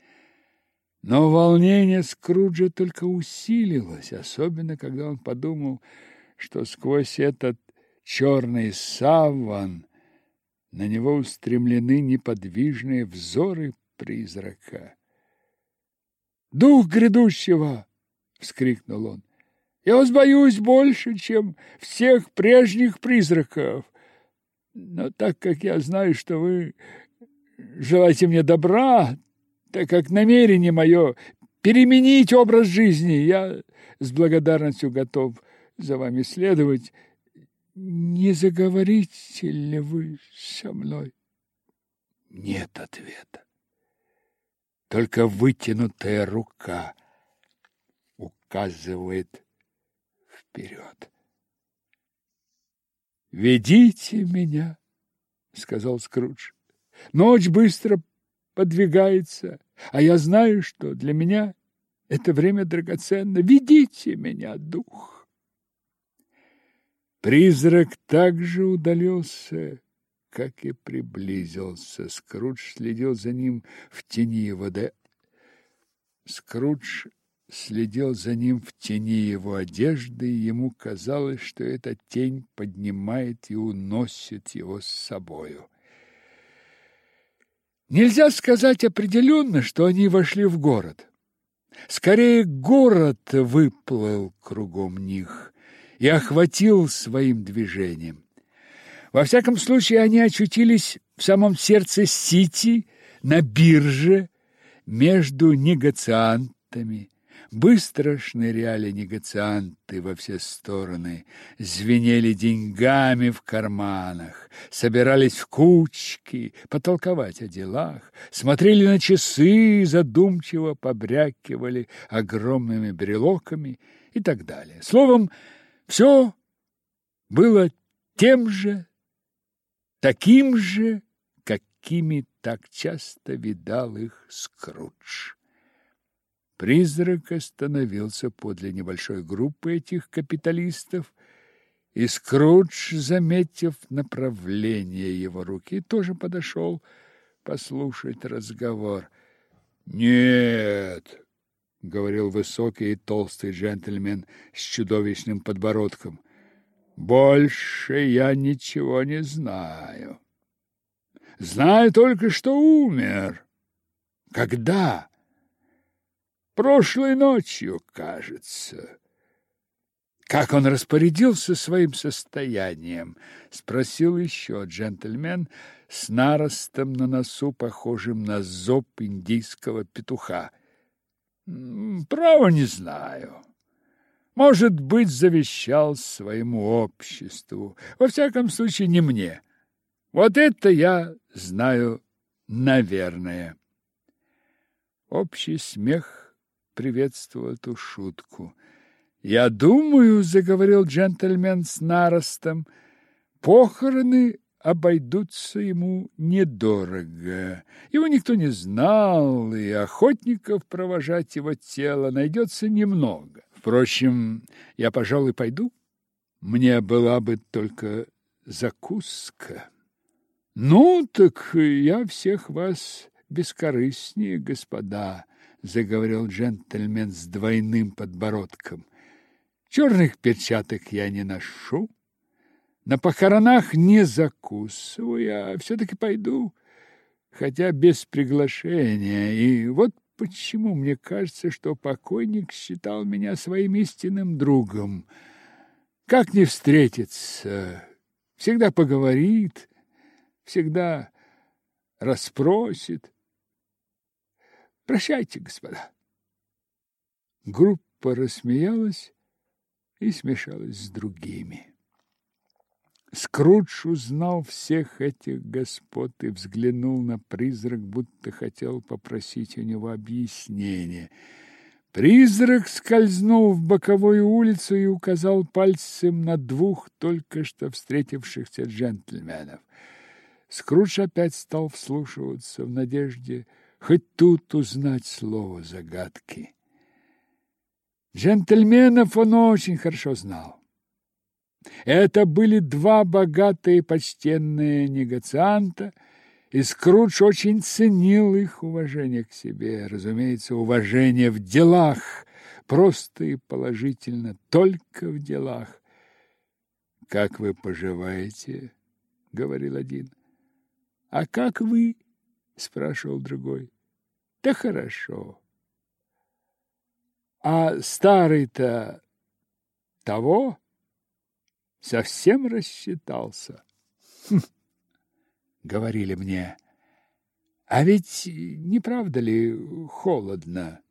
но волнение Скруджа только усилилось, особенно когда он подумал, что сквозь этот черный саван на него устремлены неподвижные взоры призрака. «Дух грядущего!» — вскрикнул он. «Я вас боюсь больше, чем всех прежних призраков. Но так как я знаю, что вы желаете мне добра, так как намерение мое переменить образ жизни, я с благодарностью готов за вами следовать не заговорите ли вы со мной? Нет ответа. Только вытянутая рука указывает вперед. «Ведите меня», — сказал Скрудж. «Ночь быстро подвигается, а я знаю, что для меня это время драгоценно. Ведите меня, дух». Призрак также удалился, как и приблизился. Скрудж следил за ним в тени воды. Скрудж следил за ним в тени его одежды, и ему казалось, что эта тень поднимает и уносит его с собою. Нельзя сказать определенно, что они вошли в город. Скорее, город выплыл кругом них и охватил своим движением. Во всяком случае, они очутились в самом сердце Сити, на бирже, между негациантами. Быстро шныряли негацианты во все стороны, звенели деньгами в карманах, собирались в кучки, потолковать о делах, смотрели на часы, задумчиво побрякивали огромными брелоками и так далее. Словом, все было тем же, таким же, какими так часто видал их Скрудж. Призрак остановился подле небольшой группы этих капиталистов, и Скрудж, заметив направление его руки, тоже подошел послушать разговор. «Нет!» говорил высокий и толстый джентльмен с чудовищным подбородком. Больше я ничего не знаю. Знаю только, что умер. Когда? Прошлой ночью, кажется. Как он распорядился своим состоянием? спросил еще джентльмен с наростом на носу, похожим на зоб индийского петуха. Право не знаю. Может быть, завещал своему обществу. Во всяком случае, не мне. Вот это я знаю, наверное. Общий смех приветствовал эту шутку. «Я думаю, — заговорил джентльмен с наростом, — похороны обойдутся ему недорого. Его никто не знал, и охотников провожать его тело найдется немного. Впрочем, я, пожалуй, пойду. Мне была бы только закуска. Ну, так я всех вас бескорыстнее, господа, заговорил джентльмен с двойным подбородком. Черных перчаток я не ношу, на похоронах не закусываю, а все-таки пойду, хотя без приглашения. И вот почему мне кажется, что покойник считал меня своим истинным другом. Как не встретиться? Всегда поговорит, всегда расспросит. Прощайте, господа. Группа рассмеялась и смешалась с другими. Скрудж узнал всех этих господ и взглянул на призрак, будто хотел попросить у него объяснения. Призрак скользнул в боковую улицу и указал пальцем на двух только что встретившихся джентльменов. Скрудж опять стал вслушиваться в надежде хоть тут узнать слово загадки. Джентльменов он очень хорошо знал. Это были два богатые почтенные негацианта, и Скрудж очень ценил их уважение к себе, разумеется, уважение в делах, просто и положительно, только в делах. «Как вы поживаете?» — говорил один. «А как вы?» — спрашивал другой. «Да хорошо». «А старый-то того?» совсем рассчитался. Хм, говорили мне. А ведь не правда ли холодно?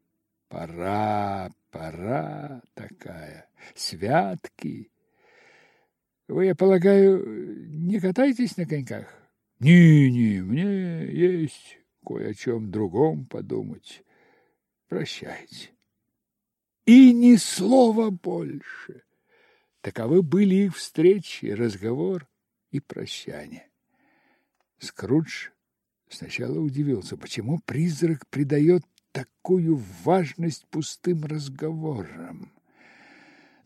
Пора, пора такая, святки. Вы, я полагаю, не катаетесь на коньках? Не-не, мне есть кое о чем другом подумать. Прощайте. И ни слова больше. Таковы были их встречи, разговор и прощание. Скрудж сначала удивился, почему призрак придает такую важность пустым разговорам.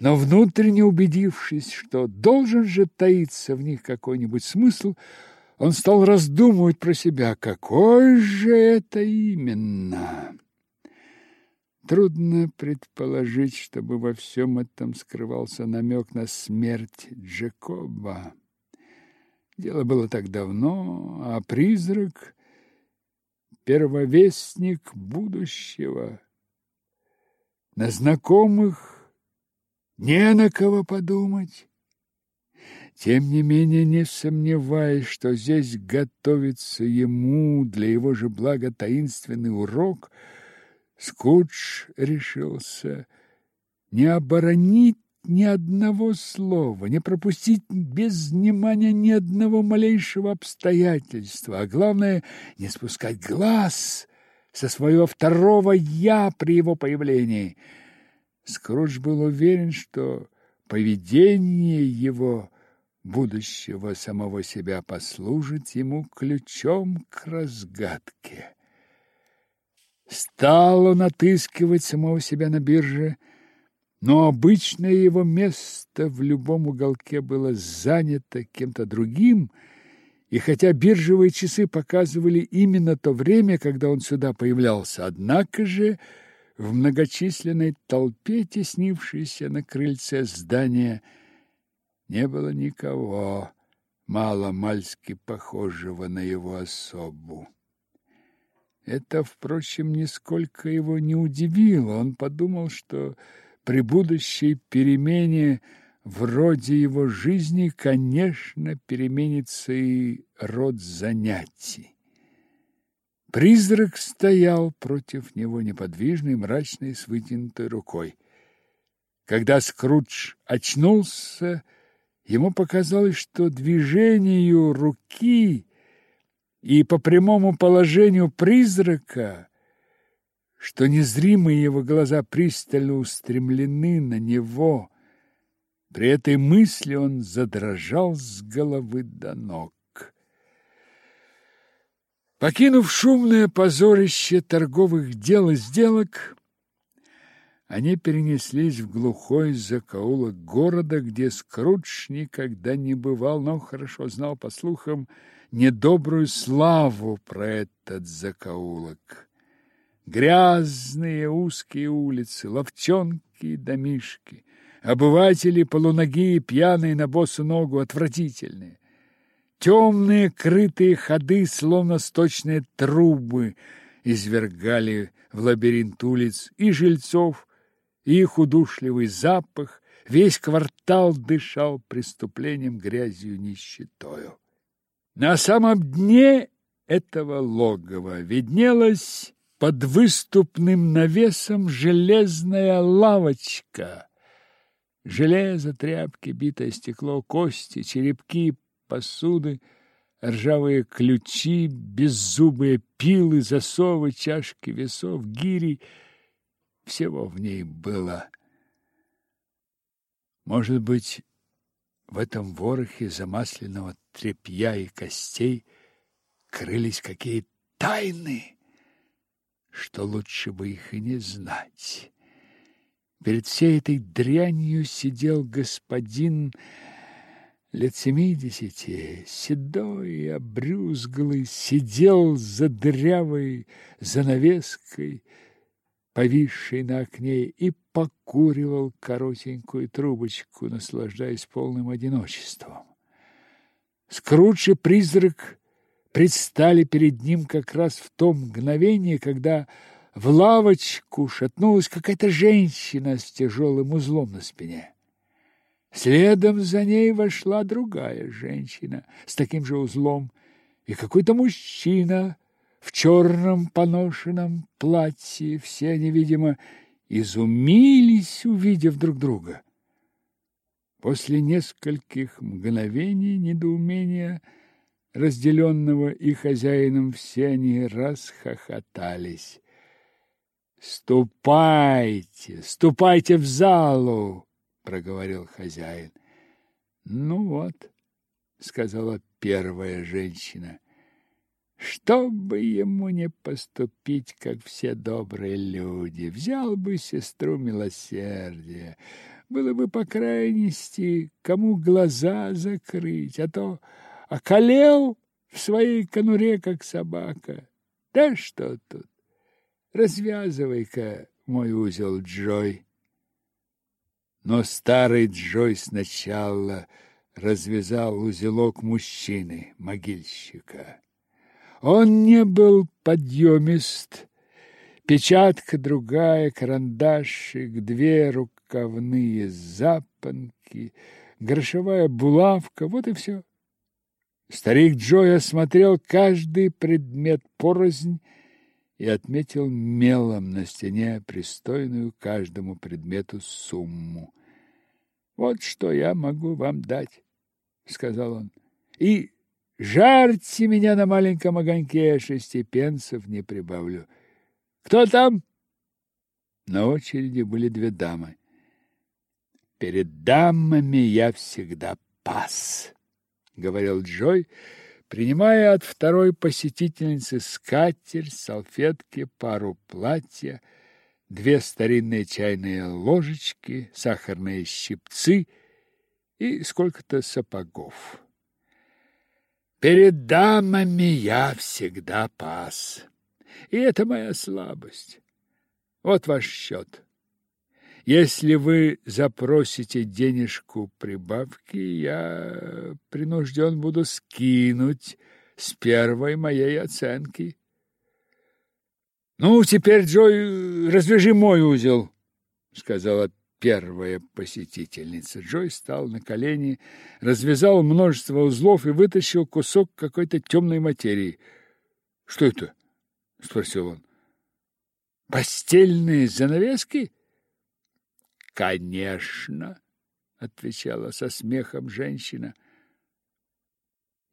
Но внутренне убедившись, что должен же таиться в них какой-нибудь смысл, он стал раздумывать про себя, какой же это именно. Трудно предположить, чтобы во всем этом скрывался намек на смерть Джекоба. Дело было так давно, а призрак — первовестник будущего. На знакомых не на кого подумать. Тем не менее, не сомневаясь, что здесь готовится ему для его же блага таинственный урок — Скудж решился не оборонить ни одного слова, не пропустить без внимания ни одного малейшего обстоятельства, а главное, не спускать глаз со своего второго «я» при его появлении. Скрудж был уверен, что поведение его будущего самого себя послужит ему ключом к разгадке. Стал он отыскивать самого себя на бирже, но обычное его место в любом уголке было занято кем-то другим, и хотя биржевые часы показывали именно то время, когда он сюда появлялся, однако же в многочисленной толпе, теснившейся на крыльце здания, не было никого мало-мальски похожего на его особу. Это, впрочем, нисколько его не удивило. Он подумал, что при будущей перемене в роде его жизни, конечно, переменится и род занятий. Призрак стоял против него неподвижный, мрачный, с вытянутой рукой. Когда Скрудж очнулся, ему показалось, что движению руки и по прямому положению призрака, что незримые его глаза пристально устремлены на него. При этой мысли он задрожал с головы до ног. Покинув шумное позорище торговых дел и сделок, они перенеслись в глухой закоулок города, где Скрудж никогда не бывал, но хорошо знал по слухам недобрую славу про этот закоулок. Грязные узкие улицы, ловчонки и домишки, обыватели полуногие, пьяные на босу ногу, отвратительные. Темные крытые ходы, словно сточные трубы, извергали в лабиринт улиц и жильцов, их удушливый запах, весь квартал дышал преступлением, грязью, нищетою. На самом дне этого логова виднелась под выступным навесом железная лавочка. Железо, тряпки, битое стекло, кости, черепки, посуды, ржавые ключи, беззубые пилы, засовы, чашки, весов, гири. Всего в ней было. Может быть, в этом ворохе замасленного тряпья и костей крылись какие тайны, что лучше бы их и не знать. Перед всей этой дрянью сидел господин лет семидесяти, седой и обрюзглый, сидел за дырявой занавеской, повисшей на окне, и покуривал коротенькую трубочку, наслаждаясь полным одиночеством. Скрудж и призрак предстали перед ним как раз в то мгновение, когда в лавочку шатнулась какая-то женщина с тяжелым узлом на спине. Следом за ней вошла другая женщина с таким же узлом и какой-то мужчина в черном поношенном платье. Все они, видимо, изумились, увидев друг друга. После нескольких мгновений недоумения, разделенного и хозяином, все они расхохотались. «Ступайте, ступайте в залу!» — проговорил хозяин. «Ну вот», — сказала первая женщина, — «что бы ему не поступить, как все добрые люди, взял бы сестру милосердия, было бы, по крайности, кому глаза закрыть, а то околел в своей конуре, как собака. Да что тут? Развязывай-ка мой узел, Джой. Но старый Джой сначала развязал узелок мужчины, могильщика. Он не был подъемист, печатка другая, карандашик, две рукавные запонки, грошовая булавка, вот и все. Старик Джой осмотрел каждый предмет порознь и отметил мелом на стене пристойную каждому предмету сумму. «Вот что я могу вам дать», — сказал он, — «и жарьте меня на маленьком огоньке, шести пенсов не прибавлю. Кто там?» На очереди были две дамы. «Перед дамами я всегда пас», — говорил Джой, — принимая от второй посетительницы скатерть, салфетки, пару платья, две старинные чайные ложечки, сахарные щипцы и сколько-то сапогов. Перед дамами я всегда пас, и это моя слабость. Вот ваш счет. Если вы запросите денежку прибавки, я принужден буду скинуть с первой моей оценки. Ну, теперь, Джой, развяжи мой узел, сказала первая посетительница. Джой стал на колени, развязал множество узлов и вытащил кусок какой-то темной материи. Что это? спросил он. Постельные занавески? Конечно, отвечала со смехом женщина.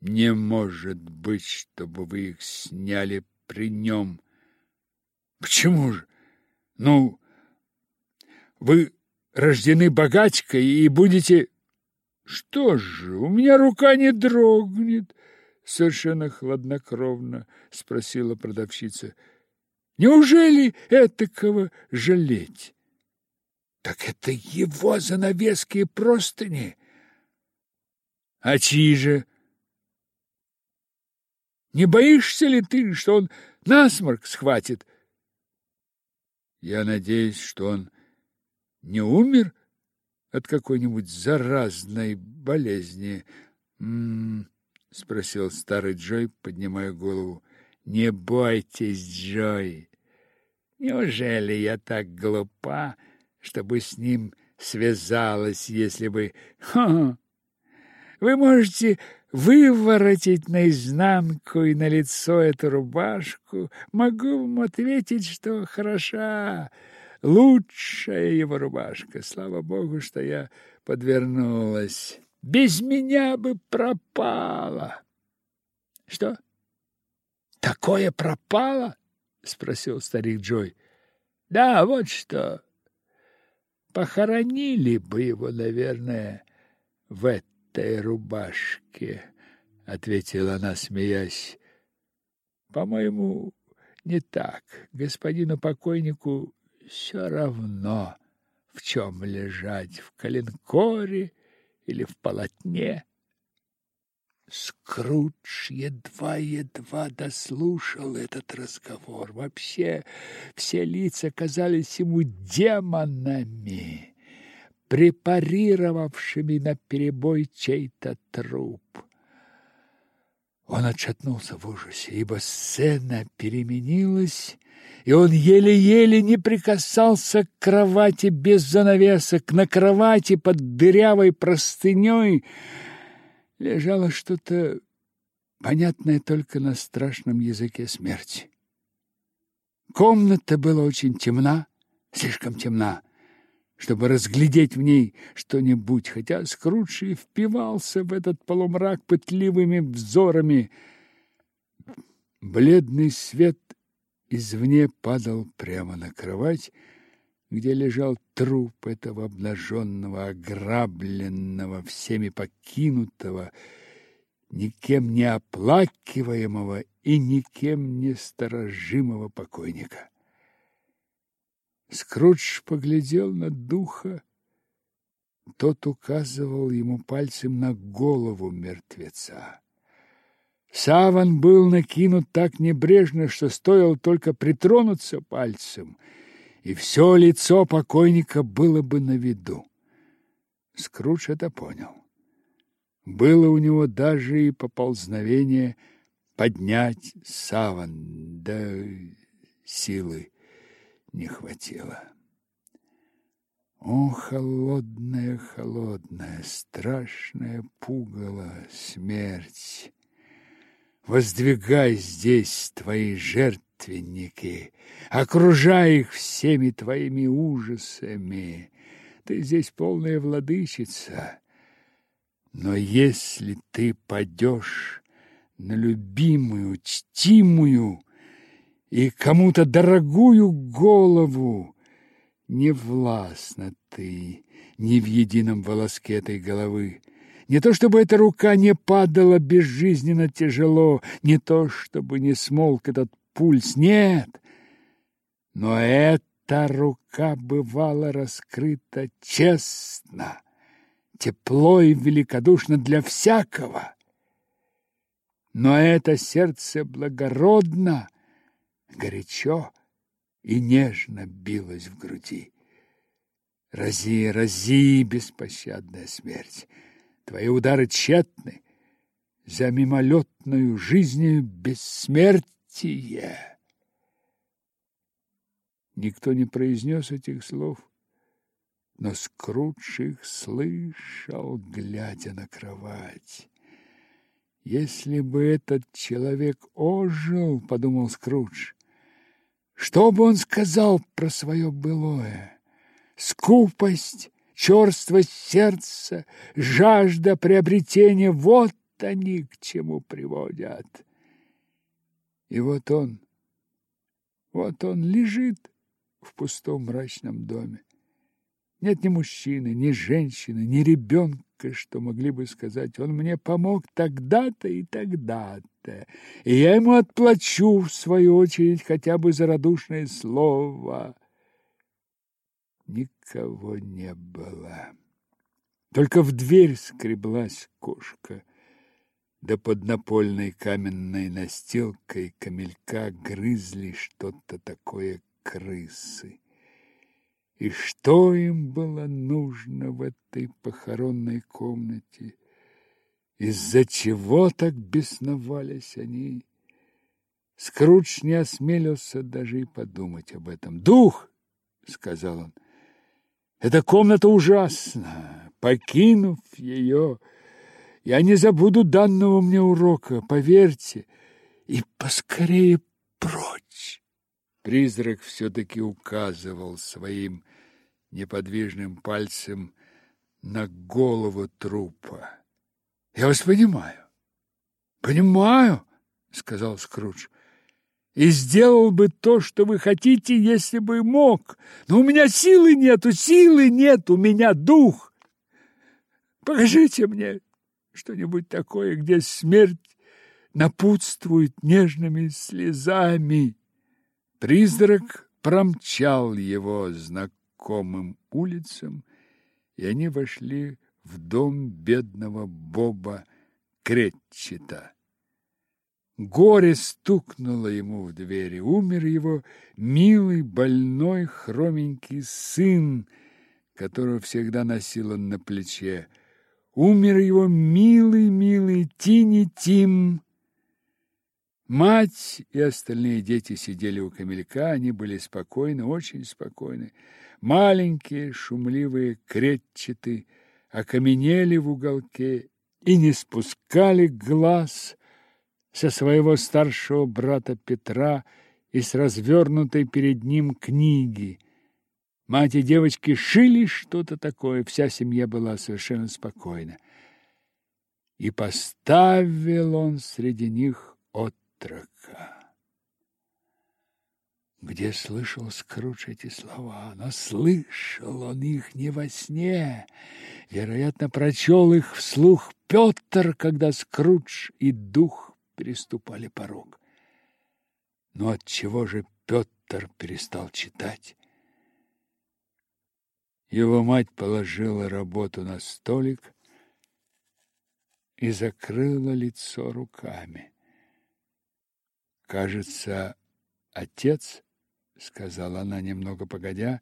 Не может быть, чтобы вы их сняли при нем. Почему же? Ну, вы рождены богачкой и будете... Что же, у меня рука не дрогнет, совершенно хладнокровно спросила продавщица. Неужели этакого жалеть? Так это его занавески и простыни. А чьи же? Не боишься ли ты, что он насморк схватит? Я надеюсь, что он не умер от какой-нибудь заразной болезни. М -м -м, спросил старый Джой, поднимая голову. Не бойтесь, Джой. Неужели я так глупа, чтобы с ним связалась, если бы... Ха -ха. Вы можете выворотить наизнанку и на лицо эту рубашку. Могу вам ответить, что хороша, лучшая его рубашка. Слава богу, что я подвернулась. Без меня бы пропала. Что? Такое пропало? спросил старик Джой. Да, вот что. Похоронили бы его, наверное, в этой рубашке, ответила она, смеясь. По-моему, не так. Господину покойнику все равно, в чем лежать, в коленкоре или в полотне. Скрудж едва-едва дослушал этот разговор. Вообще все лица казались ему демонами, препарировавшими на перебой чей-то труп. Он отшатнулся в ужасе, ибо сцена переменилась, и он еле-еле не прикасался к кровати без занавесок. На кровати под дырявой простыней лежало что-то понятное только на страшном языке смерти. Комната была очень темна, слишком темна, чтобы разглядеть в ней что-нибудь, хотя Скрудж и впивался в этот полумрак пытливыми взорами. Бледный свет извне падал прямо на кровать, где лежал труп этого обнаженного, ограбленного, всеми покинутого, никем не оплакиваемого и никем не сторожимого покойника. Скрудж поглядел на духа, тот указывал ему пальцем на голову мертвеца. Саван был накинут так небрежно, что стоило только притронуться пальцем — и все лицо покойника было бы на виду. Скрудж это понял. Было у него даже и поползновение поднять саван, да силы не хватило. О, холодная, холодная, страшная пугало, смерть! Воздвигай здесь твои жертвенники, окружай их всеми твоими ужасами. Ты здесь полная владычица. Но если ты падешь на любимую, чтимую и кому-то дорогую голову, не властна ты ни в едином волоске этой головы. Не то чтобы эта рука не падала безжизненно тяжело, не то чтобы не смолк этот пульс. Нет, но эта рука бывала раскрыта честно, тепло и великодушно для всякого. Но это сердце благородно, горячо и нежно билось в груди. Рази, рази, беспощадная смерть! Твои удары тщетны, за мимолетную жизнью бессмертие. Никто не произнес этих слов, но Скрудж их слышал, глядя на кровать. Если бы этот человек ожил, подумал Скрудж, что бы он сказал про свое былое? Скупость, черствость сердца, жажда приобретения — вот они к чему приводят. И вот он, вот он лежит в пустом мрачном доме. Нет ни мужчины, ни женщины, ни ребенка, что могли бы сказать, он мне помог тогда-то и тогда-то, и я ему отплачу, в свою очередь, хотя бы за радушное слово. Никого не было. Только в дверь скреблась кошка — да под напольной каменной настилкой камелька грызли что-то такое крысы. И что им было нужно в этой похоронной комнате? Из-за чего так бесновались они? Скрудж не осмелился даже и подумать об этом. «Дух!» — сказал он. «Эта комната ужасна. Покинув ее, я не забуду данного мне урока, поверьте, и поскорее прочь. Призрак все-таки указывал своим неподвижным пальцем на голову трупа. — Я вас понимаю. — Понимаю, — сказал Скрудж. — И сделал бы то, что вы хотите, если бы мог. Но у меня силы нету, силы нет, у меня дух. Покажите мне что-нибудь такое, где смерть напутствует нежными слезами. Призрак промчал его знакомым улицам, и они вошли в дом бедного Боба Кретчета. Горе стукнуло ему в двери. Умер его милый, больной, хроменький сын, которого всегда носил он на плече. Умер его милый-милый Тини Тим. Мать и остальные дети сидели у камелька, они были спокойны, очень спокойны. Маленькие, шумливые кретчеты окаменели в уголке и не спускали глаз со своего старшего брата Петра и с развернутой перед ним книги. Мать и девочки шили что-то такое, вся семья была совершенно спокойна. И поставил он среди них отрока. Где слышал Скрудж эти слова? Но слышал он их не во сне. Вероятно, прочел их вслух Петр, когда Скрудж и дух переступали порог. Но от чего же Петр перестал читать? Его мать положила работу на столик и закрыла лицо руками. «Кажется, отец», — сказала она немного погодя,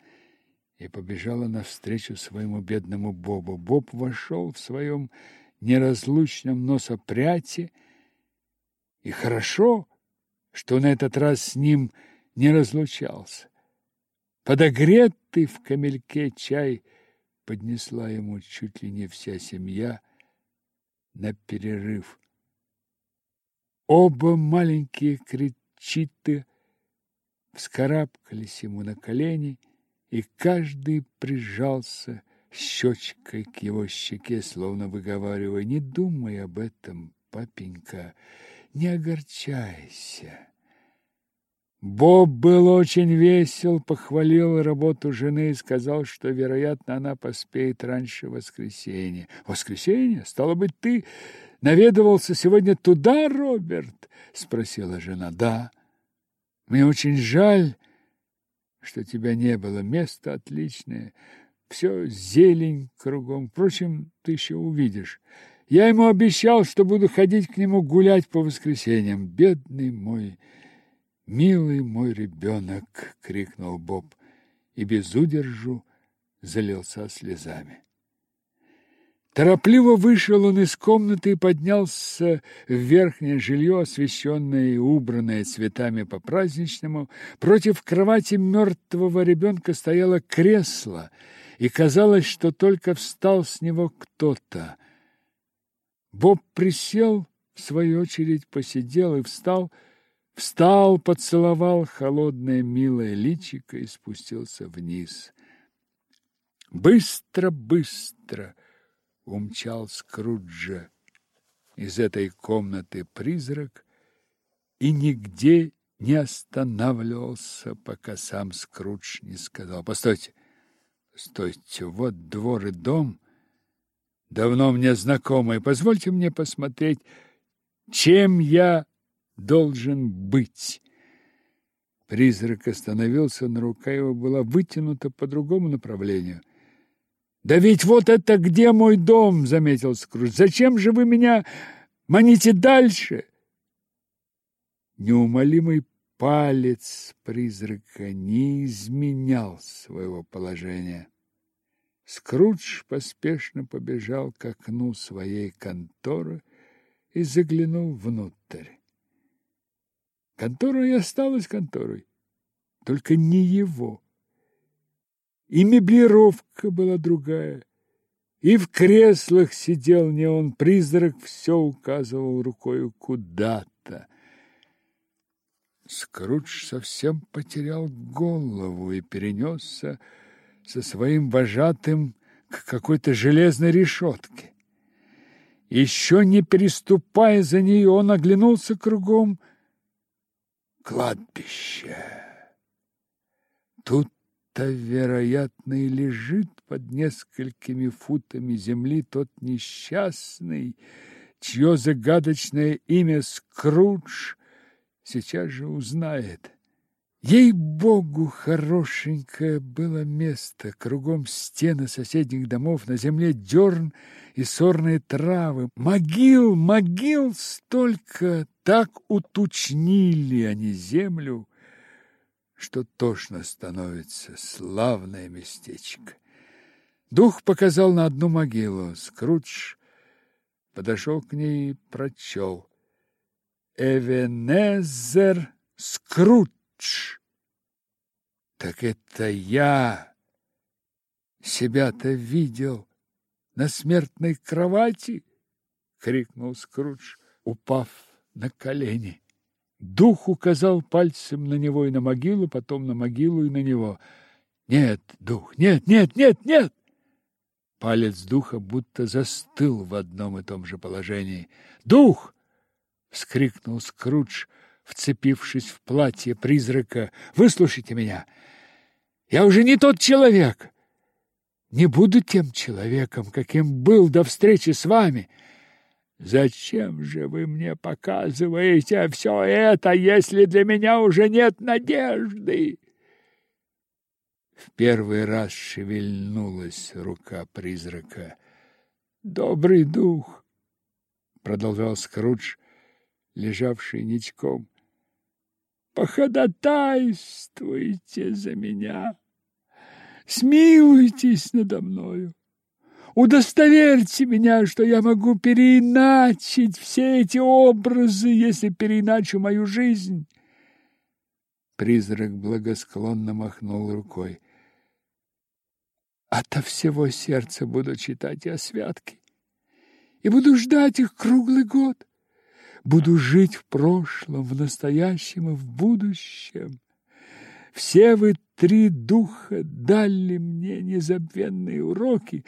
и побежала навстречу своему бедному Бобу. Боб вошел в своем неразлучном носопряте, и хорошо, что на этот раз с ним не разлучался. Подогретый в камельке чай поднесла ему чуть ли не вся семья на перерыв. Оба маленькие кричиты вскарабкались ему на колени, и каждый прижался щечкой к его щеке, словно выговаривая, «Не думай об этом, папенька, не огорчайся». Боб был очень весел, похвалил работу жены и сказал, что, вероятно, она поспеет раньше воскресенья. «Воскресенье? Стало быть, ты наведывался сегодня туда, Роберт?» — спросила жена. «Да. Мне очень жаль, что тебя не было. Место отличное, все зелень кругом. Впрочем, ты еще увидишь. Я ему обещал, что буду ходить к нему гулять по воскресеньям. Бедный мой «Милый мой ребенок!» — крикнул Боб и без удержу залился слезами. Торопливо вышел он из комнаты и поднялся в верхнее жилье, освещенное и убранное цветами по-праздничному. Против кровати мертвого ребенка стояло кресло, и казалось, что только встал с него кто-то. Боб присел, в свою очередь посидел и встал, Встал, поцеловал холодное милое личико и спустился вниз. Быстро-быстро умчал Скруджа из этой комнаты призрак и нигде не останавливался, пока сам Скрудж не сказал. «Постойте, стойте, вот двор и дом, давно мне знакомый. Позвольте мне посмотреть, чем я должен быть. Призрак остановился, но рука его была вытянута по другому направлению. «Да ведь вот это где мой дом?» — заметил Скрудж. «Зачем же вы меня Маните дальше!» Неумолимый палец призрака не изменял своего положения. Скрудж поспешно побежал к окну своей конторы и заглянул внутрь. Контора и осталась конторой, только не его. И меблировка была другая, и в креслах сидел не он, призрак все указывал рукою куда-то. Скрудж совсем потерял голову и перенесся со своим вожатым к какой-то железной решетке. Еще не переступая за нее, он оглянулся кругом. Кладбище. Тут-то, вероятно, и лежит под несколькими футами земли тот несчастный, чье загадочное имя Скрудж сейчас же узнает. Ей-богу, хорошенькое было место, кругом стены соседних домов, на земле дерн и сорные травы. Могил, могил столько, так утучнили они землю, что тошно становится, славное местечко. Дух показал на одну могилу. Скрудж подошел к ней и прочел. Эвенезер Скрудж. Тш! Так это я себя-то видел на смертной кровати, крикнул Скрудж, упав на колени. Дух указал пальцем на него и на могилу, потом на могилу и на него. Нет, дух, нет, нет, нет, нет. Палец духа будто застыл в одном и том же положении. Дух! вскрикнул Скрудж вцепившись в платье призрака. «Выслушайте меня! Я уже не тот человек! Не буду тем человеком, каким был до встречи с вами!» Зачем же вы мне показываете все это, если для меня уже нет надежды? В первый раз шевельнулась рука призрака. Добрый дух, продолжал Скрудж, лежавший ничком походатайствуйте за меня, смилуйтесь надо мною, удостоверьте меня, что я могу переиначить все эти образы, если переиначу мою жизнь. Призрак благосклонно махнул рукой. Ото всего сердца буду читать о святке и буду ждать их круглый год. Буду жить в прошлом, в настоящем и в будущем. Все вы три духа дали мне незабвенные уроки.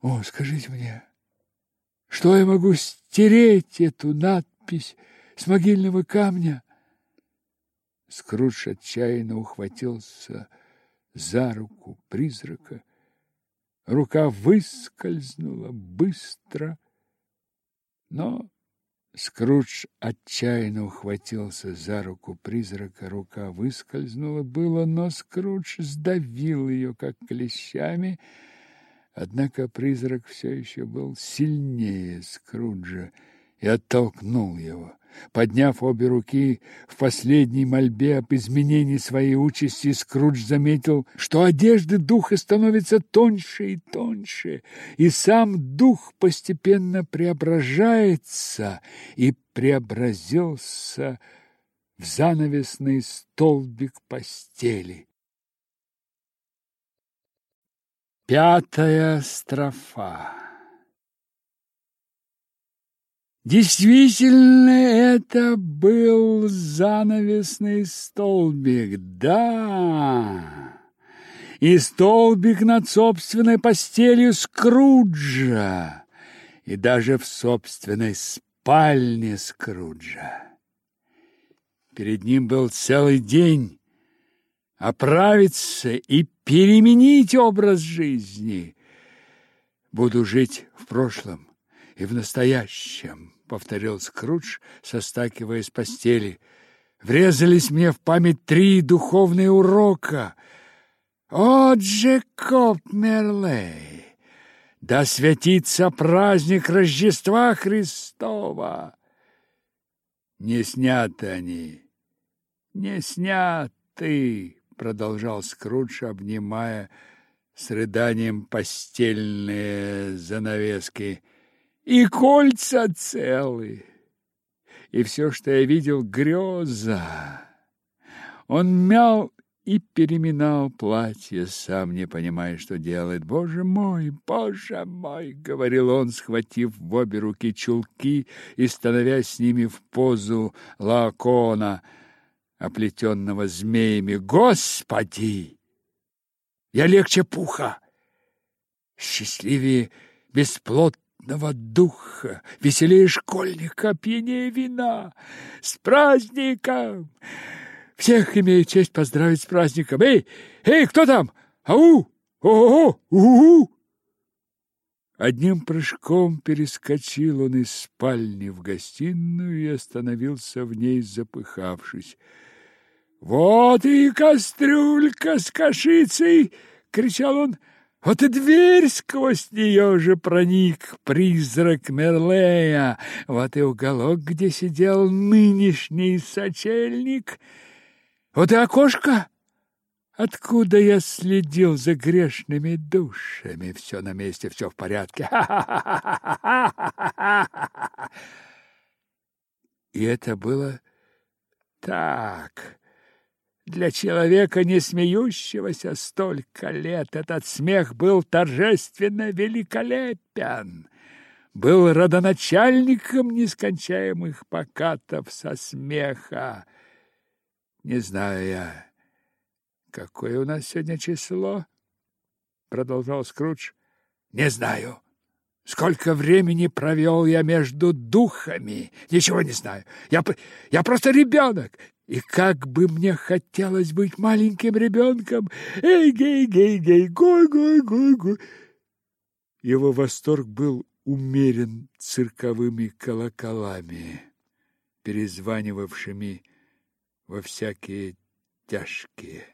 О, скажите мне, что я могу стереть эту надпись с могильного камня? Скрудж отчаянно ухватился за руку призрака. Рука выскользнула быстро, но Скрудж отчаянно ухватился за руку призрака, рука выскользнула было, но Скрудж сдавил ее, как клещами, однако призрак все еще был сильнее Скруджа и оттолкнул его. Подняв обе руки в последней мольбе об изменении своей участи, Скрудж заметил, что одежды духа становятся тоньше и тоньше, и сам дух постепенно преображается и преобразился в занавесный столбик постели. Пятая строфа Действительно, это был занавесный столбик, да, и столбик над собственной постелью Скруджа, и даже в собственной спальне Скруджа. Перед ним был целый день оправиться и переменить образ жизни. Буду жить в прошлом и в настоящем повторил Скрудж, состакивая с постели. Врезались мне в память три духовные урока. О, Джекоб Мерлей! Да святится праздник Рождества Христова! Не сняты они, не сняты, продолжал Скрудж, обнимая с рыданием постельные занавески. И кольца целы. И все, что я видел, греза. Он мял и переминал платье, сам не понимая, что делает. «Боже мой, боже мой!» — говорил он, схватив в обе руки чулки и становясь с ними в позу лакона, оплетенного змеями. «Господи! Я легче пуха, счастливее бесплотного духа, веселее школьника, пьянее вина. С праздником!» Всех имею честь поздравить с праздником. Эй, эй, кто там? Ау! Ого! У-у-у! Одним прыжком перескочил он из спальни в гостиную и остановился в ней, запыхавшись. «Вот и кастрюлька с кашицей!» — кричал он. «Вот и дверь сквозь нее же проник призрак Мерлея! Вот и уголок, где сидел нынешний сочельник!» Вот и окошко, откуда я следил за грешными душами. Все на месте, все в порядке. *laughs* И это было так. Для человека, не смеющегося столько лет, этот смех был торжественно великолепен был родоначальником нескончаемых покатов со смеха. Не знаю я, какое у нас сегодня число, продолжал Скрудж. Не знаю. Сколько времени провел я между духами, ничего не знаю. Я я просто ребенок, и как бы мне хотелось быть маленьким ребенком. Эй, гей, гей, гей, гой, гой, гой, гой. Его восторг был умерен цирковыми колоколами, перезванивавшими во всякие тяжкие.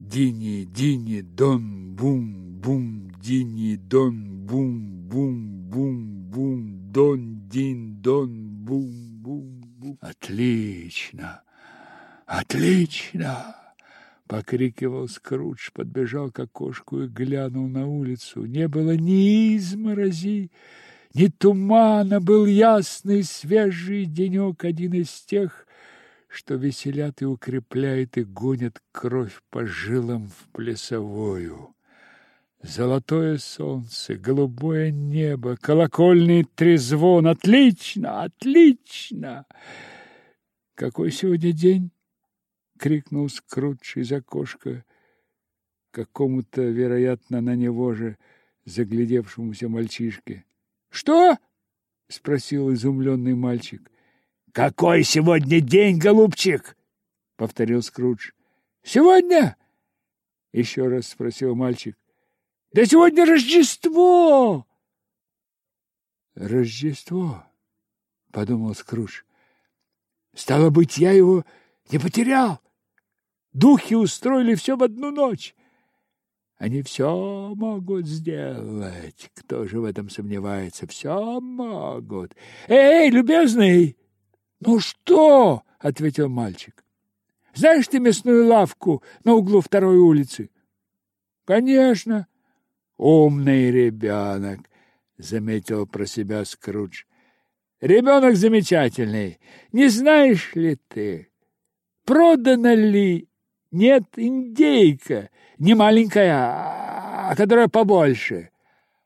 Дини, дини, дон, бум, бум, дини, дон, бум, бум, бум, бум, дон, дин, дон, бум, бум. Отлично! Отлично! Покрикивал Скрудж, подбежал к окошку и глянул на улицу. Не было ни изморози, ни тумана, был ясный свежий денек, один из тех, что веселят и укрепляет и гонят кровь по жилам в плясовую. Золотое солнце, голубое небо, колокольный трезвон. Отлично, отлично! Какой сегодня день? крикнул Скрудж из окошка какому-то, вероятно, на него же заглядевшемуся мальчишке. Что? спросил изумленный мальчик. Какой сегодня день, голубчик? повторил Скрудж. Сегодня? еще раз спросил мальчик. Да сегодня Рождество. Рождество, подумал Скрудж. Стало быть, я его не потерял. Духи устроили все в одну ночь. Они все могут сделать. Кто же в этом сомневается? Все могут. Эй, любезный, ну что? ответил мальчик. Знаешь ты мясную лавку на углу второй улицы? Конечно. Умный ребенок, заметил про себя Скрудж. Ребенок замечательный. Не знаешь ли ты, продана ли нет индейка, не маленькая, а которая побольше?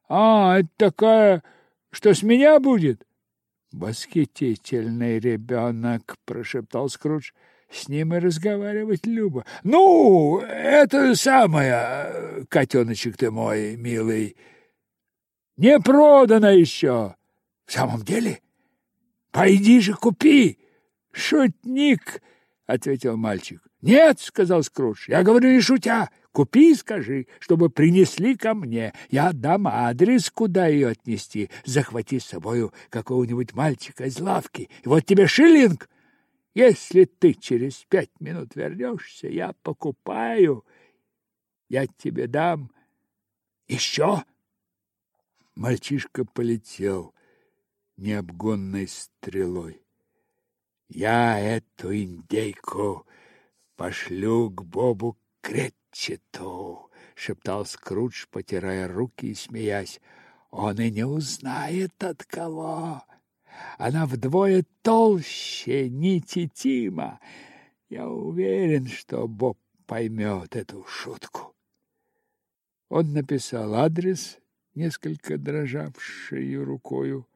А, это такая, что с меня будет? «Восхитительный ребенок!» — прошептал Скрудж. «С ним и разговаривать любо». «Ну, это самое, котеночек ты мой, милый, не продано еще!» «В самом деле? Пойди же купи!» «Шутник!» — ответил мальчик. «Нет!» — сказал Скрудж. «Я говорю не шутя!» Купи и скажи, чтобы принесли ко мне. Я дам адрес, куда ее отнести. Захвати с собою какого-нибудь мальчика из лавки. И вот тебе шиллинг. Если ты через пять минут вернешься, я покупаю. Я тебе дам еще Мальчишка полетел необгонной стрелой. Я эту индейку пошлю к Бобу Кретчету, шептал Скрудж, потирая руки и смеясь. Он и не узнает от кого. Она вдвое толще нити Тима. Я уверен, что Боб поймет эту шутку. Он написал адрес, несколько дрожавшей рукою,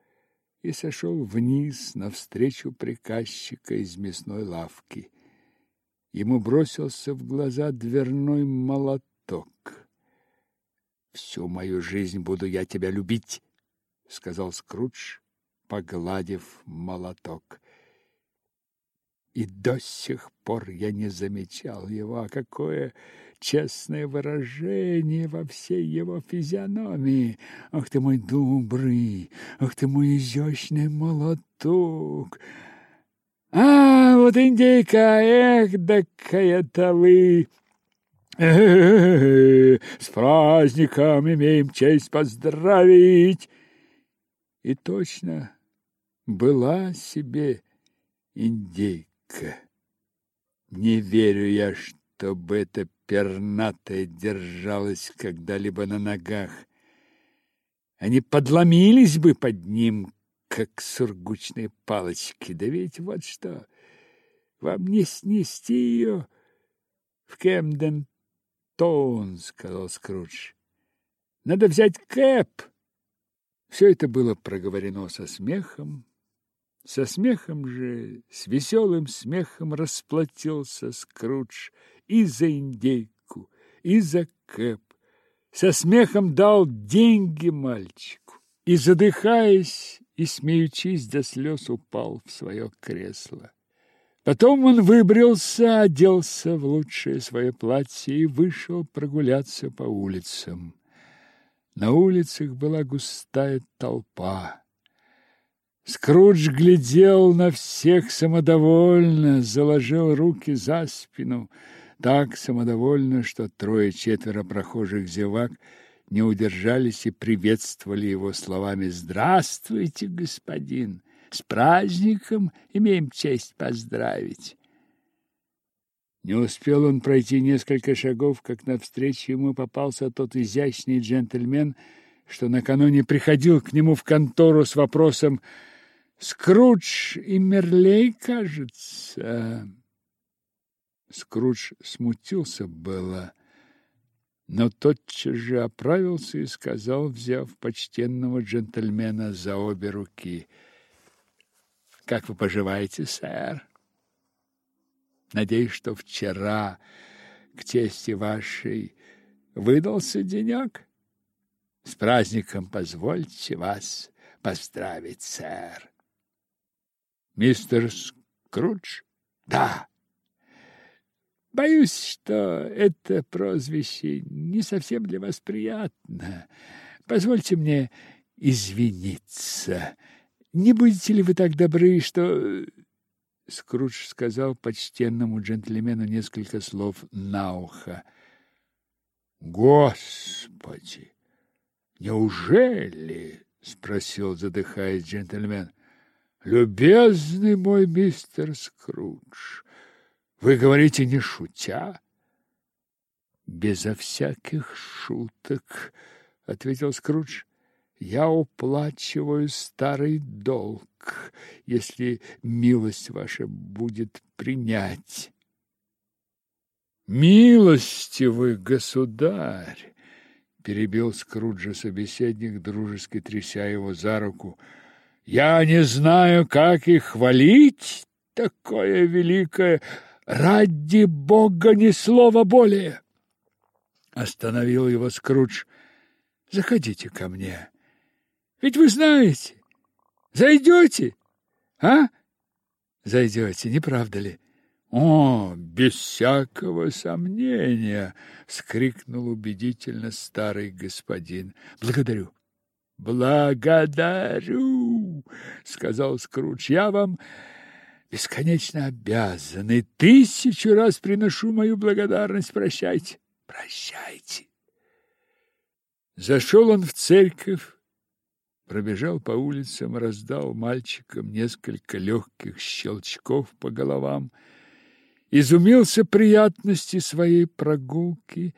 и сошел вниз навстречу приказчика из мясной лавки. Ему бросился в глаза дверной молоток. «Всю мою жизнь буду я тебя любить», — сказал Скрудж, погладив молоток. И до сих пор я не замечал его, а какое честное выражение во всей его физиономии. Ах ты мой добрый, ах ты мой изящный молоток! А, вот индейка, эх, да какая-то вы! С праздником имеем честь поздравить! И точно была себе индейка. Не верю я, чтобы эта пернатая держалась когда-либо на ногах. Они подломились бы под ним, как сургучные палочки. Да ведь вот что, вам не снести ее в Кемден-Тоун, сказал Скрудж. Надо взять Кэп. Все это было проговорено со смехом. Со смехом же, с веселым смехом расплатился Скрудж и за индейку, и за Кэп. Со смехом дал деньги мальчику и, задыхаясь и смеючись до слез, упал в свое кресло. Потом он выбрился, оделся в лучшее свое платье и вышел прогуляться по улицам. На улицах была густая толпа. Скрудж глядел на всех самодовольно, заложил руки за спину, так самодовольно, что трое-четверо прохожих зевак не удержались и приветствовали его словами «Здравствуйте, господин! С праздником имеем честь поздравить!» Не успел он пройти несколько шагов, как навстречу ему попался тот изящный джентльмен, что накануне приходил к нему в контору с вопросом «Скрудж и Мерлей, кажется». Скрудж смутился было, но тотчас же оправился и сказал, взяв почтенного джентльмена за обе руки, «Как вы поживаете, сэр?» Надеюсь, что вчера к чести вашей выдался денек. С праздником позвольте вас поздравить, сэр. Мистер Скрудж? Да. Боюсь, что это прозвище не совсем для вас приятно. Позвольте мне извиниться. Не будете ли вы так добры, что Скрудж сказал почтенному джентльмену несколько слов на ухо. Господи, неужели? спросил, задыхаясь джентльмен. Любезный мой мистер Скрудж, вы говорите не шутя? Безо всяких шуток, ответил Скрудж. Я уплачиваю старый долг, если милость ваша будет принять. Милостивый государь, перебил Скруджа собеседник, дружески тряся его за руку. Я не знаю, как их хвалить, такое великое, ради бога ни слова более. Остановил его Скрудж. Заходите ко мне. Ведь вы знаете, зайдете, а? Зайдете, не правда ли? О, без всякого сомнения, вскрикнул убедительно старый господин. Благодарю. Благодарю, сказал Скрудж. Я вам бесконечно обязан и тысячу раз приношу мою благодарность. Прощайте. Прощайте. Зашел он в церковь пробежал по улицам, раздал мальчикам несколько легких щелчков по головам, изумился приятности своей прогулки,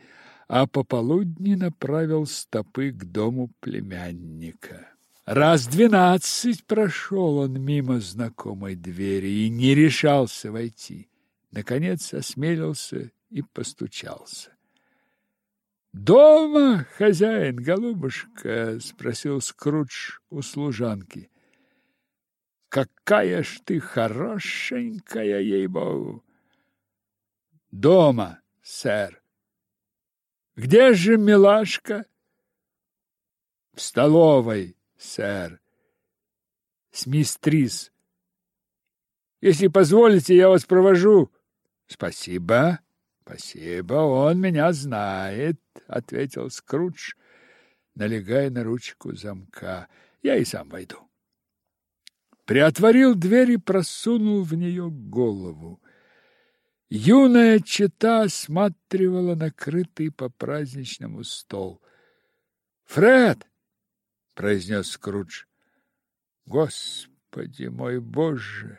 а пополудни направил стопы к дому племянника. Раз двенадцать прошел он мимо знакомой двери и не решался войти. Наконец осмелился и постучался. «Дома хозяин, голубушка?» — спросил Скрудж у служанки. «Какая ж ты хорошенькая, ей-богу!» «Дома, сэр». «Где же милашка?» «В столовой, сэр. С мистрис. Если позволите, я вас провожу». «Спасибо». Спасибо, он меня знает, ответил Скрудж, налегая на ручку замка. Я и сам войду. Приотворил дверь и просунул в нее голову. Юная чета осматривала накрытый по-праздничному стол. «Фред!» — произнес Скрудж. «Господи мой Боже!»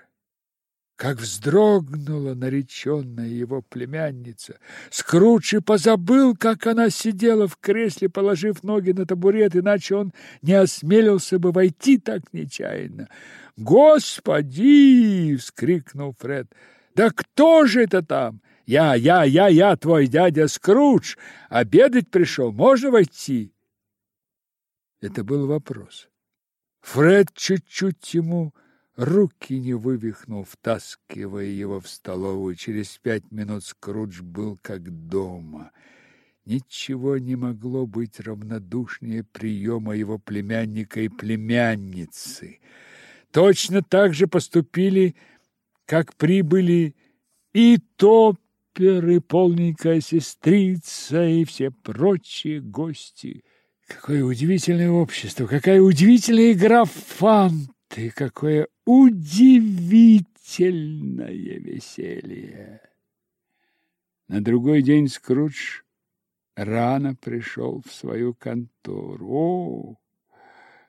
Как вздрогнула нареченная его племянница! Скрудж и позабыл, как она сидела в кресле, положив ноги на табурет, иначе он не осмелился бы войти так нечаянно. «Господи!» — вскрикнул Фред. «Да кто же это там? Я, я, я, я, твой дядя Скрудж! Обедать пришел, можно войти?» Это был вопрос. Фред чуть-чуть ему руки не вывихнул, втаскивая его в столовую. Через пять минут Скрудж был как дома. Ничего не могло быть равнодушнее приема его племянника и племянницы. Точно так же поступили, как прибыли и Топпер, и полненькая сестрица, и все прочие гости. Какое удивительное общество, какая удивительная игра в фант! Ты какое удивительное веселье! На другой день Скрудж рано пришел в свою контору. О,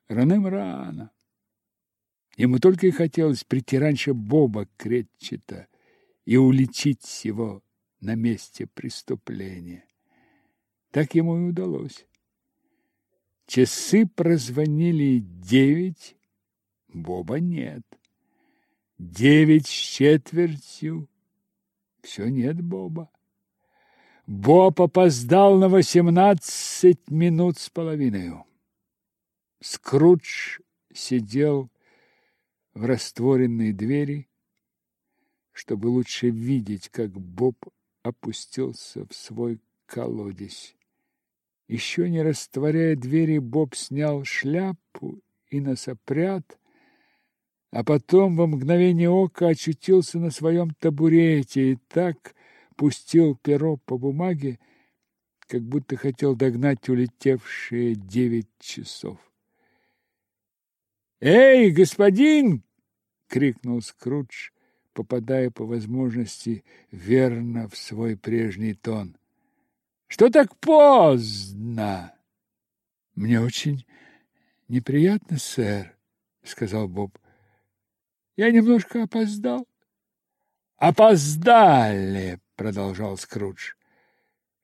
раным рано. Ему только и хотелось прийти раньше Боба Кретчета и уличить его на месте преступления. Так ему и удалось. Часы прозвонили девять, Боба нет. Девять с четвертью. Все нет Боба. Боб опоздал на восемнадцать минут с половиной. Скрудж сидел в растворенной двери, чтобы лучше видеть, как Боб опустился в свой колодец. Еще не растворяя двери, Боб снял шляпу и носопряд, а потом во мгновение ока очутился на своем табурете и так пустил перо по бумаге, как будто хотел догнать улетевшие девять часов. «Эй, господин!» — крикнул Скрудж, попадая по возможности верно в свой прежний тон. «Что так поздно?» «Мне очень неприятно, сэр», — сказал Боб. Я немножко опоздал. Опоздали, продолжал Скрудж.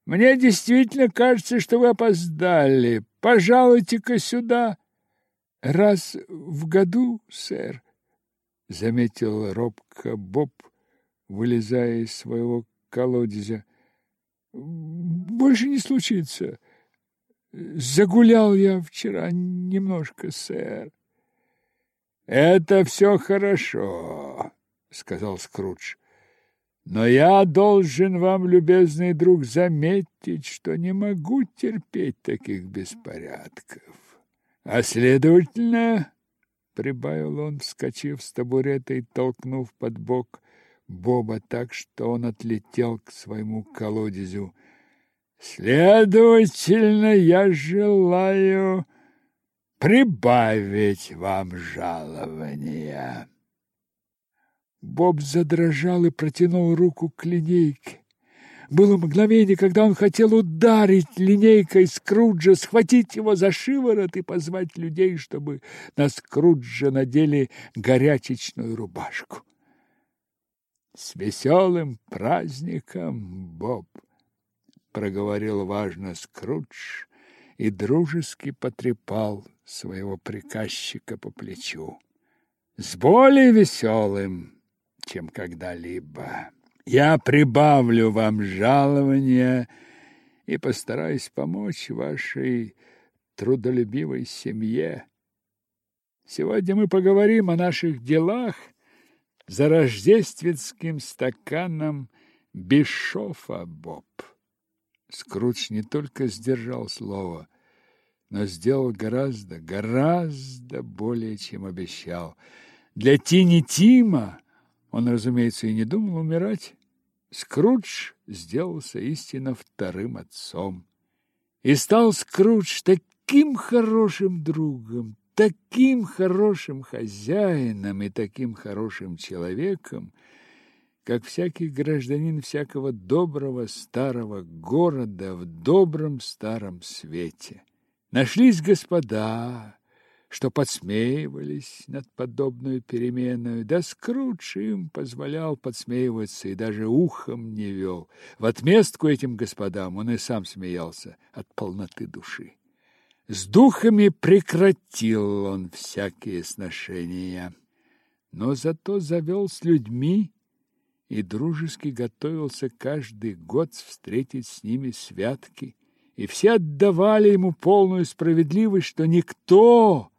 Мне действительно кажется, что вы опоздали. Пожалуйте-ка сюда. Раз в году, сэр, заметил робко Боб, вылезая из своего колодезя. Больше не случится. Загулял я вчера немножко, сэр. Это все хорошо, сказал Скрудж. Но я должен вам, любезный друг, заметить, что не могу терпеть таких беспорядков. А следовательно, прибавил он, вскочив с табурета и толкнув под бок Боба так, что он отлетел к своему колодезю. Следовательно, я желаю прибавить вам жалования. Боб задрожал и протянул руку к линейке. Было мгновение, когда он хотел ударить линейкой Скруджа, схватить его за шиворот и позвать людей, чтобы на Скруджа надели горячечную рубашку. «С веселым праздником, Боб!» — проговорил важно Скрудж и дружески потрепал своего приказчика по плечу. «С более веселым, чем когда-либо!» Я прибавлю вам жалования и постараюсь помочь вашей трудолюбивой семье. Сегодня мы поговорим о наших делах за рождественским стаканом Бишофа, Боб. Скрудж не только сдержал слово, но сделал гораздо, гораздо более, чем обещал. Для Тини Тима он, разумеется, и не думал умирать. Скрудж сделался истинно вторым отцом. И стал Скрудж таким хорошим другом, таким хорошим хозяином и таким хорошим человеком, как всякий гражданин всякого доброго старого города в добром старом свете. Нашлись господа, что подсмеивались над подобную переменою, да Скрудж им позволял подсмеиваться и даже ухом не вел. В отместку этим господам он и сам смеялся от полноты души. С духами прекратил он всякие сношения, но зато завел с людьми и дружески готовился каждый год встретить с ними святки, и все отдавали ему полную справедливость, что никто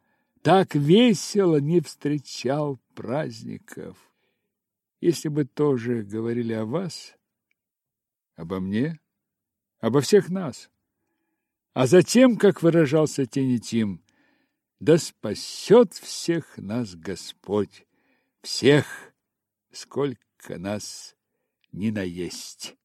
так весело не встречал праздников. Если бы тоже говорили о вас, обо мне, обо всех нас. А затем, как выражался Тенетим, да спасет всех нас Господь, всех, сколько нас не наесть.